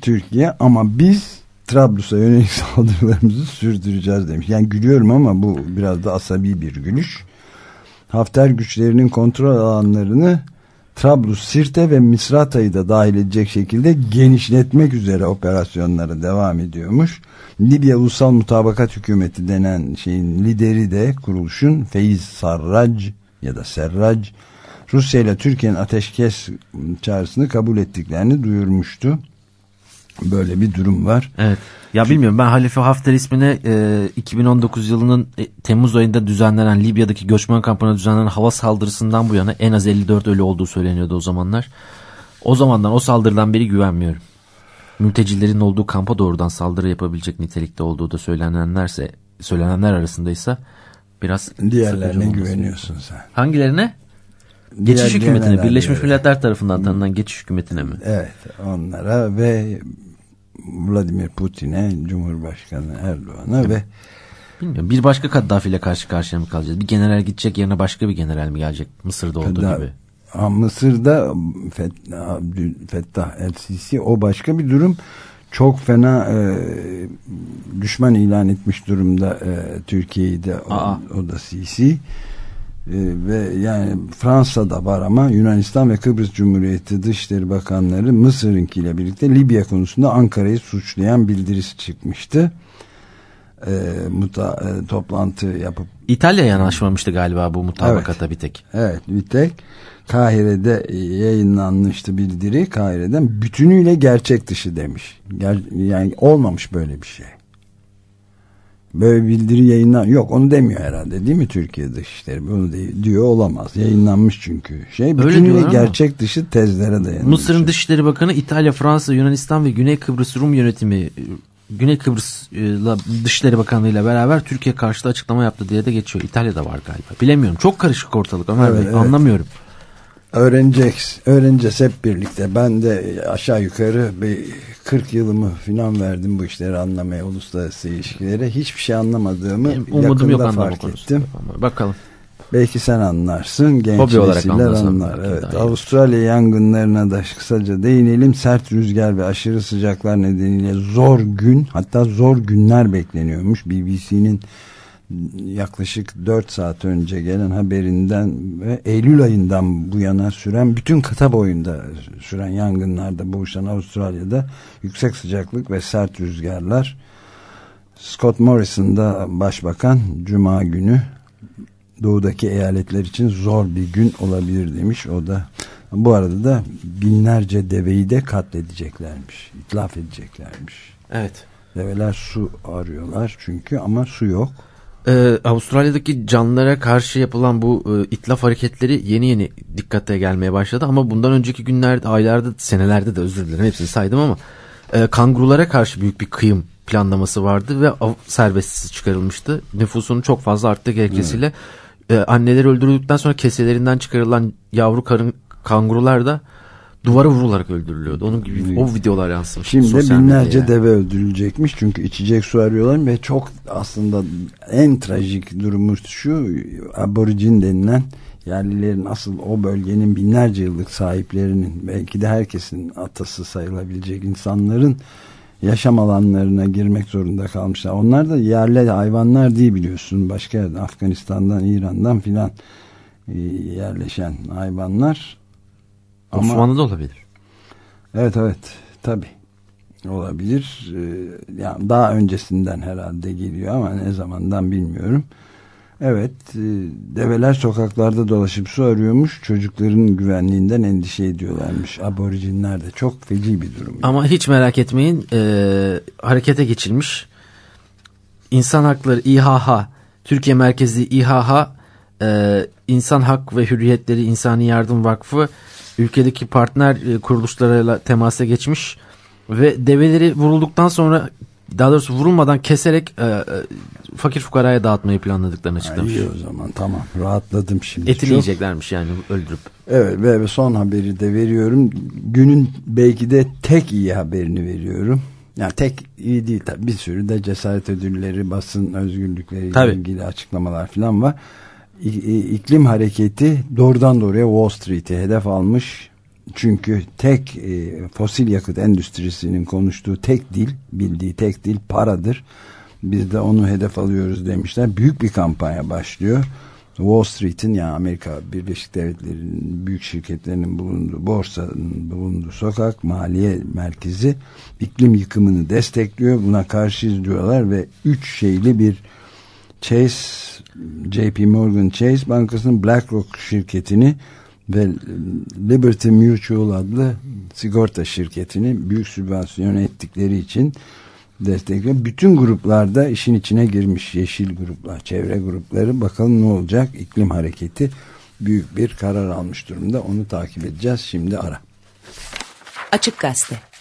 Speaker 2: Türkiye ama biz Trablus'a yönelik *laughs* saldırılarımızı sürdüreceğiz demiş. Yani gülüyorum ama bu biraz da asabi bir gülüş. Hafter güçlerinin kontrol alanlarını Trablus, Sirte ve Misrata'yı da dahil edecek şekilde genişletmek üzere operasyonlara devam ediyormuş. Libya Ulusal Mutabakat Hükümeti denen şeyin lideri de kuruluşun Feiz Sarraj ya da Serraj Rusya ile Türkiye'nin ateşkes çağrısını kabul ettiklerini duyurmuştu. Böyle bir durum var.
Speaker 3: Evet. Ya bilmiyorum ben Halife Hafter ismine e, 2019 yılının e, Temmuz ayında düzenlenen Libya'daki göçmen kampına düzenlenen hava saldırısından bu yana en az 54 ölü olduğu söyleniyordu o zamanlar. O zamandan o saldırıdan beri güvenmiyorum. Mültecilerin olduğu kampa doğrudan saldırı yapabilecek nitelikte olduğu da söylenenlerse söylenenler arasındaysa biraz
Speaker 2: Diğerlerine güveniyorsun sen.
Speaker 3: Hangilerine?
Speaker 2: Diğer-
Speaker 3: Geçiş hükümetine,
Speaker 2: diğerlerine
Speaker 3: Birleşmiş. Milletler tarafından tanınan geçiş hükümetine mi?
Speaker 2: Evet onlara ve Vladimir Putin'e, Cumhurbaşkanı Erdoğan'a ve
Speaker 3: Bilmiyorum. Bir başka Kaddafi ile karşı karşıya mı kalacağız? Bir general gidecek yerine başka bir general mi gelecek? Mısır'da olduğu
Speaker 2: Kaddafi-
Speaker 3: gibi.
Speaker 2: Ha, Mısır'da Fettah El Sisi o başka bir durum. Çok fena e, düşman ilan etmiş durumda e, Türkiye'yi de o,
Speaker 3: Aa.
Speaker 2: o da Sisi. E, ve yani Fransa'da var ama Yunanistan ve Kıbrıs Cumhuriyeti Dışişleri Bakanları Mısır'ınkiyle birlikte Libya konusunda Ankara'yı suçlayan bildirisi çıkmıştı. E, muta, e, toplantı yapıp
Speaker 3: İtalya yanaşmamıştı galiba bu mutabakata bir tek.
Speaker 2: Evet bir tek Kahire'de yayınlanmıştı bildiri Kahire'den bütünüyle gerçek dışı demiş. Ger- yani olmamış böyle bir şey. Böyle bildiri yayınlan yok onu demiyor herhalde değil mi Türkiye Dışişleri bunu diyor olamaz yayınlanmış çünkü şey bütünüyle
Speaker 3: diyorlar ama-
Speaker 2: gerçek dışı tezlere dayanıyor.
Speaker 3: Mısır'ın Dışişleri Bakanı İtalya, Fransa, Yunanistan ve Güney Kıbrıs Rum yönetimi e, Güney Kıbrıs'la Dışişleri Bakanlığı ile beraber Türkiye karşıtı açıklama yaptı diye de geçiyor. İtalya'da var galiba. Bilemiyorum. Çok karışık ortalık Ömer
Speaker 2: Evet,
Speaker 3: Bey.
Speaker 2: evet.
Speaker 3: Anlamıyorum.
Speaker 2: Öğreneceğiz, öğreneceğiz hep birlikte. Ben de aşağı yukarı bir 40 yılımı filan verdim bu işleri anlamaya, uluslararası ilişkilere. Hiçbir şey anlamadığımı
Speaker 3: Benim umudum yok
Speaker 2: yakında
Speaker 3: anlama
Speaker 2: fark ettim.
Speaker 3: Bakalım.
Speaker 2: Belki sen anlarsın, genç
Speaker 3: Hobi olarak
Speaker 2: anlar. Evet,
Speaker 3: daha.
Speaker 2: Avustralya yangınlarına da kısaca değinelim. Sert rüzgar ve aşırı sıcaklar nedeniyle zor gün, hatta zor günler bekleniyormuş. BBC'nin yaklaşık 4 saat önce gelen haberinden ve Eylül ayından bu yana süren bütün kıta boyunda süren yangınlarda boğuşan Avustralya'da yüksek sıcaklık ve sert rüzgarlar Scott Morrison da başbakan Cuma günü doğudaki eyaletler için zor bir gün olabilir demiş. O da bu arada da binlerce deveyi de katledeceklermiş. itlaf edeceklermiş.
Speaker 3: Evet.
Speaker 2: Develer su arıyorlar çünkü ama su yok.
Speaker 3: Ee, Avustralya'daki canlılara karşı yapılan bu e, itlaf hareketleri yeni yeni dikkate gelmeye başladı. Ama bundan önceki günlerde, aylarda, senelerde de özür dilerim hepsini saydım ama e, kangurulara karşı büyük bir kıyım planlaması vardı ve av serbestsiz çıkarılmıştı. Nüfusunun çok fazla arttığı gerekçesiyle. E, anneleri öldürüldükten sonra keselerinden çıkarılan yavru karın kangurular da duvara vurularak öldürülüyordu. Onun gibi o videolar yansımış.
Speaker 2: Şimdi binlerce
Speaker 3: medyaya.
Speaker 2: deve öldürülecekmiş çünkü içecek su arıyorlar ve çok aslında en trajik durumu şu aborigin denilen yerlilerin asıl o bölgenin binlerce yıllık sahiplerinin belki de herkesin atası sayılabilecek insanların yaşam alanlarına girmek zorunda kalmışlar. Onlar da yerli hayvanlar değil biliyorsun. Başka yerden Afganistan'dan, İran'dan filan e, yerleşen hayvanlar. Ama
Speaker 3: Osmanlı'da olabilir.
Speaker 2: Evet evet. Tabi olabilir. Ee, yani daha öncesinden herhalde geliyor ama ne zamandan bilmiyorum. Evet e, develer sokaklarda dolaşıp su arıyormuş. Çocukların güvenliğinden endişe ediyorlarmış. Aborjinler de çok feci bir durum.
Speaker 3: Ama hiç merak etmeyin e, harekete geçilmiş. İnsan Hakları İHH, Türkiye merkezli İHH, e, İnsan Hak ve Hürriyetleri İnsani Yardım Vakfı ülkedeki partner e, kuruluşlarıyla temasa geçmiş ve develeri vurulduktan sonra daha doğrusu vurulmadan keserek e, e, fakir fukaraya dağıtmayı planladıklarını
Speaker 2: Ha,
Speaker 3: açıklamış.
Speaker 2: iyi o zaman tamam rahatladım şimdi
Speaker 3: Etini
Speaker 2: çok.
Speaker 3: yiyeceklermiş yani öldürüp.
Speaker 2: Evet ve son haberi de veriyorum. Günün belki de tek iyi haberini veriyorum. Yani tek iyi değil tabii. Bir sürü de cesaret ödülleri, basın özgürlükleri
Speaker 3: Tabii.
Speaker 2: ilgili açıklamalar falan var. İklim hareketi doğrudan doğruya Wall Street'i hedef almış. Çünkü tek e, fosil yakıt endüstrisinin konuştuğu tek dil, bildiği tek dil paradır. Biz de onu hedef alıyoruz demişler. Büyük bir kampanya başlıyor. Wall Street'in yani Amerika Birleşik Devletleri'nin büyük şirketlerinin bulunduğu borsanın bulunduğu sokak maliye merkezi iklim yıkımını destekliyor. Buna karşı diyorlar ve üç şeyli bir Chase JP Morgan Chase bankasının BlackRock şirketini ve Liberty Mutual adlı sigorta şirketini büyük sübvansiyon ettikleri için destekliyor. Bütün gruplarda işin içine girmiş yeşil gruplar, çevre grupları bakalım ne olacak? İklim hareketi büyük bir karar almış durumda. Onu takip edeceğiz. Şimdi ara.
Speaker 1: Açık Gazete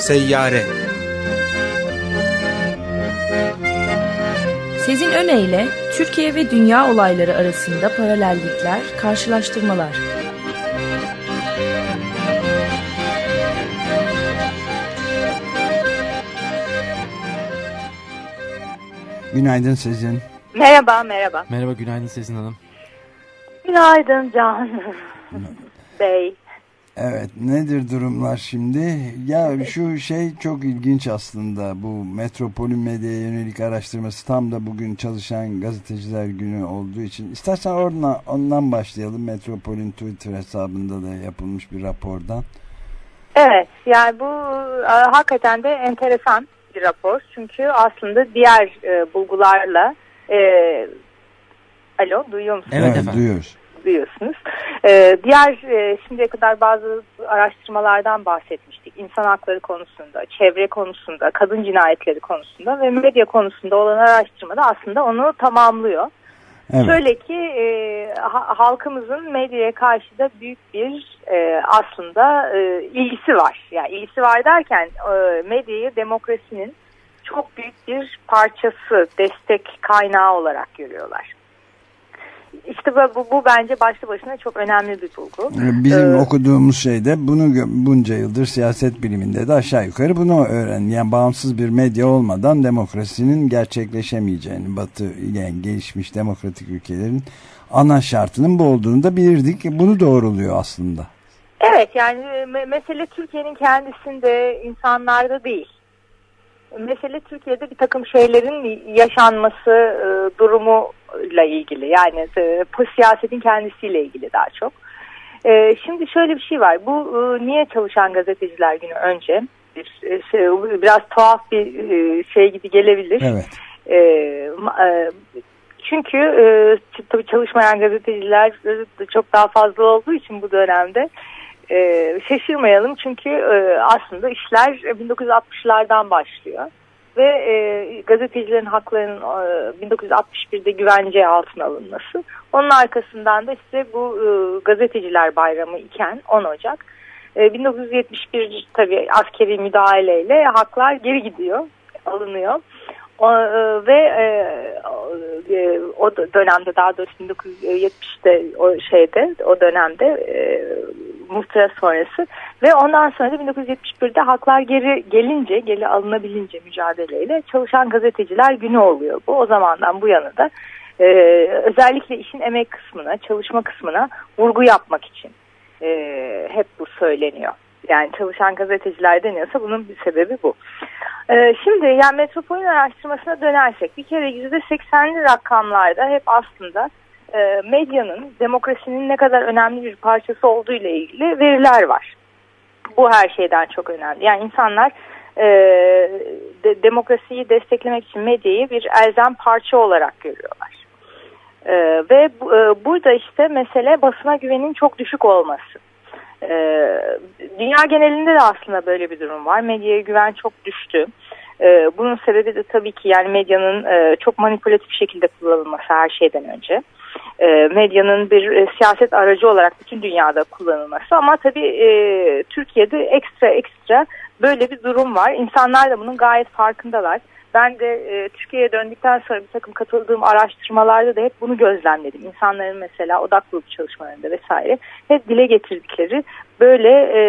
Speaker 6: Seyyare
Speaker 8: Sezin Öne Türkiye ve dünya olayları arasında paralellikler, karşılaştırmalar.
Speaker 2: Günaydın Sezin.
Speaker 9: Merhaba, merhaba.
Speaker 3: Merhaba günaydın Sezin Hanım.
Speaker 9: Günaydın Can Bey.
Speaker 2: Evet nedir durumlar şimdi? Ya şu şey çok ilginç aslında bu Metropol'ün medyaya yönelik araştırması tam da bugün çalışan gazeteciler günü olduğu için. İstersen oradan, ondan başlayalım. Metropol'ün Twitter hesabında da yapılmış bir rapordan.
Speaker 9: Evet, yani bu e, hakikaten de enteresan bir rapor. Çünkü aslında diğer e, bulgularla e, Alo, duyuyor musunuz?
Speaker 3: Evet efendim.
Speaker 2: duyuyoruz.
Speaker 9: Duyuyorsunuz. E, diğer e, şimdiye kadar bazı araştırmalardan bahsetmiştik. İnsan hakları konusunda, çevre konusunda, kadın cinayetleri konusunda ve medya konusunda olan araştırmada aslında onu tamamlıyor.
Speaker 2: Evet.
Speaker 9: Şöyle ki e, ha- halkımızın medyaya karşı da büyük bir e, aslında e, ilgisi var. Yani ilgisi var derken e, medyayı demokrasinin çok büyük bir parçası, destek kaynağı olarak görüyorlar. İşte bu, bu, bence başlı başına çok önemli bir bulgu.
Speaker 2: Bizim
Speaker 9: Ee,
Speaker 2: okuduğumuz şeyde bunu bunca yıldır siyaset biliminde de aşağı yukarı bunu öğren. Yani bağımsız bir medya olmadan demokrasinin gerçekleşemeyeceğini Batı yani gelişmiş demokratik ülkelerin ana şartının bu olduğunu da bilirdik. Bunu doğruluyor aslında.
Speaker 9: Evet yani me- mesele Türkiye'nin kendisinde insanlarda değil. Mesele Türkiye'de bir takım şeylerin yaşanması e, durumuyla ilgili. Yani e, bu siyasetin kendisiyle ilgili daha çok. E, şimdi şöyle bir şey var. Bu e, niye çalışan gazeteciler günü önce? Bir, e, şey, biraz tuhaf bir e, şey gibi gelebilir.
Speaker 2: Evet.
Speaker 9: E, e, çünkü e, tabii çalışmayan gazeteciler çok daha fazla olduğu için bu dönemde e, şaşırmayalım. Çünkü e, aslında işler 1960'lardan başlıyor. Ve e, gazetecilerin haklarının e, 1961'de güvence altına alınması. Onun arkasından da işte bu e, gazeteciler bayramı iken 10 Ocak. E, 1971 tabii askeri müdahaleyle haklar geri gidiyor, alınıyor. O, e, ve e, e, o dönemde daha doğrusu 1970'te o şeyde o dönemde e, muhtıra sonrası ve ondan sonra da 1971'de haklar geri gelince geri alınabilince mücadeleyle çalışan gazeteciler günü oluyor bu. O zamandan bu yana da e, özellikle işin emek kısmına çalışma kısmına vurgu yapmak için e, hep bu söyleniyor. Yani çalışan gazeteciler deniyorsa bunun bir sebebi bu. Ee, şimdi yani Metropol'ün araştırmasına dönersek bir kere %80'li rakamlarda hep aslında e, medyanın demokrasinin ne kadar önemli bir parçası olduğu ile ilgili veriler var. Bu her şeyden çok önemli. Yani insanlar e, de- demokrasiyi desteklemek için medyayı bir elzem parça olarak görüyorlar. E, ve e, burada işte mesele basına güvenin çok düşük olması. Ee, dünya genelinde de aslında böyle bir durum var. Medyaya güven çok düştü. Ee, bunun sebebi de tabii ki yani medyanın e, çok manipülatif şekilde kullanılması her şeyden önce. Ee, medyanın bir e, siyaset aracı olarak bütün dünyada kullanılması ama tabii e, Türkiye'de ekstra ekstra böyle bir durum var. İnsanlar da bunun gayet farkındalar. Ben de e, Türkiye'ye döndükten sonra bir takım katıldığım araştırmalarda da hep bunu gözlemledim. İnsanların mesela odak grubu çalışmalarında vesaire hep dile getirdikleri böyle e,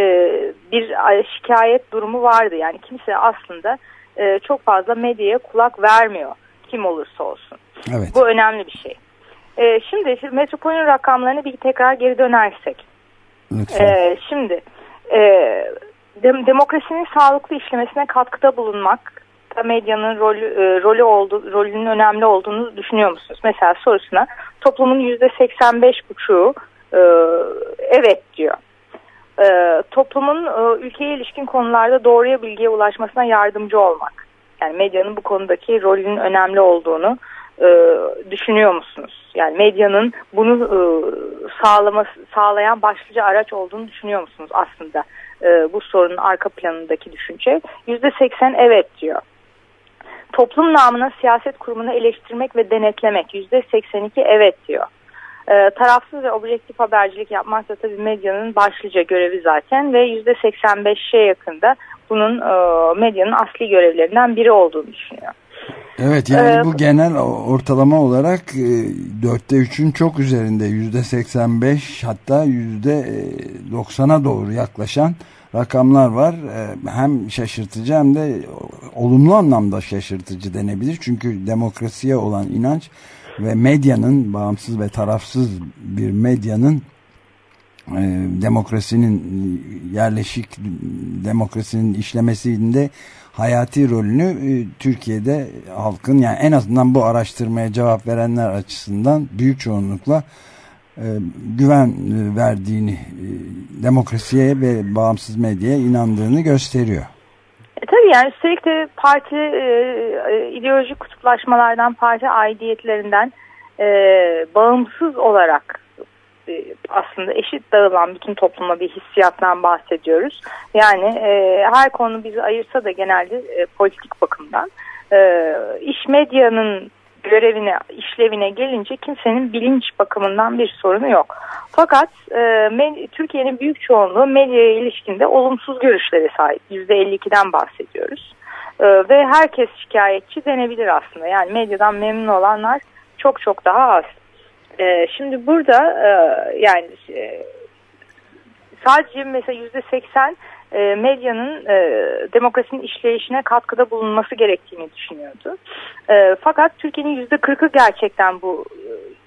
Speaker 9: bir şikayet durumu vardı. Yani kimse aslında e, çok fazla medyaya kulak vermiyor kim olursa olsun.
Speaker 2: Evet.
Speaker 9: Bu önemli bir şey. E, şimdi, şimdi Metropol'ün rakamlarına bir tekrar geri dönersek.
Speaker 2: Lütfen.
Speaker 9: Ee, şimdi e, dem- demokrasinin sağlıklı işlemesine katkıda bulunmak da medyanın rolü, e, rolü oldu, rolünün önemli olduğunu düşünüyor musunuz? Mesela sorusuna toplumun yüzde 85 buçuğu e, evet diyor. E, toplumun e, ülkeye ilişkin konularda doğruya bilgiye ulaşmasına yardımcı olmak. Yani medyanın bu konudaki rolünün önemli olduğunu e, düşünüyor musunuz? Yani medyanın bunu e, sağlaması, sağlayan başlıca araç olduğunu düşünüyor musunuz aslında? E, bu sorunun arka planındaki düşünce. Yüzde seksen evet diyor. Toplum namına siyaset kurumunu eleştirmek ve denetlemek yüzde seksen iki evet diyor. E, tarafsız ve objektif habercilik yapmak da tabii medyanın başlıca görevi zaten ve yüzde seksen beşe yakında bunun e, medyanın asli görevlerinden biri olduğunu düşünüyor.
Speaker 2: Evet yani
Speaker 9: Ee,
Speaker 2: bu genel ortalama olarak e, dörtte üçün çok üzerinde yüzde 85 hatta yüzde 90'a doğru yaklaşan rakamlar var. E, Hem şaşırtıcı hem de olumlu anlamda şaşırtıcı denebilir. Çünkü demokrasiye olan inanç ve medyanın bağımsız ve tarafsız bir medyanın e, demokrasinin yerleşik demokrasinin işlemesinde hayati rolünü e, Türkiye'de halkın yani en azından bu araştırmaya cevap verenler açısından büyük çoğunlukla e, güven e, verdiğini demokrasiye ve bağımsız medyaya inandığını gösteriyor.
Speaker 9: Tabii yani üstelik de parti ideolojik kutuplaşmalardan, parti aidiyetlerinden bağımsız olarak aslında eşit dağılan bütün topluma bir hissiyattan bahsediyoruz. Yani e, her konu bizi ayırsa da genelde e, politik bakımdan e, iş medyanın görevine, işlevine gelince kimsenin bilinç bakımından bir sorunu yok. Fakat e, Türkiye'nin büyük çoğunluğu medyaya ilişkinde olumsuz görüşlere sahip. %52'den bahsediyoruz. E, ve herkes şikayetçi denebilir aslında. Yani medyadan memnun olanlar çok çok daha az. E, şimdi burada e, yani e, sadece mesela yüzde seksen e, medyanın demokrasinin işleyişine katkıda bulunması gerektiğini düşünüyordu. Fakat Türkiye'nin yüzde kırkı gerçekten bu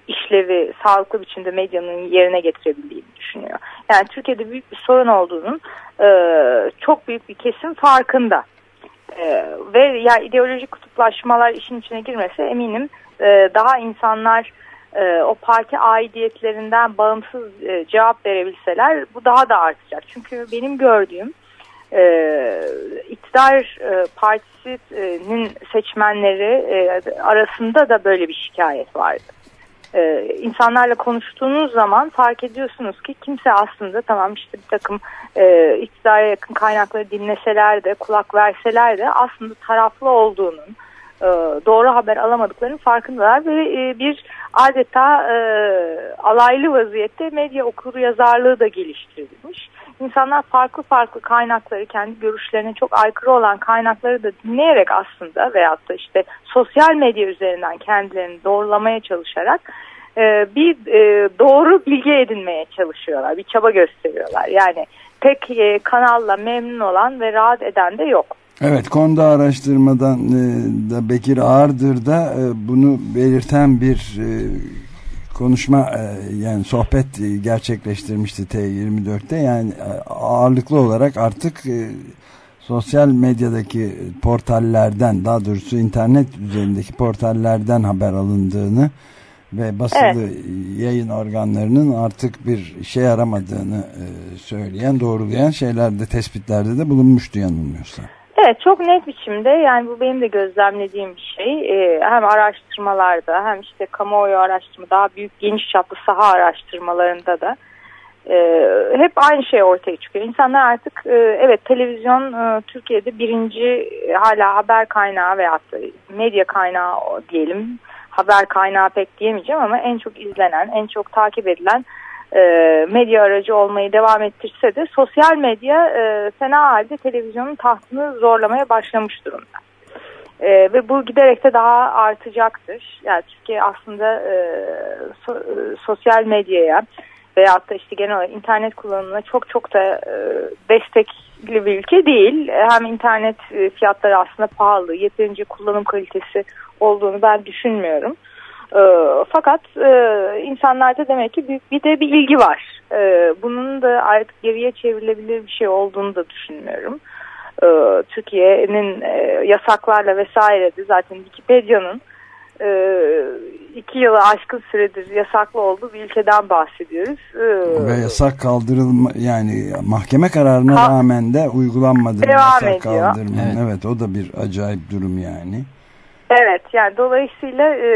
Speaker 9: işlevi sağlıklı biçimde medyanın yerine getirebildiğini düşünüyor. Yani Türkiye'de büyük bir sorun olduğunun çok büyük bir kesim farkında. Ve ya ideolojik kutuplaşmalar işin içine girmese eminim daha insanlar e, o parti aidiyetlerinden bağımsız e, cevap verebilseler bu daha da artacak. Çünkü benim gördüğüm e, iktidar e, partisinin seçmenleri e, arasında da böyle bir şikayet vardı. E, insanlarla konuştuğunuz zaman fark ediyorsunuz ki kimse aslında tamam işte bir takım e, iktidara yakın kaynakları dinleseler de kulak verseler de aslında taraflı olduğunun e, doğru haber alamadıklarının farkındalar ve e, bir adeta e, alaylı vaziyette medya okuru yazarlığı da geliştirilmiş. İnsanlar farklı farklı kaynakları kendi görüşlerine çok aykırı olan kaynakları da dinleyerek aslında veyahut da işte sosyal medya üzerinden kendilerini doğrulamaya çalışarak bir doğru bilgi edinmeye çalışıyorlar. Bir çaba gösteriyorlar. Yani pek e, kanalla memnun olan ve rahat eden de yok.
Speaker 2: Evet konuda araştırmadan e, da Bekir Ağırdır da e, bunu belirten bir e, konuşma e, yani sohbet e, gerçekleştirmişti T24'te yani e, ağırlıklı olarak artık e, sosyal medyadaki portallerden daha doğrusu internet üzerindeki portallerden haber alındığını ve basılı yayın organlarının artık bir şey aramadığını e, söyleyen doğrulayan şeylerde tespitlerde de bulunmuştu yanılmıyorsam.
Speaker 9: Evet çok net biçimde yani bu benim de gözlemlediğim bir şey. Ee, hem araştırmalarda hem işte kamuoyu araştırma daha büyük geniş çaplı saha araştırmalarında da e, hep aynı şey ortaya çıkıyor. İnsanlar artık e, evet televizyon e, Türkiye'de birinci e, hala haber kaynağı veya medya kaynağı diyelim. Haber kaynağı pek diyemeyeceğim ama en çok izlenen, en çok takip edilen e, medya aracı olmayı devam ettirse de sosyal medya e, fena halde televizyonun tahtını zorlamaya başlamış durumda. E, ve bu giderek de daha artacaktır. Yani Türkiye aslında so, sosyal medyaya veyahut da işte genel olarak internet kullanımına çok çok da destekli bir ülke değil. Hem internet fiyatları aslında pahalı, yeterince kullanım kalitesi olduğunu ben düşünmüyorum. E, fakat e, insanlarda demek ki büyük bir de bir ilgi var. E, bunun da artık geriye çevrilebilir bir şey olduğunu da düşünmüyorum. E, Türkiye'nin e, yasaklarla vesaire de zaten Wikipedia'nın e, iki yılı aşkın süredir yasaklı olduğu bir ülkeden bahsediyoruz. E,
Speaker 2: Ve yasak kaldırılma yani mahkeme kararına
Speaker 9: Ka-
Speaker 2: rağmen de uygulanmadı.
Speaker 9: Devam
Speaker 2: yasak
Speaker 9: ediyor.
Speaker 3: Evet.
Speaker 2: Evet. o da bir acayip durum yani.
Speaker 9: Evet yani dolayısıyla e,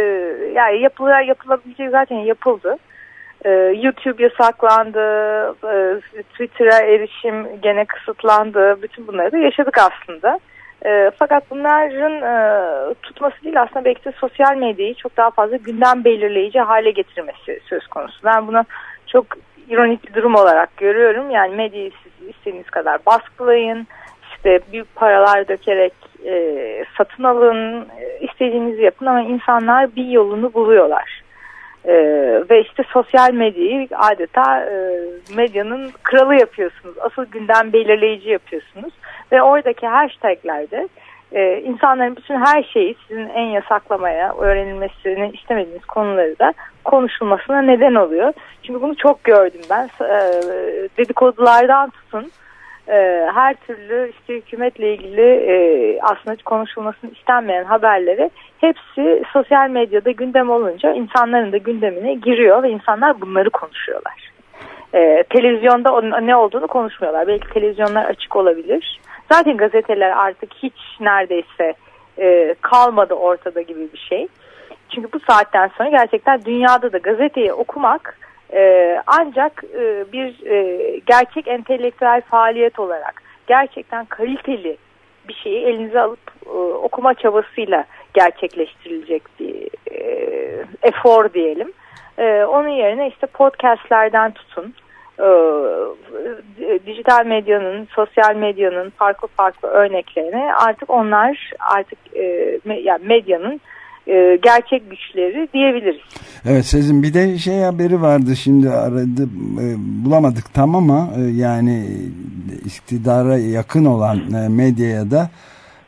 Speaker 9: yani yapılar yapılabilecek zaten yapıldı. E, YouTube yasaklandı, e, Twitter'a erişim gene kısıtlandı. Bütün bunları da yaşadık aslında. E, fakat bunların e, tutması değil aslında belki de sosyal medyayı çok daha fazla gündem belirleyici hale getirmesi söz konusu. Ben bunu çok ironik bir durum olarak görüyorum. Yani medyayı siz istediğiniz kadar baskılayın, işte büyük paralar dökerek e, satın alın, e, istediğinizi yapın ama insanlar bir yolunu buluyorlar. E, ve işte sosyal medyayı adeta e, medyanın kralı yapıyorsunuz. Asıl gündem belirleyici yapıyorsunuz. Ve oradaki hashtaglerde e, insanların bütün her şeyi sizin en yasaklamaya, öğrenilmesini istemediğiniz konuları da konuşulmasına neden oluyor. Çünkü bunu çok gördüm ben. E, dedikodulardan tutun e, her türlü işte hükümetle ilgili e, aslında konuşulmasını istenmeyen haberleri hepsi sosyal medyada gündem olunca insanların da gündemine giriyor ve insanlar bunları konuşuyorlar. E, televizyonda ne olduğunu konuşmuyorlar. Belki televizyonlar açık olabilir. Zaten gazeteler artık hiç neredeyse e, kalmadı ortada gibi bir şey. Çünkü bu saatten sonra gerçekten dünyada da gazeteyi okumak e, ancak e, bir e, gerçek entelektüel faaliyet olarak gerçekten kaliteli bir şeyi elinize alıp e, okuma çabasıyla gerçekleştirilecek bir e, efor diyelim. E, onun yerine işte podcastlerden tutun, e, dijital medyanın, sosyal medyanın farklı farklı örneklerini artık onlar artık e, yani medyanın e, gerçek güçleri diyebiliriz.
Speaker 2: Evet sizin bir de şey haberi vardı şimdi aradı e, bulamadık tam ama e, yani iktidara yakın olan e, medyaya da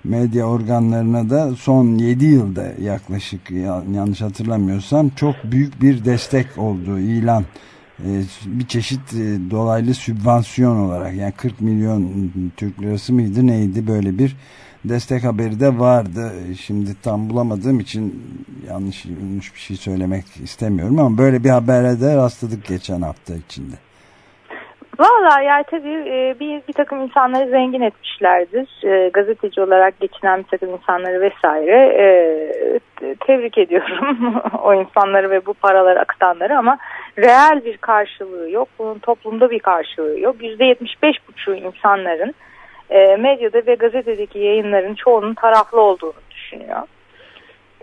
Speaker 2: medya organlarına da son 7 yılda yaklaşık yanlış hatırlamıyorsam çok büyük bir destek oldu ilan e, bir çeşit e, dolaylı sübvansiyon olarak yani 40 milyon Türk lirası mıydı neydi böyle bir destek haberi de vardı. Şimdi tam bulamadığım için yanlış, yanlış bir şey söylemek istemiyorum ama böyle bir habere de rastladık geçen hafta içinde.
Speaker 9: Valla yani tabii e, bir, bir takım insanları zengin etmişlerdir. E, gazeteci olarak geçinen bir takım insanları vesaire. E, tebrik ediyorum *laughs* o insanları ve bu paraları akıtanları ama reel bir karşılığı yok. Bunun toplumda bir karşılığı yok. %75,5 insanların e, medyada ve gazetedeki yayınların çoğunun taraflı olduğunu düşünüyor.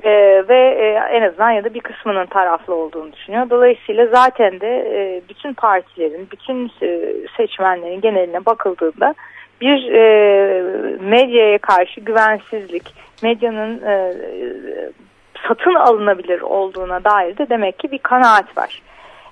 Speaker 9: E, ve e, en azından ya da bir kısmının taraflı olduğunu düşünüyor. Dolayısıyla zaten de e, bütün partilerin, bütün e, seçmenlerin geneline bakıldığında bir e, medyaya karşı güvensizlik, medyanın e, satın alınabilir olduğuna dair de demek ki bir kanaat var.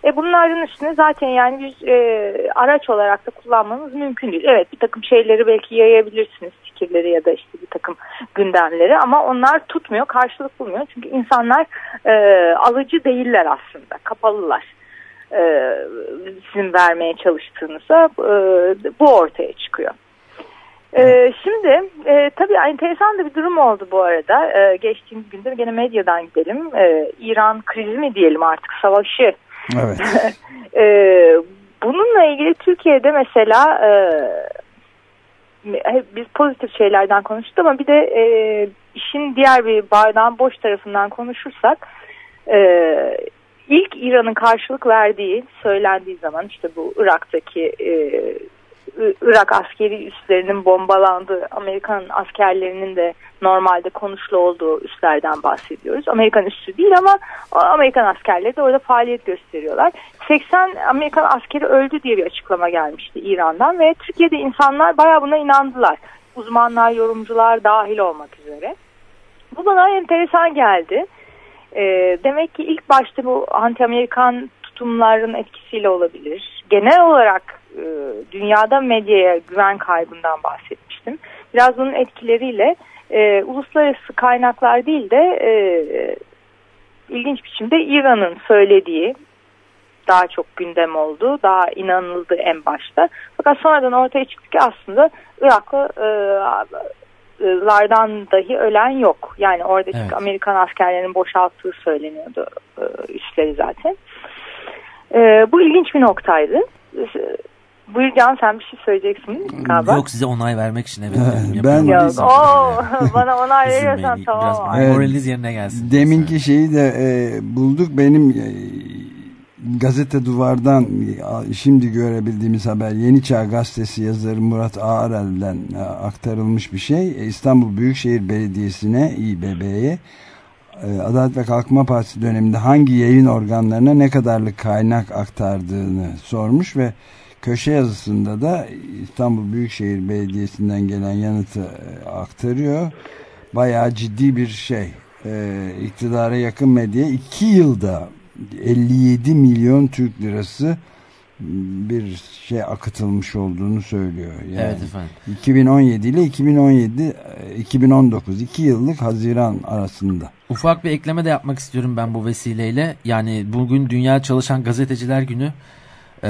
Speaker 9: E bunların üstüne zaten yani bir e, araç olarak da kullanmanız mümkün değil. Evet bir takım şeyleri belki yayabilirsiniz fikirleri ya da işte bir takım gündemleri ama onlar tutmuyor, karşılık bulmuyor. Çünkü insanlar e, alıcı değiller aslında, kapalılar. E, sizin vermeye çalıştığınızda e, bu ortaya çıkıyor. Ee, şimdi e, tabii enteresan da bir durum oldu bu arada. Ee, geçtiğimiz günde gene medyadan gidelim. Ee, İran krizi mi diyelim artık savaşı
Speaker 2: Evet. *laughs*
Speaker 9: e, bununla ilgili Türkiye'de mesela e, biz pozitif şeylerden konuştuk ama bir de e, işin diğer bir bardağın boş tarafından konuşursak e, ilk İran'ın karşılık verdiği söylendiği zaman işte bu Irak'taki Irak askeri üslerinin bombalandığı, Amerikan askerlerinin de normalde konuşlu olduğu üslerden bahsediyoruz. Amerikan üssü değil ama Amerikan askerleri de orada faaliyet gösteriyorlar. 80 Amerikan askeri öldü diye bir açıklama gelmişti İran'dan ve Türkiye'de insanlar bayağı buna inandılar. Uzmanlar, yorumcular dahil olmak üzere. Bu bana enteresan geldi. E, demek ki ilk başta bu anti-Amerikan tutumların etkisiyle olabilir. Genel olarak e, dünyada medyaya güven kaybından bahsetmiştim. Biraz bunun etkileriyle e, uluslararası kaynaklar değil de e, ilginç biçimde İran'ın söylediği daha çok gündem oldu. Daha inanıldı en başta. Fakat sonradan ortaya çıktı ki aslında Iraklılardan e, dahi ölen yok. Yani oradaki evet. Amerikan askerlerinin boşalttığı söyleniyordu e, üstleri zaten. E, bu ilginç bir noktaydı. Buyur Can sen bir şey söyleyeceksin galiba.
Speaker 3: Yok size onay vermek için evet.
Speaker 2: ben
Speaker 9: Yok, oo, *laughs* bana onay veriyorsan tamam.
Speaker 3: Biraz moraliniz yerine gelsin.
Speaker 2: Deminki şeyi de e, bulduk. Benim e, gazete duvardan e, şimdi görebildiğimiz haber Yeni Çağ Gazetesi yazarı Murat Ağarel'den e, aktarılmış bir şey. E, İstanbul Büyükşehir Belediyesi'ne İBB'ye Adalet ve Kalkınma Partisi döneminde hangi yayın organlarına ne kadarlık kaynak aktardığını sormuş ve köşe yazısında da İstanbul Büyükşehir Belediyesi'nden gelen yanıtı e, aktarıyor. Bayağı ciddi bir şey. Ee, iktidara yakın medya 2 yılda 57 milyon Türk lirası bir şey akıtılmış olduğunu söylüyor. Yani
Speaker 3: Evet efendim.
Speaker 2: 2017 ile 2017 e, 2019 2 yıllık Haziran arasında.
Speaker 3: Ufak bir ekleme de yapmak istiyorum ben bu vesileyle. Yani bugün Dünya Çalışan Gazeteciler Günü. Ee,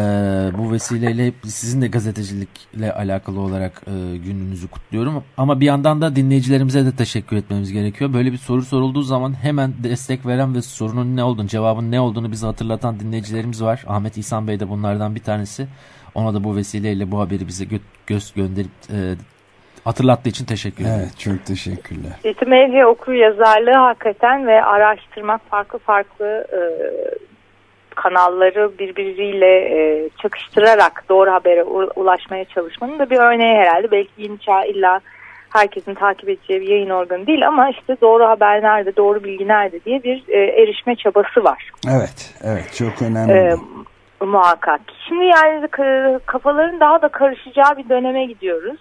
Speaker 3: bu vesileyle sizin de gazetecilikle alakalı olarak e, gününüzü kutluyorum. Ama bir yandan da dinleyicilerimize de teşekkür etmemiz gerekiyor. Böyle bir soru sorulduğu zaman hemen destek veren ve sorunun ne olduğunu, cevabın ne olduğunu bize hatırlatan dinleyicilerimiz var. Ahmet İhsan Bey de bunlardan bir tanesi. Ona da bu vesileyle bu haberi bize gö göz gönderip e, hatırlattığı için teşekkür ederim.
Speaker 2: Evet çok teşekkürler.
Speaker 9: İşte medya okur yazarlığı hakikaten ve araştırmak farklı farklı e, kanalları birbiriyle e, çakıştırarak doğru habere ulaşmaya çalışmanın da bir örneği herhalde. Belki yeni çağ illa herkesin takip edeceği bir yayın organı değil ama işte doğru haber nerede, doğru bilgi nerede diye bir e, erişme çabası var.
Speaker 2: Evet, evet çok önemli.
Speaker 9: Ee, muhakkak. Şimdi yani ka- kafaların daha da karışacağı bir döneme gidiyoruz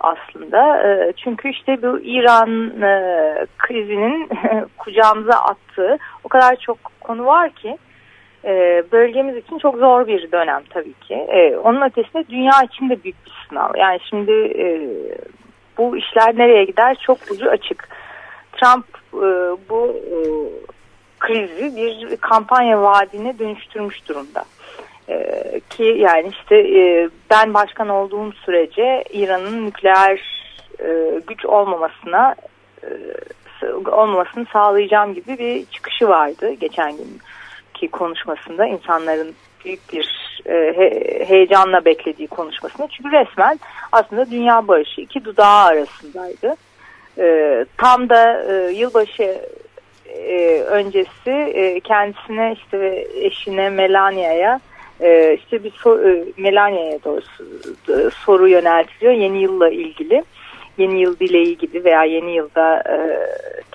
Speaker 9: aslında. Ee, çünkü işte bu İran e, krizinin *laughs* kucağımıza attığı o kadar çok konu var ki e, bölgemiz için çok zor bir dönem tabii ki. E, onun ötesinde dünya için de büyük bir sınav. Yani şimdi e, bu işler nereye gider çok ucu açık. Trump e, bu e, krizi bir kampanya vaadine dönüştürmüş durumda. Ee, ki yani işte e, ben başkan olduğum sürece İran'ın nükleer e, güç olmamasına e, olmamasını sağlayacağım gibi bir çıkışı vardı geçen günkü konuşmasında insanların büyük bir e, he- heyecanla beklediği konuşmasında çünkü resmen aslında dünya barışı iki dudağı arasındaydı. E, tam da e, yılbaşı e, öncesi e, kendisine işte eşine Melania'ya e, işte bir so- e, Melania'ya doğrusu e, soru yöneltiliyor yeni yılla ilgili. Yeni yıl dileği gibi veya yeni yılda e,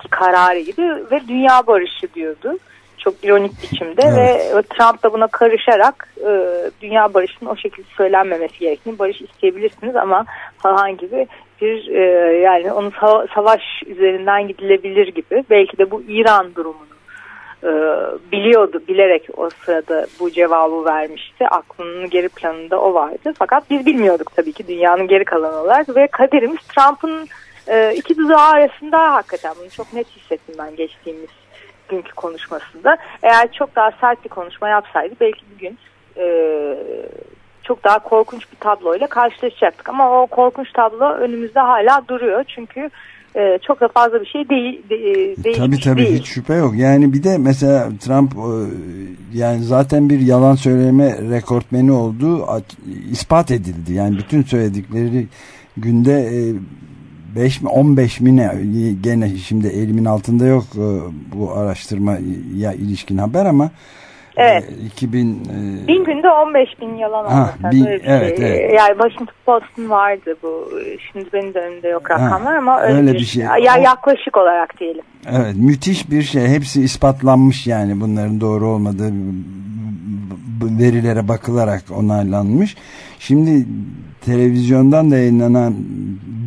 Speaker 9: ki kararı gibi ve dünya barışı diyordu. Çok ironik biçimde
Speaker 2: Evet.
Speaker 9: ve Trump da buna karışarak e, dünya barışının o şekilde söylenmemesi gerektiğini barış isteyebilirsiniz ama falan gibi bir e, yani onu sa- savaş üzerinden gidilebilir gibi. Belki de bu İran durumunu e, biliyordu bilerek o sırada bu cevabı vermişti. Aklının geri planında o vardı. Fakat biz bilmiyorduk tabii ki dünyanın geri kalanı olarak ve kaderimiz Trump'ın e, iki dudağı arasında hakikaten. Bunu çok net hissettim ben geçtiğimiz günkü konuşmasında eğer çok daha sert bir konuşma yapsaydı belki bugün e, çok daha korkunç bir tabloyla karşılaşacaktık ama o korkunç tablo önümüzde hala duruyor çünkü e, çok da fazla bir şey değil, de, değişmiş
Speaker 2: Tabii tabii
Speaker 9: değil.
Speaker 2: hiç şüphe yok. Yani bir de mesela Trump e, yani zaten bir yalan söyleme rekortmeni olduğu ispat edildi. Yani bütün söyledikleri günde 5 mi 15 mi ne? Gene şimdi elimin altında yok e, bu araştırmaya ilişkin haber ama
Speaker 9: Evet.
Speaker 2: e, 2000 e,
Speaker 9: Bin günde 15 bin yalan
Speaker 2: Ha,
Speaker 9: olmasa
Speaker 2: bin- evet,
Speaker 9: şey.
Speaker 2: evet.
Speaker 9: Yani Washington Post'un vardı bu. Şimdi benim de önümde yok rakamlar ama öyle,
Speaker 2: öyle
Speaker 9: bir,
Speaker 2: bir şey.
Speaker 9: Ya yaklaşık olarak diyelim.
Speaker 2: Evet müthiş bir şey. Hepsi ispatlanmış yani bunların doğru olmadığı verilere bakılarak onaylanmış. Şimdi televizyondan da yayınlanan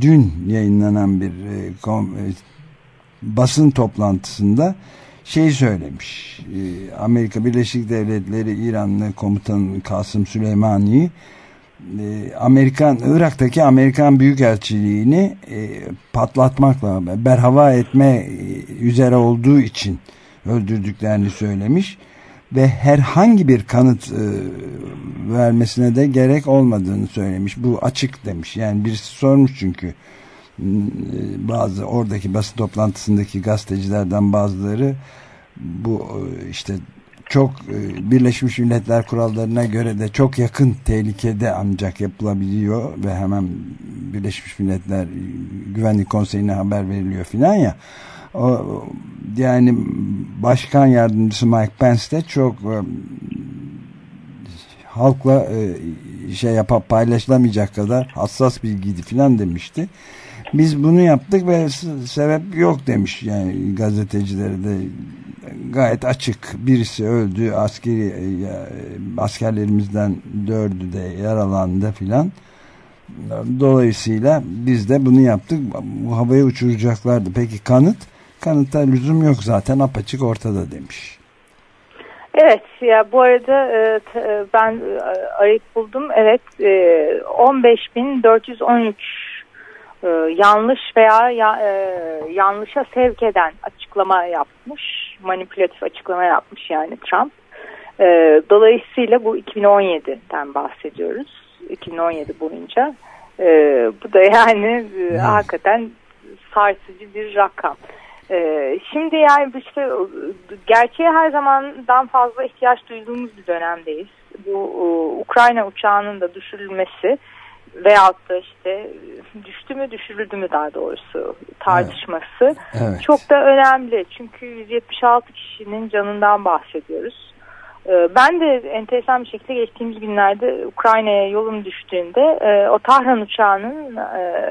Speaker 2: dün yayınlanan bir e, kom- e, basın toplantısında şey söylemiş. E, Amerika Birleşik Devletleri İranlı komutan Kasım Süleymani'yi e, Amerikan Irak'taki Amerikan Büyükelçiliğini e, patlatmakla berhava etme e, üzere olduğu için öldürdüklerini söylemiş ve herhangi bir kanıt e, vermesine de gerek olmadığını söylemiş. Bu açık demiş. Yani birisi sormuş çünkü bazı oradaki basın toplantısındaki gazetecilerden bazıları bu e, işte çok e, Birleşmiş Milletler kurallarına göre de çok yakın tehlikede ancak yapılabiliyor ve hemen Birleşmiş Milletler Güvenlik Konseyi'ne haber veriliyor filan ya. O, yani Başkan Yardımcısı Mike Pence de çok e, halkla e, şey yapıp paylaşılamayacak kadar hassas bilgiydi filan demişti. Biz bunu yaptık ve sebep yok demiş yani gazetecilere de. Gayet açık. Birisi öldü askeri e, ya, askerlerimizden dördü de yaralandı filan. Dolayısıyla biz de bunu yaptık. Bu havaya uçuracaklardı. Peki kanıt? Kanıta lüzum yok zaten. Apaçık ortada demiş.
Speaker 9: Evet ya bu arada e, e, ben e, arayıp buldum. Evet e, 15.413 e, yanlış veya ya, e, yanlışa sevk eden açıklama yapmış. Manipülatif açıklama yapmış yani Trump. E, dolayısıyla bu 2017'den bahsediyoruz. 2017 boyunca. E, bu da yani e, hakikaten sarsıcı bir rakam. Ee, şimdi yani işte gerçeğe her zamandan fazla ihtiyaç duyduğumuz bir dönemdeyiz. Bu e, Ukrayna uçağının da düşürülmesi veyahut da işte düştü mü düşürüldü mü daha doğrusu tartışması
Speaker 2: Evet.
Speaker 9: çok da önemli. Çünkü 176 kişinin canından bahsediyoruz. Ee, Ben de enteresan bir şekilde geçtiğimiz günlerde Ukrayna'ya yolum düştüğünde e, o Tahran uçağının e,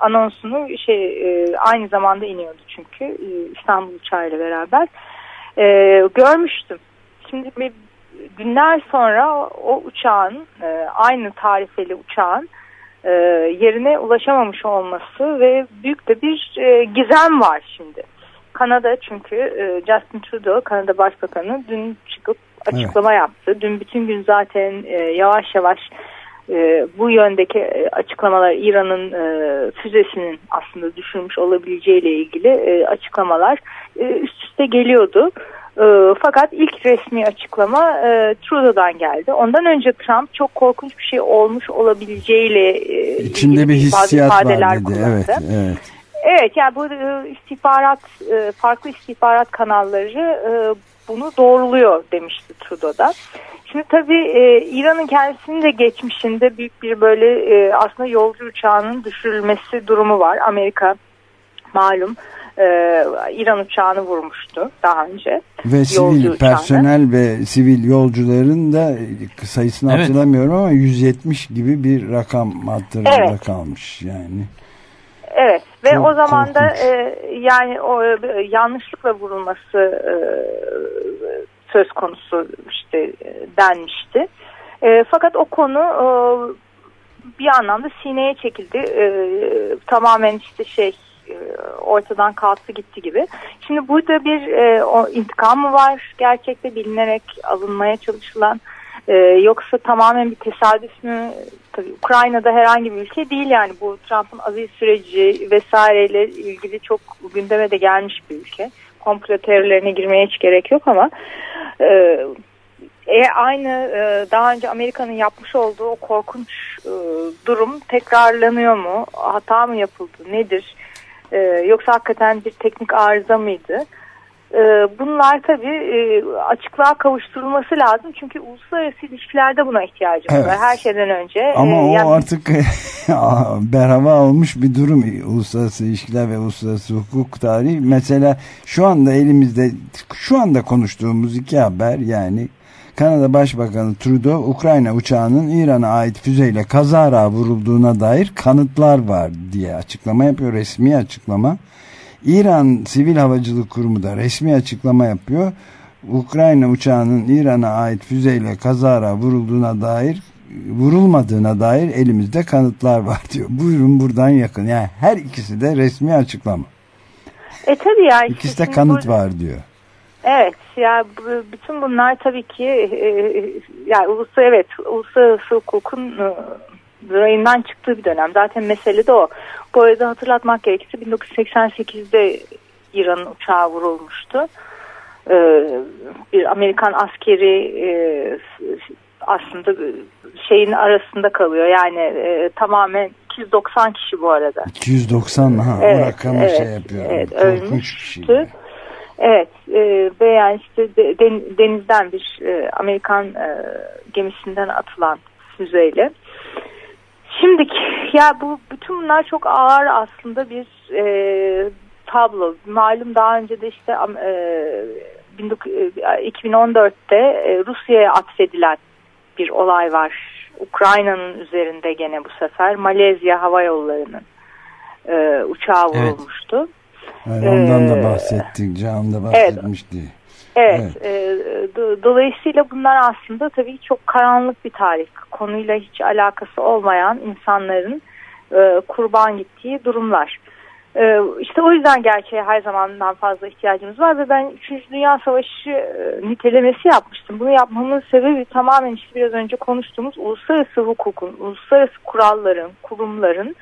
Speaker 9: anonsunu şey e, aynı zamanda iniyordu çünkü İstanbul uçağıyla beraber görmüştüm. Şimdi bir günler sonra o uçağın aynı tarifeli uçağın e, yerine ulaşamamış olması ve büyük de bir e, gizem var şimdi. Kanada çünkü e, Justin Trudeau Kanada Başbakanı dün çıkıp açıklama yaptı. Dün bütün gün zaten e, yavaş yavaş e, bu yöndeki e, açıklamalar İran'ın e, füzesinin aslında düşürmüş olabileceğiyle ilgili e, açıklamalar e, üst üste geliyordu. E, fakat ilk resmi açıklama e, Trudeau'dan geldi. Ondan önce Trump çok korkunç bir şey olmuş olabileceğiyle e,
Speaker 2: İçinde bir hissiyat var
Speaker 9: ifadeler
Speaker 2: dedi.
Speaker 9: kullandı.
Speaker 2: Evet, evet.
Speaker 9: Evet yani bu e, istihbarat e, farklı istihbarat kanalları e, bunu doğruluyor demişti Trudeau'da. Şimdi tabii e, İran'ın kendisinin de geçmişinde büyük bir böyle e, aslında yolcu uçağının düşürülmesi durumu var. Amerika malum e, İran uçağını vurmuştu daha önce.
Speaker 2: Ve
Speaker 9: Yolcu
Speaker 2: sivil
Speaker 9: uçağını.
Speaker 2: personel ve sivil yolcuların da sayısını
Speaker 3: Evet.
Speaker 2: hatırlamıyorum ama 170 gibi bir rakam hatırımda
Speaker 9: Evet.
Speaker 2: kalmış yani.
Speaker 9: Evet ve
Speaker 2: Çok
Speaker 9: o zaman da e, yani o e, yanlışlıkla vurulması e, söz konusu işte e, denmişti. E, fakat o konu e, bir anlamda sineye çekildi. E, tamamen işte şey e, ortadan kalktı gitti gibi. Şimdi burada bir e, o intikam mı var gerçekte bilinerek alınmaya çalışılan e, yoksa tamamen bir tesadüf mü? Tabii Ukrayna'da herhangi bir ülke değil yani bu Trump'ın aziz süreci vesaireyle ilgili çok gündeme de gelmiş bir ülke. Komplo teorilerine girmeye hiç gerek yok ama e, e, aynı e, daha önce Amerika'nın yapmış olduğu o korkunç e, durum tekrarlanıyor mu? Hata mı yapıldı? Nedir? E, yoksa hakikaten bir teknik arıza mıydı? E, bunlar tabii e, açıklığa kavuşturulması lazım. Çünkü uluslararası ilişkilerde buna ihtiyacımız
Speaker 2: Evet.
Speaker 9: var. Her şeyden önce.
Speaker 2: Ama
Speaker 9: e,
Speaker 2: o
Speaker 9: yani-
Speaker 2: artık *laughs* berhava olmuş bir durum uluslararası ilişkiler ve uluslararası hukuk tarihi. Mesela şu anda elimizde şu anda konuştuğumuz iki haber yani Kanada Başbakanı Trudeau Ukrayna uçağının İran'a ait füzeyle kazara vurulduğuna dair kanıtlar var diye açıklama yapıyor. Resmi açıklama. İran Sivil Havacılık Kurumu da resmi açıklama yapıyor. Ukrayna uçağının İran'a ait füzeyle kazara vurulduğuna dair vurulmadığına dair elimizde kanıtlar var diyor. Buyurun buradan yakın. Yani her ikisi de resmi açıklama.
Speaker 9: E tabii ya. işte
Speaker 2: İkisi de kanıt var diyor.
Speaker 9: Evet ya bu- bütün bunlar tabii ki e, yani ulusal evet uluslararası hukukun e, rayından çıktığı bir dönem. Zaten mesele de o. Bu arada hatırlatmak gerekirse 1988'de İran'ın uçağı vurulmuştu. E, bir Amerikan askeri e, aslında şeyin arasında kalıyor. Yani e, tamamen 290 kişi bu arada.
Speaker 2: 290 ha o
Speaker 9: Evet,
Speaker 2: rakamı
Speaker 9: evet,
Speaker 2: şey yapıyor.
Speaker 9: evet,
Speaker 2: Korkunç bir şey.
Speaker 9: Evet e, ve yani işte de- den- denizden bir e, Amerikan e, gemisinden atılan füzeyle. Şimdi ya bu bütün bunlar çok ağır aslında bir e, tablo. Malum daha önce de işte e, 19 e, 2014'te e, Rusya'ya atfedilen bir olay var. Ukrayna'nın üzerinde gene bu sefer Malezya Hava Yolları'nın e, uçağı
Speaker 3: Evet.
Speaker 2: Yani ondan da bahsettik. Can da bahsetmişti.
Speaker 9: Evet, e, do- dolayısıyla bunlar aslında tabii çok karanlık bir tarih. Konuyla hiç alakası olmayan insanların e, kurban gittiği durumlar. Ee, işte o yüzden gerçeğe her zamandan fazla ihtiyacımız var ve ben 3. Dünya Savaşı e, nitelemesi yapmıştım. Bunu yapmamın sebebi tamamen işte biraz önce konuştuğumuz uluslararası hukukun, uluslararası kuralların, kurumların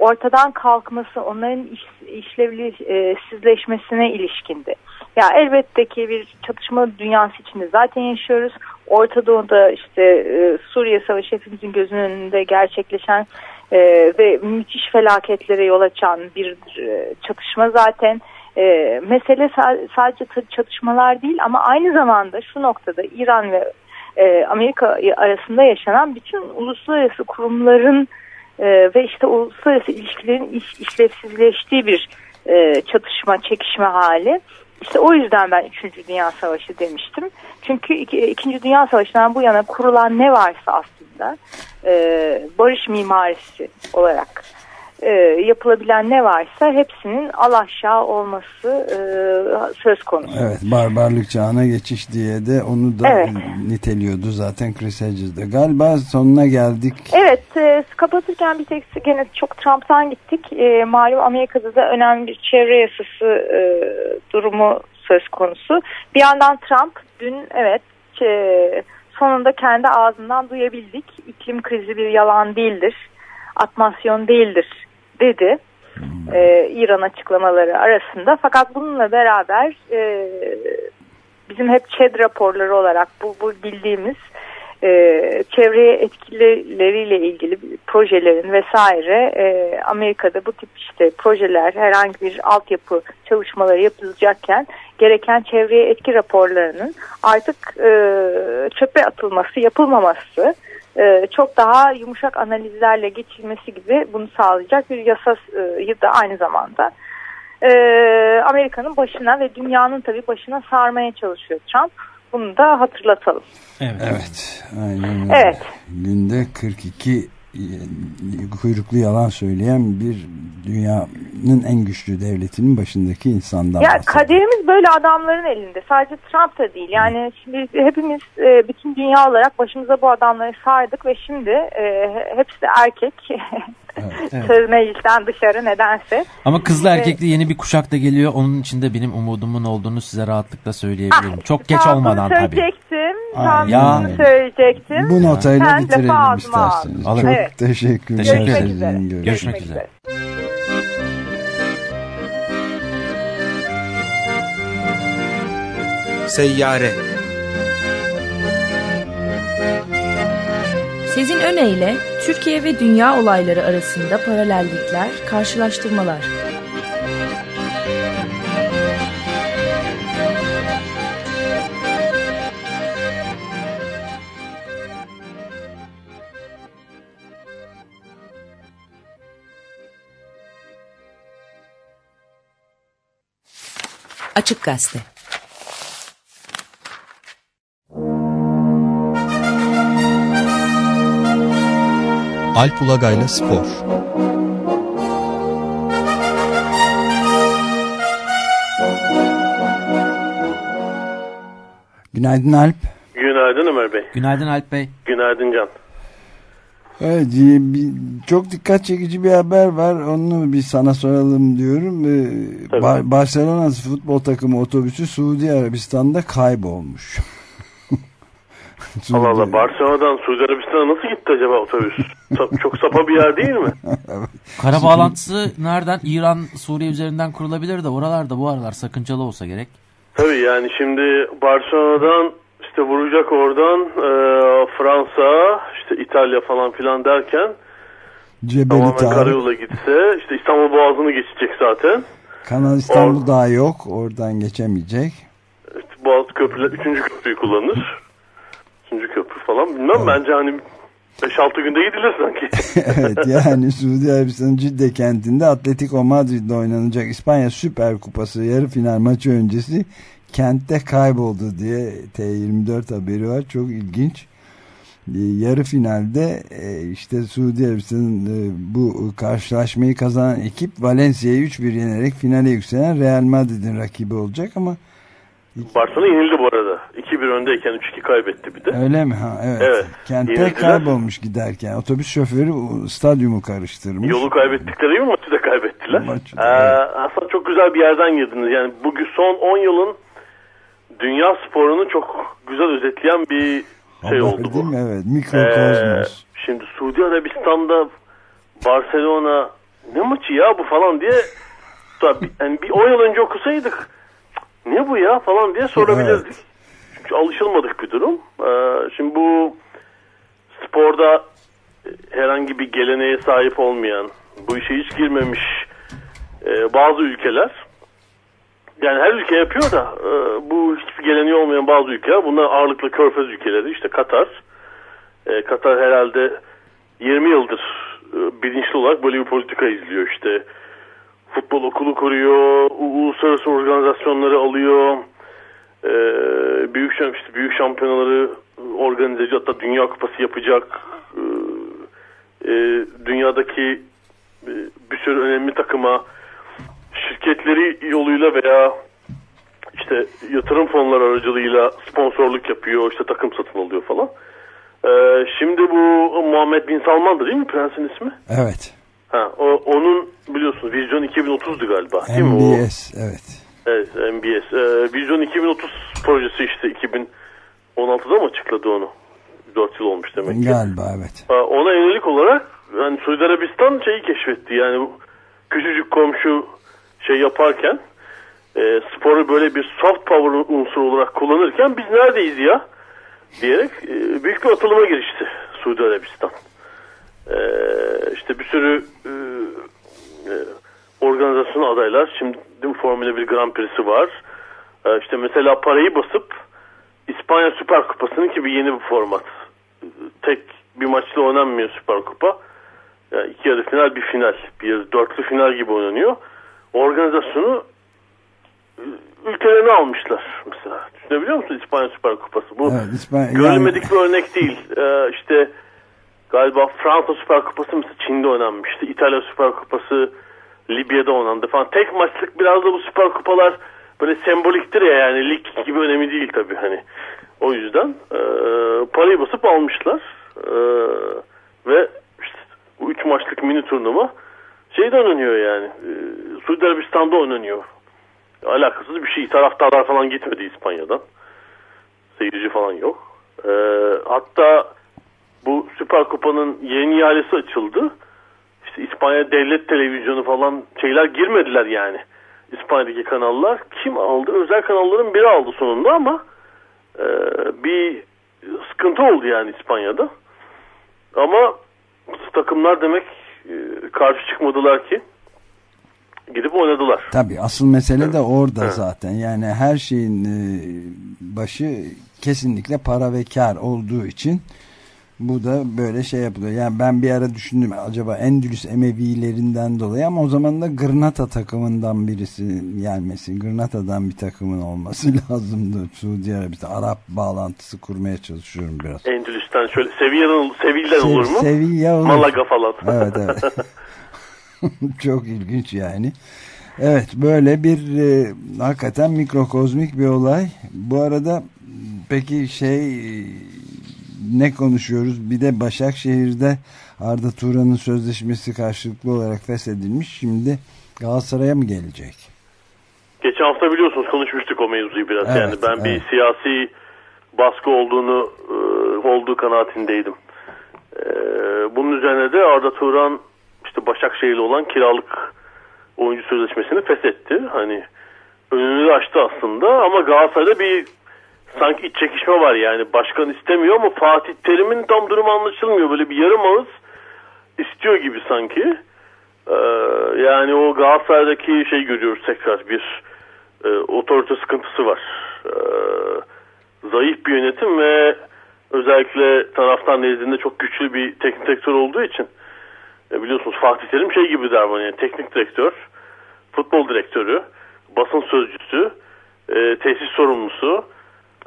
Speaker 9: ortadan kalkması, onların iş, işlevsizleşmesine ilişkindi. Ya elbette ki bir çatışma dünyası içinde zaten yaşıyoruz. Orta Doğu'da işte e, Suriye Savaşı hepimizin gözünün önünde gerçekleşen e, ve müthiş felaketlere yol açan bir e, çatışma zaten. E, mesele sa- sadece çatışmalar değil ama aynı zamanda şu noktada İran ve e, Amerika arasında yaşanan bütün uluslararası kurumların e, ve işte uluslararası ilişkilerin iş, işlevsizleştiği bir e, çatışma, çekişme hali. İşte o yüzden ben 3. Dünya Savaşı demiştim. Çünkü 2. Dünya Savaşı'ndan bu yana kurulan ne varsa aslında e, barış mimarisi olarak e, yapılabilen ne varsa hepsinin al aşağı olması e, söz konusu.
Speaker 2: Evet barbarlık çağına geçiş diye de onu da
Speaker 9: Evet.
Speaker 2: niteliyordu zaten Chris Hedges'de. Galiba sonuna geldik.
Speaker 9: Evet, e, kapatırken bir tek gene çok Trump'tan gittik. E, malum Amerika'da da önemli bir çevre yasası e, durumu söz konusu. Bir yandan Trump dün evet e, sonunda kendi ağzından duyabildik. İklim krizi bir yalan değildir, atmasyon değildir dedi. E, İran açıklamaları arasında. Fakat bununla beraber e, bizim hep ÇED raporları olarak bu, bu bildiğimiz e, çevreye etkileriyle ilgili projelerin vesaire e, Amerika'da bu tip işte projeler herhangi bir altyapı çalışmaları yapılacakken gereken çevreye etki raporlarının artık e, çöpe atılması yapılmaması e, çok daha yumuşak analizlerle geçilmesi gibi bunu sağlayacak bir yasayı da aynı zamanda e, Amerika'nın başına ve dünyanın tabii başına sarmaya çalışıyor Trump. Bunu da hatırlatalım.
Speaker 3: Evet.
Speaker 2: Evet. Aynen öyle.
Speaker 9: Evet.
Speaker 2: Günde 42 e, kuyruklu yalan söyleyen bir dünyanın en güçlü devletinin başındaki insandan
Speaker 9: Ya
Speaker 2: bahsediyoruz.
Speaker 9: kaderimiz böyle adamların elinde. Sadece Trump da değil. Yani şimdi hepimiz e, bütün dünya olarak başımıza bu adamları sardık ve şimdi e, hepsi de erkek. *laughs*
Speaker 3: Evet.
Speaker 9: Söz meclisten dışarı nedense.
Speaker 3: Ama
Speaker 9: Evet.
Speaker 3: erkekli yeni bir kuşak da geliyor. Onun içinde benim umudumun olduğunu size rahatlıkla söyleyebilirim. Çok geç olmadan tabii.
Speaker 9: Tam
Speaker 3: Ya.
Speaker 9: söyleyecektim.
Speaker 2: Bu notayla
Speaker 9: Sen
Speaker 2: bitirelim isterseniz. Çok
Speaker 9: Evet.
Speaker 2: teşekkür
Speaker 3: Teşekkür
Speaker 2: ederim.
Speaker 3: ederim.
Speaker 9: Görüşmek üzere.
Speaker 2: Görüşmek
Speaker 3: Görüşmek üzere.
Speaker 6: Seyyare
Speaker 8: Sezin Öne Türkiye ve dünya olayları arasında paralellikler, karşılaştırmalar.
Speaker 1: Açık Gazete
Speaker 10: Alp Ulagay'la Spor
Speaker 2: Günaydın Alp.
Speaker 11: Günaydın Ömer Bey.
Speaker 3: Günaydın Alp Bey.
Speaker 11: Günaydın Can.
Speaker 2: Evet, e, bir- çok dikkat çekici bir haber var. Onu bir sana soralım diyorum. Ee,
Speaker 11: Tabii.
Speaker 2: Bar- Barcelona futbol takımı otobüsü Suudi Arabistan'da kaybolmuş. *laughs*
Speaker 11: Allah Allah Barcelona'dan Suudi Arabistan'a nasıl gitti acaba otobüs? Çok sapa bir yer değil mi? *laughs*
Speaker 3: Kara bağlantısı nereden? İran, Suriye üzerinden kurulabilir de oralarda bu aralar sakıncalı olsa gerek.
Speaker 11: Tabii yani şimdi Barcelona'dan işte vuracak oradan e, Fransa, işte İtalya falan filan derken
Speaker 2: Cebeli
Speaker 11: tamamen
Speaker 2: Tarık.
Speaker 11: karayoluyla gitse işte İstanbul Boğazı'nı geçecek zaten.
Speaker 2: Kanal İstanbul
Speaker 11: Or-
Speaker 2: daha yok. Oradan geçemeyecek.
Speaker 11: İşte Boğaz köprüler, üçüncü köprüyü kullanır. Üçüncü köprü falan bilmem bence hani 5-6 günde gidilir sanki. *laughs*
Speaker 2: evet yani Suudi Arabistan'ın Cidde kentinde Atletico Madrid'de oynanacak İspanya Süper Kupası yarı final maçı öncesi kentte kayboldu diye T24 haberi var. Çok ilginç. Ee, Yarı finalde e, işte Suudi Arabistan'ın e, bu karşılaşmayı kazanan ekip Valencia'yı 3-1 yenerek finale yükselen Real Madrid'in rakibi olacak ama
Speaker 11: Barcelona yenildi bu arada. 2-1 öndeyken 3-2 kaybetti bir de.
Speaker 2: Öyle mi? Ha, evet.
Speaker 11: Evet.
Speaker 2: Kente
Speaker 11: Yenildiler.
Speaker 2: kaybolmuş giderken. Otobüs şoförü stadyumu karıştırmış.
Speaker 11: Yolu kaybettikleri gibi maçı da kaybettiler.
Speaker 2: Maçı
Speaker 11: Ee, aslında çok güzel bir yerden girdiniz. Yani bugün son 10 yılın dünya sporunu çok güzel özetleyen bir şey
Speaker 2: Bak,
Speaker 11: oldu bu.
Speaker 2: Mi? Evet.
Speaker 11: Ee,
Speaker 2: Mikrokozmos.
Speaker 11: şimdi Suudi Arabistan'da Barcelona ne maçı ya bu falan diye *laughs* yani bir 10 yıl önce okusaydık ne bu ya falan diye sorabilirdik. Çünkü alışılmadık bir durum. Ee, şimdi bu sporda e, herhangi bir geleneğe sahip olmayan, bu işe hiç girmemiş e, bazı ülkeler yani her ülke yapıyor da e, bu hiçbir geleneği olmayan bazı ülkeler bunlar ağırlıklı körfez ülkeleri işte Katar Katar herhalde 20 yıldır bilinçli olarak böyle bir politika izliyor işte futbol okulu kuruyor uluslararası organizasyonları alıyor e, büyük işte büyük şampiyonaları organize ediyor hatta dünya kupası yapacak e, e, dünyadaki e, bir sürü önemli takıma şirketleri yoluyla veya işte yatırım fonları aracılığıyla sponsorluk yapıyor, işte takım satın alıyor falan. Ee, şimdi bu Muhammed Bin Salman'dı değil mi prensin ismi?
Speaker 2: Evet.
Speaker 11: Ha, o, onun biliyorsunuz Vizyon 2030'du galiba değil mi? O.
Speaker 2: Evet.
Speaker 11: Evet MBS. Ee, Vizyon 2030 projesi işte 2016'da mı açıkladı onu? 4 yıl olmuş demek ki.
Speaker 2: Galiba evet.
Speaker 11: Ha, Ona yönelik olarak yani Suudi Arabistan şeyi keşfetti yani küçücük komşu şey yaparken e, sporu böyle bir soft power unsuru olarak kullanırken biz neredeyiz ya diyerek e, büyük bir atılıma girişti Suudi Arabistan. E, işte bir sürü e, e, organizasyon adaylar şimdi değil mi, Formula 1 Grand Prix'si var. E, işte mesela parayı basıp İspanya Süper Kupası'nın ki bir yeni bir format. Tek bir maçla oynanmıyor Süper Kupa. Yani iki yarı final bir final. Bir yarı dörtlü final gibi oynanıyor. Organizasyonu e, ülkelerine almışlar mesela. Düşünebiliyor musun İspanya Süper Kupası? Bu
Speaker 2: Evet, İspanya-
Speaker 11: görülmedik bir örnek değil. Ee, işte galiba Fransa Süper Kupası mesela Çin'de oynanmıştı. İtalya Süper Kupası Libya'da oynandı falan. Tek maçlık biraz da bu Süper Kupalar böyle semboliktir ya yani lig gibi önemi değil tabii hani. O yüzden e, parayı basıp almışlar. E, ve işte bu üç maçlık mini turnuva şeyde oynanıyor yani. E, Suudi Arabistan'da oynanıyor. Alakasız bir şey. Taraftarlar falan gitmedi İspanya'dan. Seyirci falan yok. E, hatta bu Süper Kupa'nın yeni ihalesi açıldı. İşte İspanya Devlet Televizyonu falan şeyler girmediler yani. İspanya'daki kanallar. Kim aldı? Özel kanalların biri aldı sonunda ama e, bir sıkıntı oldu yani İspanya'da. Ama takımlar demek e, karşı çıkmadılar ki gidip oynadılar.
Speaker 2: Tabii asıl mesele de orada zaten. Yani her şeyin e, başı kesinlikle para ve kar olduğu için bu da böyle şey yapılıyor. Yani ben bir ara düşündüm acaba Endülüs Emevilerinden dolayı ama o zaman da Gırnata takımından birisi gelmesi, Gırnata'dan bir takımın olması *laughs* lazımdı. Suudi Arabistan Arap bağlantısı kurmaya çalışıyorum biraz.
Speaker 11: Endülüs'ten şöyle Sevilla'dan Sevilla'dan
Speaker 2: Se-
Speaker 11: olur mu?
Speaker 2: Sevilla olur.
Speaker 11: Malaga falan. *laughs*
Speaker 2: Evet evet. *laughs* Çok ilginç yani. Evet böyle bir e, hakikaten mikrokozmik bir olay. Bu arada peki şey ne konuşuyoruz? Bir de Başakşehir'de Arda Turan'ın sözleşmesi karşılıklı olarak feshedilmiş. Şimdi Galatasaray'a mı gelecek?
Speaker 11: Geçen hafta biliyorsunuz konuşmuştuk o mevzuyu biraz.
Speaker 2: Evet,
Speaker 11: yani ben bir
Speaker 2: evet.
Speaker 11: siyasi baskı olduğunu e, olduğu kanaatindeydim. E, bunun üzerine de Arda Turan işte Başakşehir'le olan kiralık oyuncu sözleşmesini feshetti. Hani önünü açtı aslında ama Galatasaray'da bir sanki iç çekişme var yani. Başkan istemiyor ama Fatih Terim'in tam durumu anlaşılmıyor. Böyle bir yarım ağız istiyor gibi sanki. Ee, yani o Galatasaray'daki şey görüyoruz tekrar bir e, otorite sıkıntısı var. Ee, zayıf bir yönetim ve özellikle taraftan nezdinde çok güçlü bir teknik direktör olduğu için e, biliyorsunuz Fatih Terim şey gibi davranıyor. Yani teknik direktör, futbol direktörü, basın sözcüsü, e, tesis sorumlusu.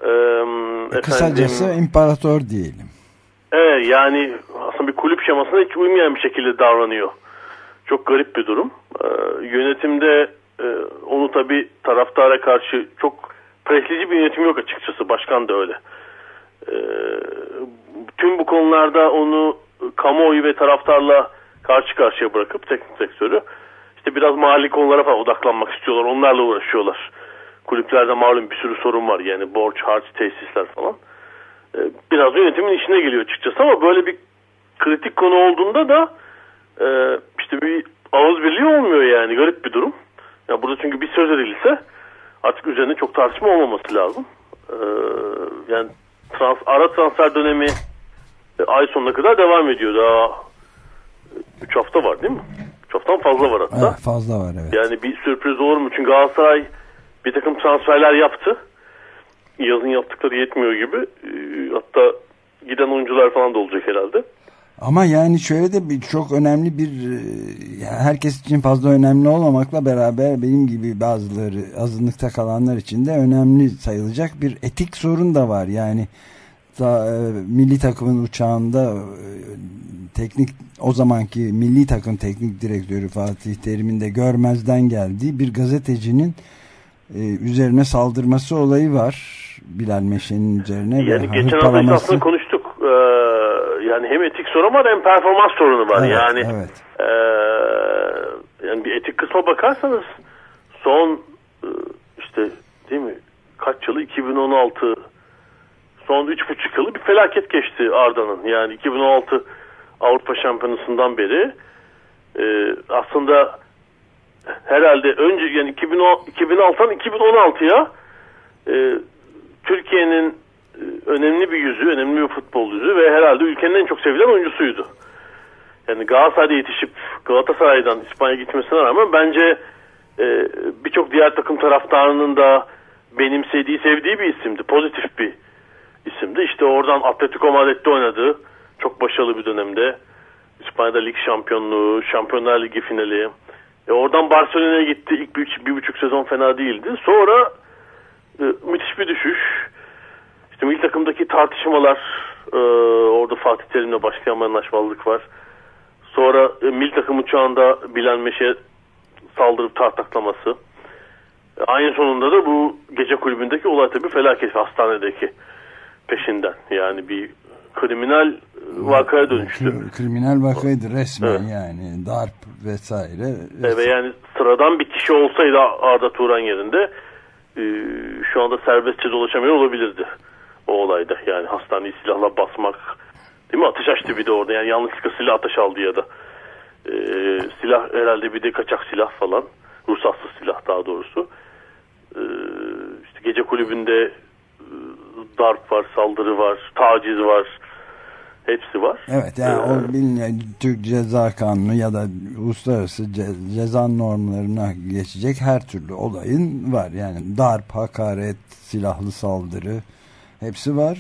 Speaker 11: E,
Speaker 2: Kısacası
Speaker 11: efendim,
Speaker 2: imparator diyelim.
Speaker 11: Evet yani aslında bir kulüp şemasına hiç uymayan bir şekilde davranıyor. Çok garip bir durum. Ee, yönetimde e, onu tabi taraftara karşı çok preslici bir yönetim yok açıkçası. Başkan da öyle. Ee, tüm bu konularda onu kamuoyu ve taraftarla karşı karşıya bırakıp teknik direktörü işte biraz mali konulara falan odaklanmak istiyorlar. Onlarla uğraşıyorlar. Kulüplerde malum bir sürü sorun var. Yani borç, harç, tesisler falan. Ee, biraz yönetimin işine geliyor açıkçası ama böyle bir kritik konu olduğunda da e, işte bir ağız birliği olmuyor yani. Garip bir durum. Ya burada çünkü bir söz edilse artık üzerine çok tartışma olmaması lazım. Ee, yani trans, ara transfer dönemi e, ay sonuna kadar devam ediyor. Daha 3 hafta var değil mi? 3 haftadan fazla var hatta.
Speaker 2: Evet, fazla var evet.
Speaker 11: Yani bir sürpriz olur mu? Çünkü Galatasaray bir takım transferler yaptı. Yazın yaptıkları yetmiyor gibi. Ee, Hatta giden oyuncular falan da olacak herhalde.
Speaker 2: Ama yani şöyle de bir çok önemli bir e, herkes için fazla önemli olmamakla beraber benim gibi bazıları azınlıkta kalanlar için de önemli sayılacak bir etik sorun da var. Yani da, e, milli takımın uçağında e, teknik o zamanki milli takım teknik direktörü Fatih Terim'in de görmezden geldiği bir gazetecinin e, üzerine saldırması olayı var. Bilal Meşe'nin üzerine ve
Speaker 11: Yani geçen hafta aslında konuştuk. Ee, yani hem etik sorun var hem performans sorunu var.
Speaker 2: Evet,
Speaker 11: yani
Speaker 2: evet.
Speaker 11: ee, yani bir etik kısma bakarsanız son e, işte değil mi kaç yılı 2016 son 3,5 yılı bir felaket geçti Arda'nın. Yani 2016 Avrupa Şampiyonası'ndan beri e, aslında herhalde önce yani 2010 2006'dan 2016'ya e, Türkiye'nin önemli bir yüzü, önemli bir futbol yüzü ve herhalde ülkenin en çok sevilen oyuncusuydu. Yani Galatasaray'da yetişip Galatasaray'dan İspanya'ya gitmesine rağmen bence e, birçok diğer takım taraftarının da benimsediği, sevdiği bir isimdi. Pozitif bir isimdi. İşte oradan Atletico Madrid'de oynadı. Çok başarılı bir dönemde. İspanya'da lig şampiyonluğu, Şampiyonlar Ligi finali. E oradan Barcelona'ya gitti. İlk bir, bir buçuk sezon fena değildi. Sonra e, müthiş bir düşüş. İşte milli takımdaki tartışmalar e, orada Fatih Terim'le başlayan bir anlaşmazlık var. Sonra e, milli takım uçağında Bilal Meşe saldırıp tartaklaması. E, aynı sonunda da bu gece kulübündeki olay tabii felaket hastanedeki peşinden. Yani bir kriminal e, vakaya dönüştü.
Speaker 2: Kri- Kriminal vakaydı resmen
Speaker 11: Evet.
Speaker 2: yani darp vesaire.
Speaker 11: E, ve yani sıradan bir kişi olsaydı Arda Turan yerinde e, şu anda serbestçe dolaşamıyor olabilirdi o olayda. Yani hastaneyi silahla basmak değil mi? Ateş açtı bir de orada. Yani yanlışlıkla silah ateş aldı ya da. E, silah herhalde bir de kaçak silah falan. Ruhsatsız silah daha doğrusu. E, işte gece kulübünde darp var, saldırı var, taciz var. Hepsi var.
Speaker 2: Evet yani
Speaker 11: Ee,
Speaker 2: o bilinen Türk Ceza Kanunu ya da uluslararası ce- ceza normlarına geçecek her türlü olayın var. Yani darp, hakaret, silahlı saldırı hepsi var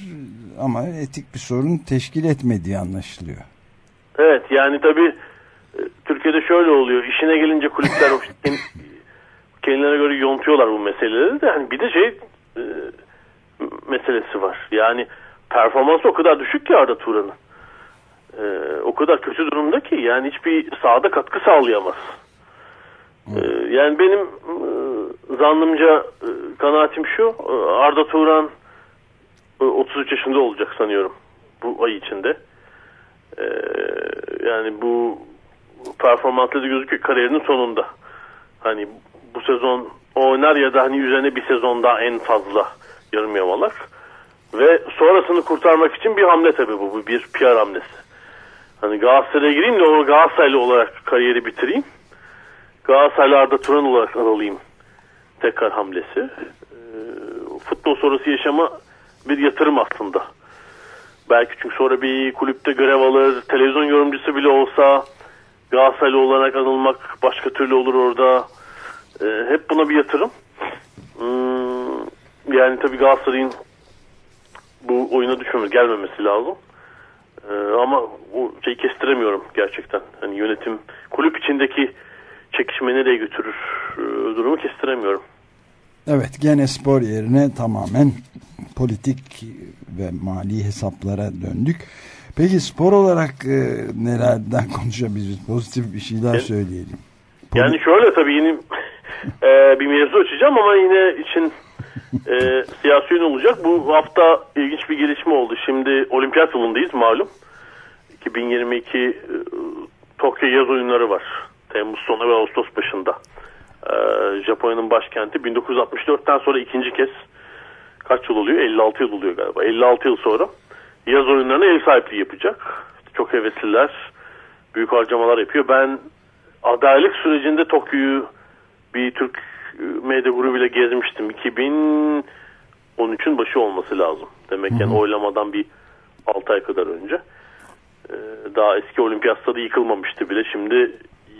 Speaker 2: ama etik bir sorun teşkil etmediği anlaşılıyor.
Speaker 11: Evet yani tabii e, Türkiye'de şöyle oluyor. İşine gelince kulüpler *laughs* kendilerine göre yontuyorlar bu meseleleri de. Yani bir de şey e, meselesi var. Yani performansı o kadar düşük ki Arda Turan'ın. E, o kadar kötü durumda ki yani hiçbir sahada katkı sağlayamaz. E, yani benim e, zannımca e, kanaatim şu e, Arda Turan e, 33 yaşında olacak sanıyorum bu ay içinde. Ee, yani bu performansları da gözüküyor kariyerinin sonunda. Hani bu sezon oynar ya da hani üzerine bir sezon daha en fazla yarım yamalak. Ve sonrasını kurtarmak için bir hamle tabii bu. Bu bir PR hamlesi. Hani Galatasaray'a gireyim de o Galatasaraylı olarak kariyeri bitireyim. Galatasaraylı Arda Turan olarak anılayım. Tekrar hamlesi. Ee, futbol sonrası yaşama bir yatırım aslında. Belki çünkü sonra bir kulüpte görev alır, televizyon yorumcusu bile olsa Galatasaraylı olarak anılmak başka türlü olur orada. Ee, hep buna bir yatırım. Hmm, yani tabii Galatasaray'ın bu oyuna düşmemiz gelmemesi lazım. Ee, ama o şeyi kestiremiyorum gerçekten. Hani yönetim kulüp içindeki çekişme nereye götürür e, durumu kestiremiyorum.
Speaker 2: Evet gene spor yerine tamamen politik ve mali hesaplara döndük. Peki spor olarak e, nelerden *laughs* konuşabiliriz? Pozitif bir şeyler
Speaker 11: Evet.
Speaker 2: söyleyelim.
Speaker 11: Yani şöyle tabii yeni *laughs* e, bir mevzu açacağım ama yine için e, siyasi yön olacak. Bu hafta ilginç bir gelişme oldu. Şimdi olimpiyat yılındayız malum. 2022 e, Tokyo yaz oyunları var. Temmuz sonu ve Ağustos başında. E, Japonya'nın başkenti 1964'ten sonra ikinci kez kaç yıl oluyor? 56 yıl oluyor galiba. 56 yıl sonra yaz oyunlarına ev sahipliği yapacak. Çok hevesliler. Büyük harcamalar yapıyor. Ben adaylık sürecinde Tokyo'yu bir Türk medya grubuyla gezmiştim. 2013'ün başı olması lazım. Demek yani oylamadan bir 6 ay kadar önce. Ee, daha eski olimpiyat stadı yıkılmamıştı bile. Şimdi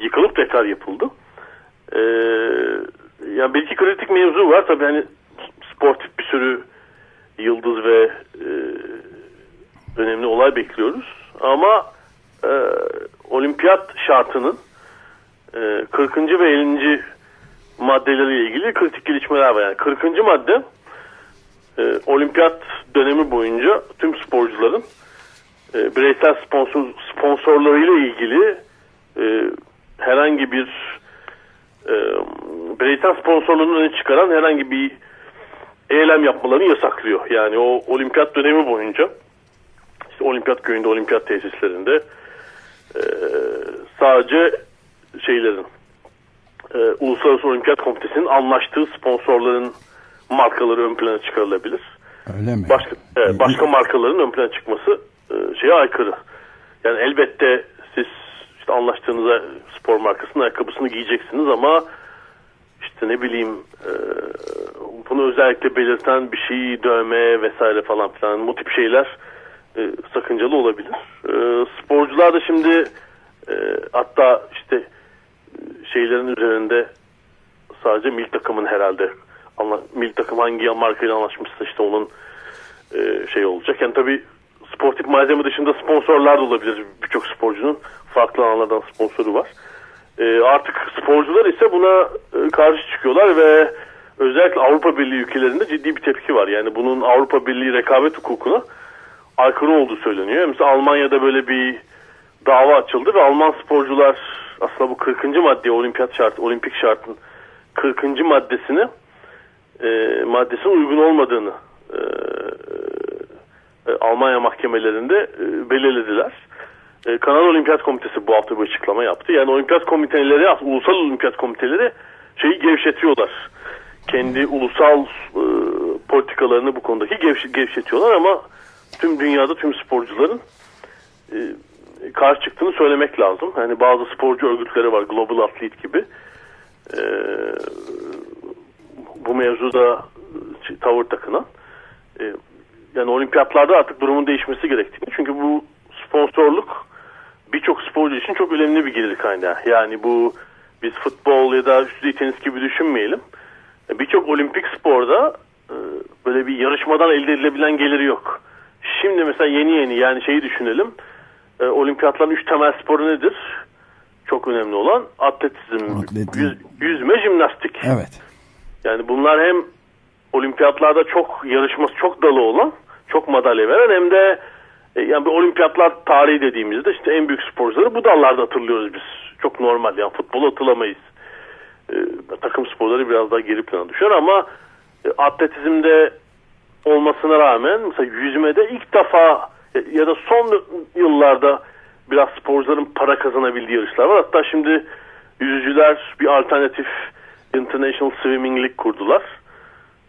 Speaker 11: yıkılıp tekrar yapıldı. Ee, yani belki kritik mevzu var. Tabii hani sportif bir sürü yıldız ve e, önemli olay bekliyoruz. Ama e, olimpiyat şartının e, 40. ve 50. maddeleriyle ilgili kritik gelişmeler var. Yani 40. madde e, olimpiyat dönemi boyunca tüm sporcuların e, bireysel sponsor sponsorlarıyla ilgili e, herhangi bir e, bireysel sponsorluğunu öne çıkaran herhangi bir eylem yapmalarını yasaklıyor. Yani o olimpiyat dönemi boyunca işte olimpiyat köyünde, olimpiyat tesislerinde e, sadece şeylerin e, Uluslararası Olimpiyat Komitesi'nin anlaştığı sponsorların markaları ön plana çıkarılabilir.
Speaker 2: Öyle mi?
Speaker 11: Başka, evet, başka markaların ön plana çıkması e, şeye aykırı. Yani elbette siz işte anlaştığınız spor markasının ayakkabısını giyeceksiniz ama işte ne bileyim e, bunu özellikle belirten bir şey dövme vesaire falan filan bu tip şeyler e, sakıncalı olabilir. E, sporcular da şimdi e, hatta işte şeylerin üzerinde sadece milli takımın herhalde milli takım hangi markayla anlaşmışsa işte onun e, şey olacak. Yani tabii sportif malzeme dışında sponsorlar da olabilir. Birçok sporcunun farklı alanlardan sponsoru var. E, artık sporcular ise buna e, karşı çıkıyorlar ve özellikle Avrupa Birliği ülkelerinde ciddi bir tepki var. Yani bunun Avrupa Birliği rekabet hukukuna aykırı olduğu söyleniyor. Mesela Almanya'da böyle bir dava açıldı ve Alman sporcular aslında bu 40. madde olimpiyat şartı, olimpik şartın 40. maddesini e, maddesine uygun olmadığını e, e, Almanya mahkemelerinde e, belirlediler. E, Kanal Olimpiyat Komitesi bu hafta bir açıklama yaptı. Yani olimpiyat komiteleri, ulusal olimpiyat komiteleri şeyi gevşetiyorlar. Kendi ulusal e, politikalarını bu konudaki gevş, gevşetiyorlar ama tüm dünyada tüm sporcuların e, karşı çıktığını söylemek lazım. Yani bazı sporcu örgütleri var, Global Athlete gibi. E, bu mevzuda tavır takınan. E, yani olimpiyatlarda artık durumun değişmesi gerektiğini. Çünkü bu sponsorluk birçok sporcu için çok önemli bir gelir kaynağı. Yani bu biz futbol ya da üst düzey tenis gibi düşünmeyelim. Birçok olimpik sporda e, böyle bir yarışmadan elde edilebilen geliri yok. Şimdi mesela yeni yeni yani şeyi düşünelim. E, olimpiyatların üç temel sporu nedir? Çok önemli olan atletizm, yüz- yüzme, jimnastik.
Speaker 2: Evet.
Speaker 11: Yani bunlar hem olimpiyatlarda çok yarışması çok dalı olan, çok madalya veren hem de e, yani bir olimpiyatlar tarihi dediğimizde işte en büyük sporcuları bu dallarda hatırlıyoruz biz. Çok normal yani futbolu hatırlamayız. E, takım sporları biraz daha geri plana düşer ama e, atletizmde olmasına rağmen mesela yüzmede ilk defa ya da son yıllarda biraz sporcuların para kazanabildiği yarışlar var. Hatta şimdi yüzücüler bir alternatif International Swimming League kurdular.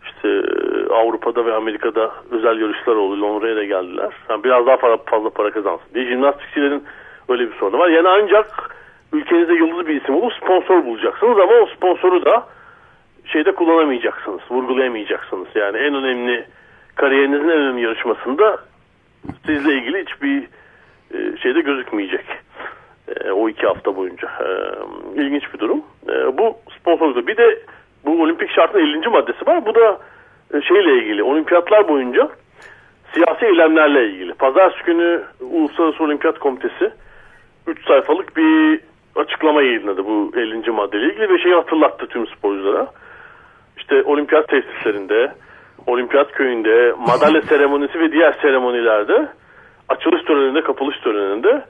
Speaker 11: İşte e, Avrupa'da ve Amerika'da özel yarışlar oldu. Londra'ya da geldiler. Yani biraz daha fazla, fazla para kazansın diye. Jimnastikçilerin öyle bir sorunu var. Yani ancak ülkenizde yıldız bir isim olup sponsor bulacaksınız ama o sponsoru da şeyde kullanamayacaksınız. Vurgulayamayacaksınız. Yani en önemli kariyerinizin en önemli yarışmasında sizle ilgili hiçbir e, şeyde gözükmeyecek. E, o iki hafta boyunca. E, ilginç bir durum. Bu sponsorlukta. Bir de bu olimpik şartın 50. maddesi var. Bu da şeyle ilgili. Olimpiyatlar boyunca siyasi eylemlerle ilgili. Pazartesi günü Uluslararası Olimpiyat Komitesi 3 sayfalık bir açıklama yayınladı bu 50. maddeyle ilgili ve şeyi hatırlattı tüm sporculara. İşte olimpiyat tesislerinde, olimpiyat köyünde, madalya *laughs* seremonisi ve diğer seremonilerde, açılış töreninde, kapılış töreninde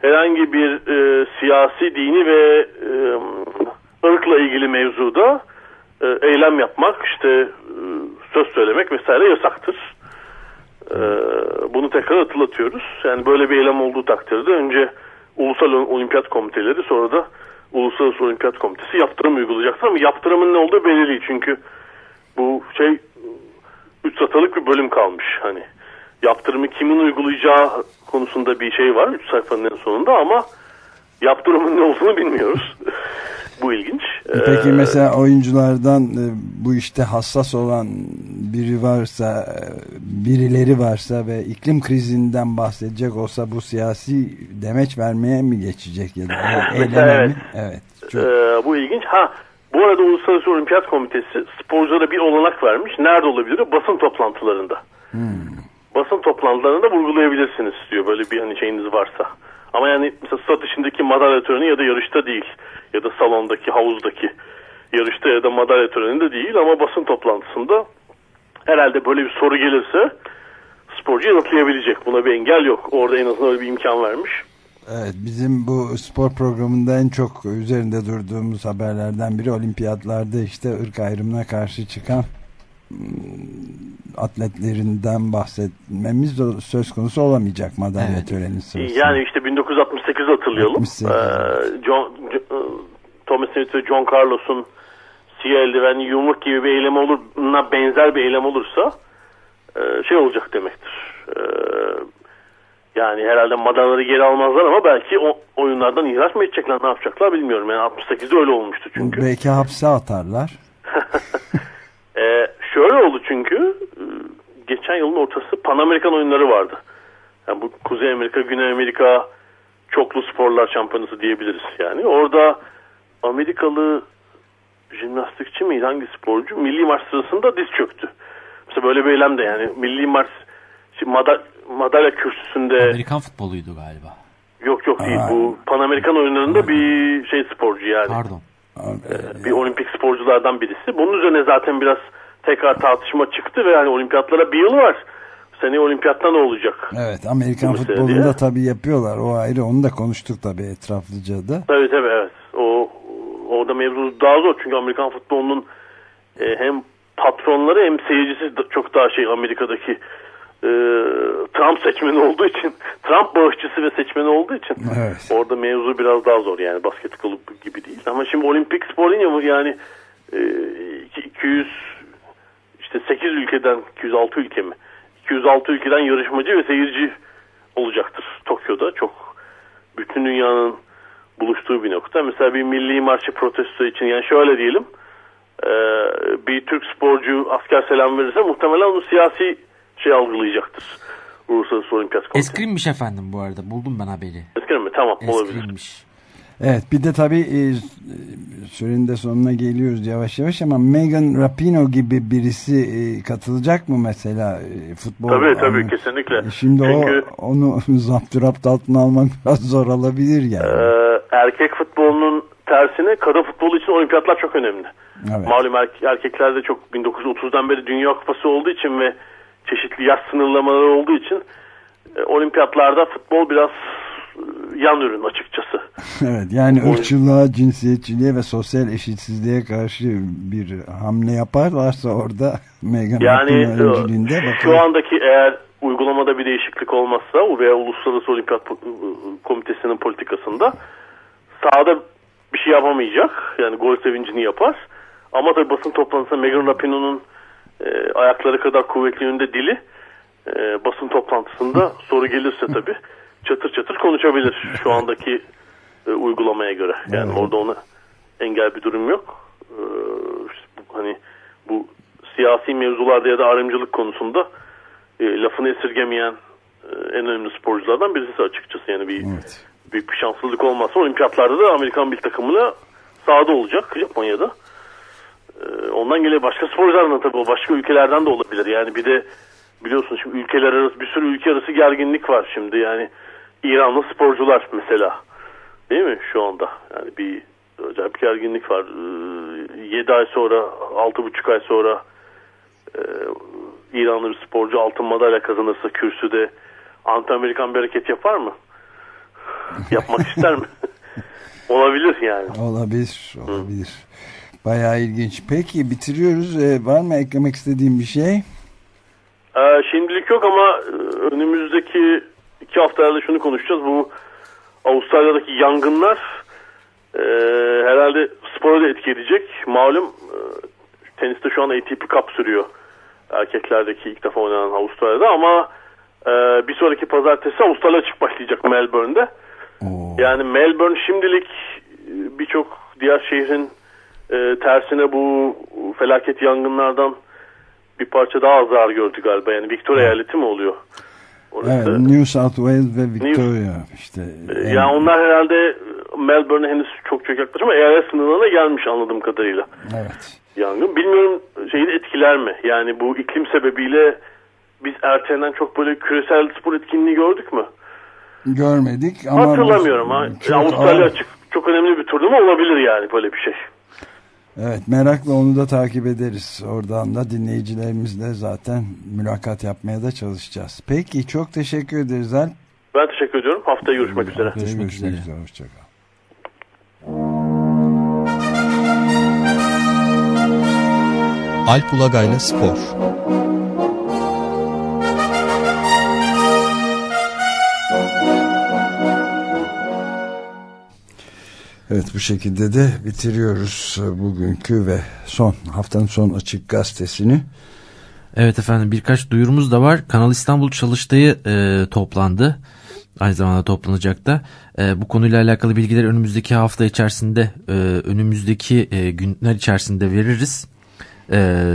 Speaker 11: herhangi bir e, siyasi, dini ve e, ırkla ilgili mevzuda e, eylem yapmak, işte e, söz söylemek vesaire yasaktır. Ee, bunu tekrar hatırlatıyoruz. Yani böyle bir eylem olduğu takdirde önce Ulusal Olimpiyat Komiteleri sonra da Uluslararası Olimpiyat Komitesi yaptırım uygulayacaktır ama yaptırımın ne olduğu belli değil. Çünkü bu şey üç satırlık bir bölüm kalmış. Hani yaptırımı kimin uygulayacağı konusunda bir şey var üç sayfanın en sonunda ama yaptırımın ne olduğunu bilmiyoruz. *laughs* bu ilginç.
Speaker 2: Peki
Speaker 11: Ee,
Speaker 2: mesela oyunculardan e, bu işte hassas olan biri varsa, e, birileri varsa ve iklim krizinden bahsedecek olsa bu siyasi demeç vermeye mi geçecek ya da *laughs*
Speaker 11: Evet.
Speaker 2: mi? Evet. Çok,
Speaker 11: Ee, bu ilginç. Ha bu arada Uluslararası Olimpiyat Komitesi sporculara bir olanak vermiş. Nerede olabilir? Basın toplantılarında. Basın toplantılarında vurgulayabilirsiniz diyor. Böyle bir hani şeyiniz varsa. Ama yani mesela stat dışındaki madalya töreni ya da yarışta değil. Ya da salondaki, havuzdaki yarışta ya da madalya töreninde değil. Ama basın toplantısında herhalde böyle bir soru gelirse sporcu yanıtlayabilecek. Buna bir engel yok. Orada en azından öyle bir imkan vermiş.
Speaker 2: Evet bizim bu spor programında en çok üzerinde durduğumuz haberlerden biri olimpiyatlarda işte ırk ayrımına karşı çıkan mm, atletlerinden bahsetmemiz söz konusu olamayacak madalya töreni sırasında.
Speaker 11: Yani işte 1968 hatırlayalım.
Speaker 2: 68.
Speaker 11: Ee, John, Jo- Thomas Smith ve John Carlos'un siyah eldivenli yumruk gibi bir eylem oluruna benzer bir eylem olursa e, şey olacak demektir. Ee, yani herhalde madalyaları geri almazlar ama belki o oyunlardan ihraç mı edecekler ne yapacaklar bilmiyorum. Yani 68'de öyle olmuştu çünkü.
Speaker 2: Belki hapse atarlar. *laughs*
Speaker 11: Ee, şöyle oldu çünkü e, geçen yılın ortası Pan Amerikan oyunları vardı. Yani bu Kuzey Amerika, Güney Amerika çoklu sporlar şampiyonası diyebiliriz yani. Orada Amerikalı jimnastikçi miydi hangi sporcu milli maç sırasında diz çöktü. Mesela böyle bir eylem de yani milli maç şimdi mada- madalya kürsüsünde
Speaker 12: Amerikan futboluydu galiba.
Speaker 11: yok yok değil bu Pan Amerikan oyunlarında bir şey sporcu yani.
Speaker 12: Pardon.
Speaker 11: Ee, bir olimpik sporculardan birisi. Bunun üzerine zaten biraz tekrar tartışma çıktı ve yani olimpiyatlara bir yıl var. Seneye olimpiyatta ne olacak?
Speaker 2: Evet Amerikan futbolunda
Speaker 11: diye.
Speaker 2: tabii yapıyorlar. O ayrı onu da konuştuk tabii etraflıca da.
Speaker 11: Tabii tabii evet. O orada mevzu daha zor çünkü Amerikan futbolunun e, hem patronları hem seyircisi çok daha şey Amerika'daki e, Trump seçmeni olduğu için *laughs* Trump bağışçısı ve seçmeni olduğu için
Speaker 2: Evet.
Speaker 11: orada mevzu biraz daha zor yani basketbol gibi değil ama şimdi olimpik spor yani e, iki- 200 işte 8 ülkeden 206 ülke mi 206 ülkeden yarışmacı ve seyirci olacaktır Tokyo'da çok bütün dünyanın buluştuğu bir nokta. Mesela bir milli marşı protesto için yani şöyle diyelim e, bir Türk sporcu asker selam verirse muhtemelen onu siyasi şey algılayacaktır. Uluslararası Olimpiyat Komitesi.
Speaker 12: Eskrimmiş efendim bu arada. Buldum ben haberi.
Speaker 11: Eskrim mi? Tamam olabilir.
Speaker 12: Eskrimmiş.
Speaker 2: Evet bir de tabii e, sürenin de sonuna geliyoruz yavaş yavaş ama Megan Rapinoe gibi birisi e, katılacak mı mesela e, futbol?
Speaker 11: Tabii tabii
Speaker 2: Yani,
Speaker 11: kesinlikle.
Speaker 2: Şimdi
Speaker 11: Çünkü
Speaker 2: o onu *laughs* zapturapt altına almak biraz zor olabilir yani.
Speaker 11: e, erkek futbolunun tersine kadın futbolu için olimpiyatlar çok önemli.
Speaker 2: Evet.
Speaker 11: Malum erke- erkeklerde çok 1930'dan beri Dünya Kupası olduğu için ve çeşitli yaş sınırlamaları olduğu için e, olimpiyatlarda futbol biraz e, yan ürün açıkçası. *laughs*
Speaker 2: Evet yani
Speaker 11: O-
Speaker 2: ırkçılığa, cinsiyetçiliğe ve sosyal eşitsizliğe karşı bir hamle yaparlarsa orada *laughs* Megan
Speaker 11: Yani e,
Speaker 2: öncülüğünde
Speaker 11: şu
Speaker 2: bakalım.
Speaker 11: andaki eğer uygulamada bir değişiklik olmazsa veya Uluslararası Olimpiyat Po- Komitesi'nin politikasında sahada bir şey yapamayacak. Yani gol sevincini yapar. Ama tabii basın toplantısında Megan Rapinoe'nun e, ayakları kadar kuvvetli yönde dili e, basın toplantısında *laughs* soru gelirse tabii çatır çatır konuşabilir şu andaki e, uygulamaya göre. Yani
Speaker 2: Evet.
Speaker 11: orada ona engel bir durum yok. E, hani bu siyasi mevzularda ya da ayrımcılık konusunda e, lafını esirgemeyen e, en önemli sporculardan birisi açıkçası. Yani bir
Speaker 2: Evet.
Speaker 11: büyük bir şanssızlık olmazsa olimpiyatlarda da Amerikan bir takımıyla sahada olacak Japonya'da. Ee, ondan gelen başka sporculardan tabii o başka ülkelerden de olabilir. Yani bir de biliyorsun şimdi ülkeler arası bir sürü ülke arası gerginlik var şimdi. Yani İranlı sporcular mesela. Değil mi şu anda? Yani bir acayip gerginlik var. 7 ay sonra 6,5 ay sonra e, İranlı bir sporcu altın madalya kazanırsa kürsüde anti-Amerikan bir hareket yapar mı? Yapmak ister mi? *laughs* Olabilir yani.
Speaker 2: Olabilir, olabilir. Bayağı ilginç. Peki bitiriyoruz. Ee, var mı eklemek istediğin bir şey?
Speaker 11: Ee, şimdilik yok ama e, önümüzdeki iki hafta herhalde şunu konuşacağız. Bu Avustralya'daki yangınlar e, herhalde spora da etki edecek. Malum e, teniste şu an ATP Cup sürüyor. Erkeklerdeki ilk defa oynanan Avustralya'da ama e, bir sonraki pazartesi Avustralya açık başlayacak Melbourne'de. Yani Melbourne şimdilik e, birçok diğer şehrin e, tersine bu felaket yangınlardan bir parça daha az zarar gördü galiba. Yani Victoria eyaleti mi oluyor?
Speaker 2: Evet, New South Wales ve Victoria işte.
Speaker 11: Ee, Yani onlar herhalde Melbourne'e henüz çok çok yaklaşık ama eyalet sınırlarına gelmiş anladığım kadarıyla.
Speaker 2: Evet.
Speaker 11: Yangın. Bilmiyorum şeyi etkiler mi? Yani bu iklim sebebiyle biz ertelenen çok böyle küresel spor etkinliği gördük mü?
Speaker 2: Görmedik ama
Speaker 11: Hatırlamıyorum. ha. Avustralya
Speaker 2: ağır.
Speaker 11: açık çok önemli bir turnuva olabilir yani böyle bir şey.
Speaker 2: Evet merakla onu da takip ederiz. Oradan da dinleyicilerimizle zaten mülakat yapmaya da çalışacağız. Peki çok teşekkür ederiz Alp.
Speaker 11: Ben teşekkür ediyorum. Haftaya görüşmek üzere.
Speaker 2: Haftaya görüşmek üzere. Hoşçakal.
Speaker 10: Alp Ulagay'la Spor
Speaker 2: Evet bu şekilde de bitiriyoruz bugünkü ve son haftanın son açık gazetesini.
Speaker 3: Evet efendim birkaç duyurumuz da var. Kanal İstanbul Çalıştayı e, toplandı. Aynı zamanda toplanacak da. E, bu konuyla alakalı bilgileri önümüzdeki hafta içerisinde, e, önümüzdeki e, günler içerisinde veririz. E,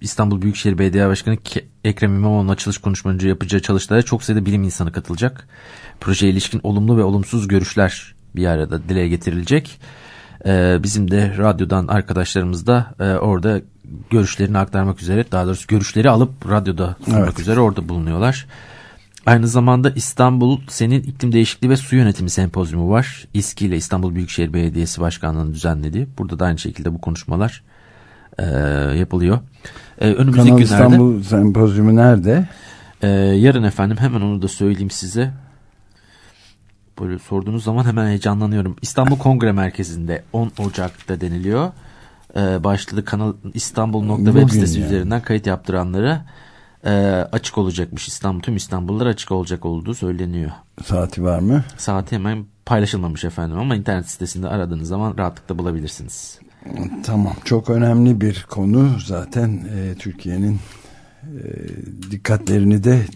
Speaker 3: İstanbul Büyükşehir Belediye Başkanı Ekrem İmamoğlu'nun açılış konuşmacı yapacağı çalıştaya çok sayıda bilim insanı katılacak. Projeye ilişkin olumlu ve olumsuz görüşler bir arada dile getirilecek. Ee, bizim de radyodan arkadaşlarımız da e, orada görüşlerini aktarmak üzere daha doğrusu görüşleri alıp radyoda sunmak
Speaker 2: Evet.
Speaker 3: üzere orada bulunuyorlar. Aynı zamanda İstanbul Senin İklim Değişikliği ve Su Yönetimi Sempozyumu var. İSKİ ile İstanbul Büyükşehir Belediyesi Başkanlığı'nın düzenlediği. Burada da aynı şekilde bu konuşmalar e, yapılıyor. E, önümüzdeki
Speaker 2: Kanal
Speaker 3: günlerde
Speaker 2: İstanbul Sempozyumu nerede?
Speaker 3: e, yarın efendim hemen onu da söyleyeyim size. Böyle sorduğunuz zaman hemen heyecanlanıyorum. İstanbul Kongre Merkezi'nde 10 Ocak'ta deniliyor. Ee, başladı kanal İstanbul.web sitesi
Speaker 2: yani.
Speaker 3: üzerinden kayıt yaptıranlara e, açık olacakmış. İstanbul tüm İstanbullular açık olacak olduğu söyleniyor.
Speaker 2: Saati var mı?
Speaker 3: Saati hemen paylaşılmamış efendim ama internet sitesinde aradığınız zaman rahatlıkla bulabilirsiniz.
Speaker 2: Tamam çok önemli bir konu zaten e, Türkiye'nin e, dikkatlerini de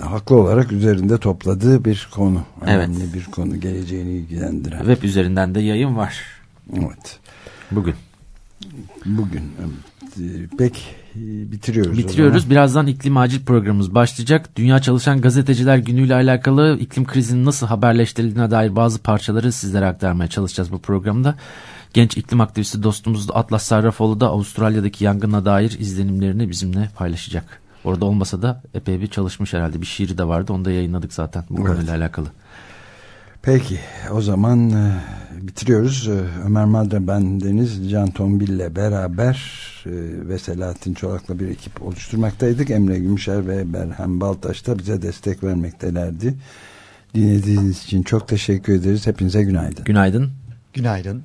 Speaker 2: haklı olarak üzerinde topladığı bir konu.
Speaker 3: Evet.
Speaker 2: Önemli bir konu geleceğini ilgilendiren.
Speaker 3: Web üzerinden de yayın var.
Speaker 2: Evet.
Speaker 3: Bugün.
Speaker 2: Bugün. evet. E, bitiriyoruz.
Speaker 3: Bitiriyoruz. Birazdan iklim acil programımız başlayacak. Dünya Çalışan Gazeteciler Günü'yle alakalı iklim krizinin nasıl haberleştirildiğine dair bazı parçaları sizlere aktarmaya çalışacağız bu programda. Genç iklim aktivisti dostumuz Atlas Sarrafoğlu da Avustralya'daki yangına dair izlenimlerini bizimle paylaşacak. Orada olmasa da epey bir çalışmış herhalde. Bir şiiri de vardı. Onu da yayınladık zaten bu
Speaker 2: Evet.
Speaker 3: konuyla alakalı.
Speaker 2: Peki o zaman e, bitiriyoruz. E, Ömer Madre, ben Deniz, Can Tombil ile beraber e, ve Selahattin Çolak'la bir ekip oluşturmaktaydık. Emre Gümüşer ve Berhem Baltaş da bize destek vermektelerdi. Dinlediğiniz için çok teşekkür ederiz. Hepinize günaydın.
Speaker 3: Günaydın.
Speaker 10: Günaydın.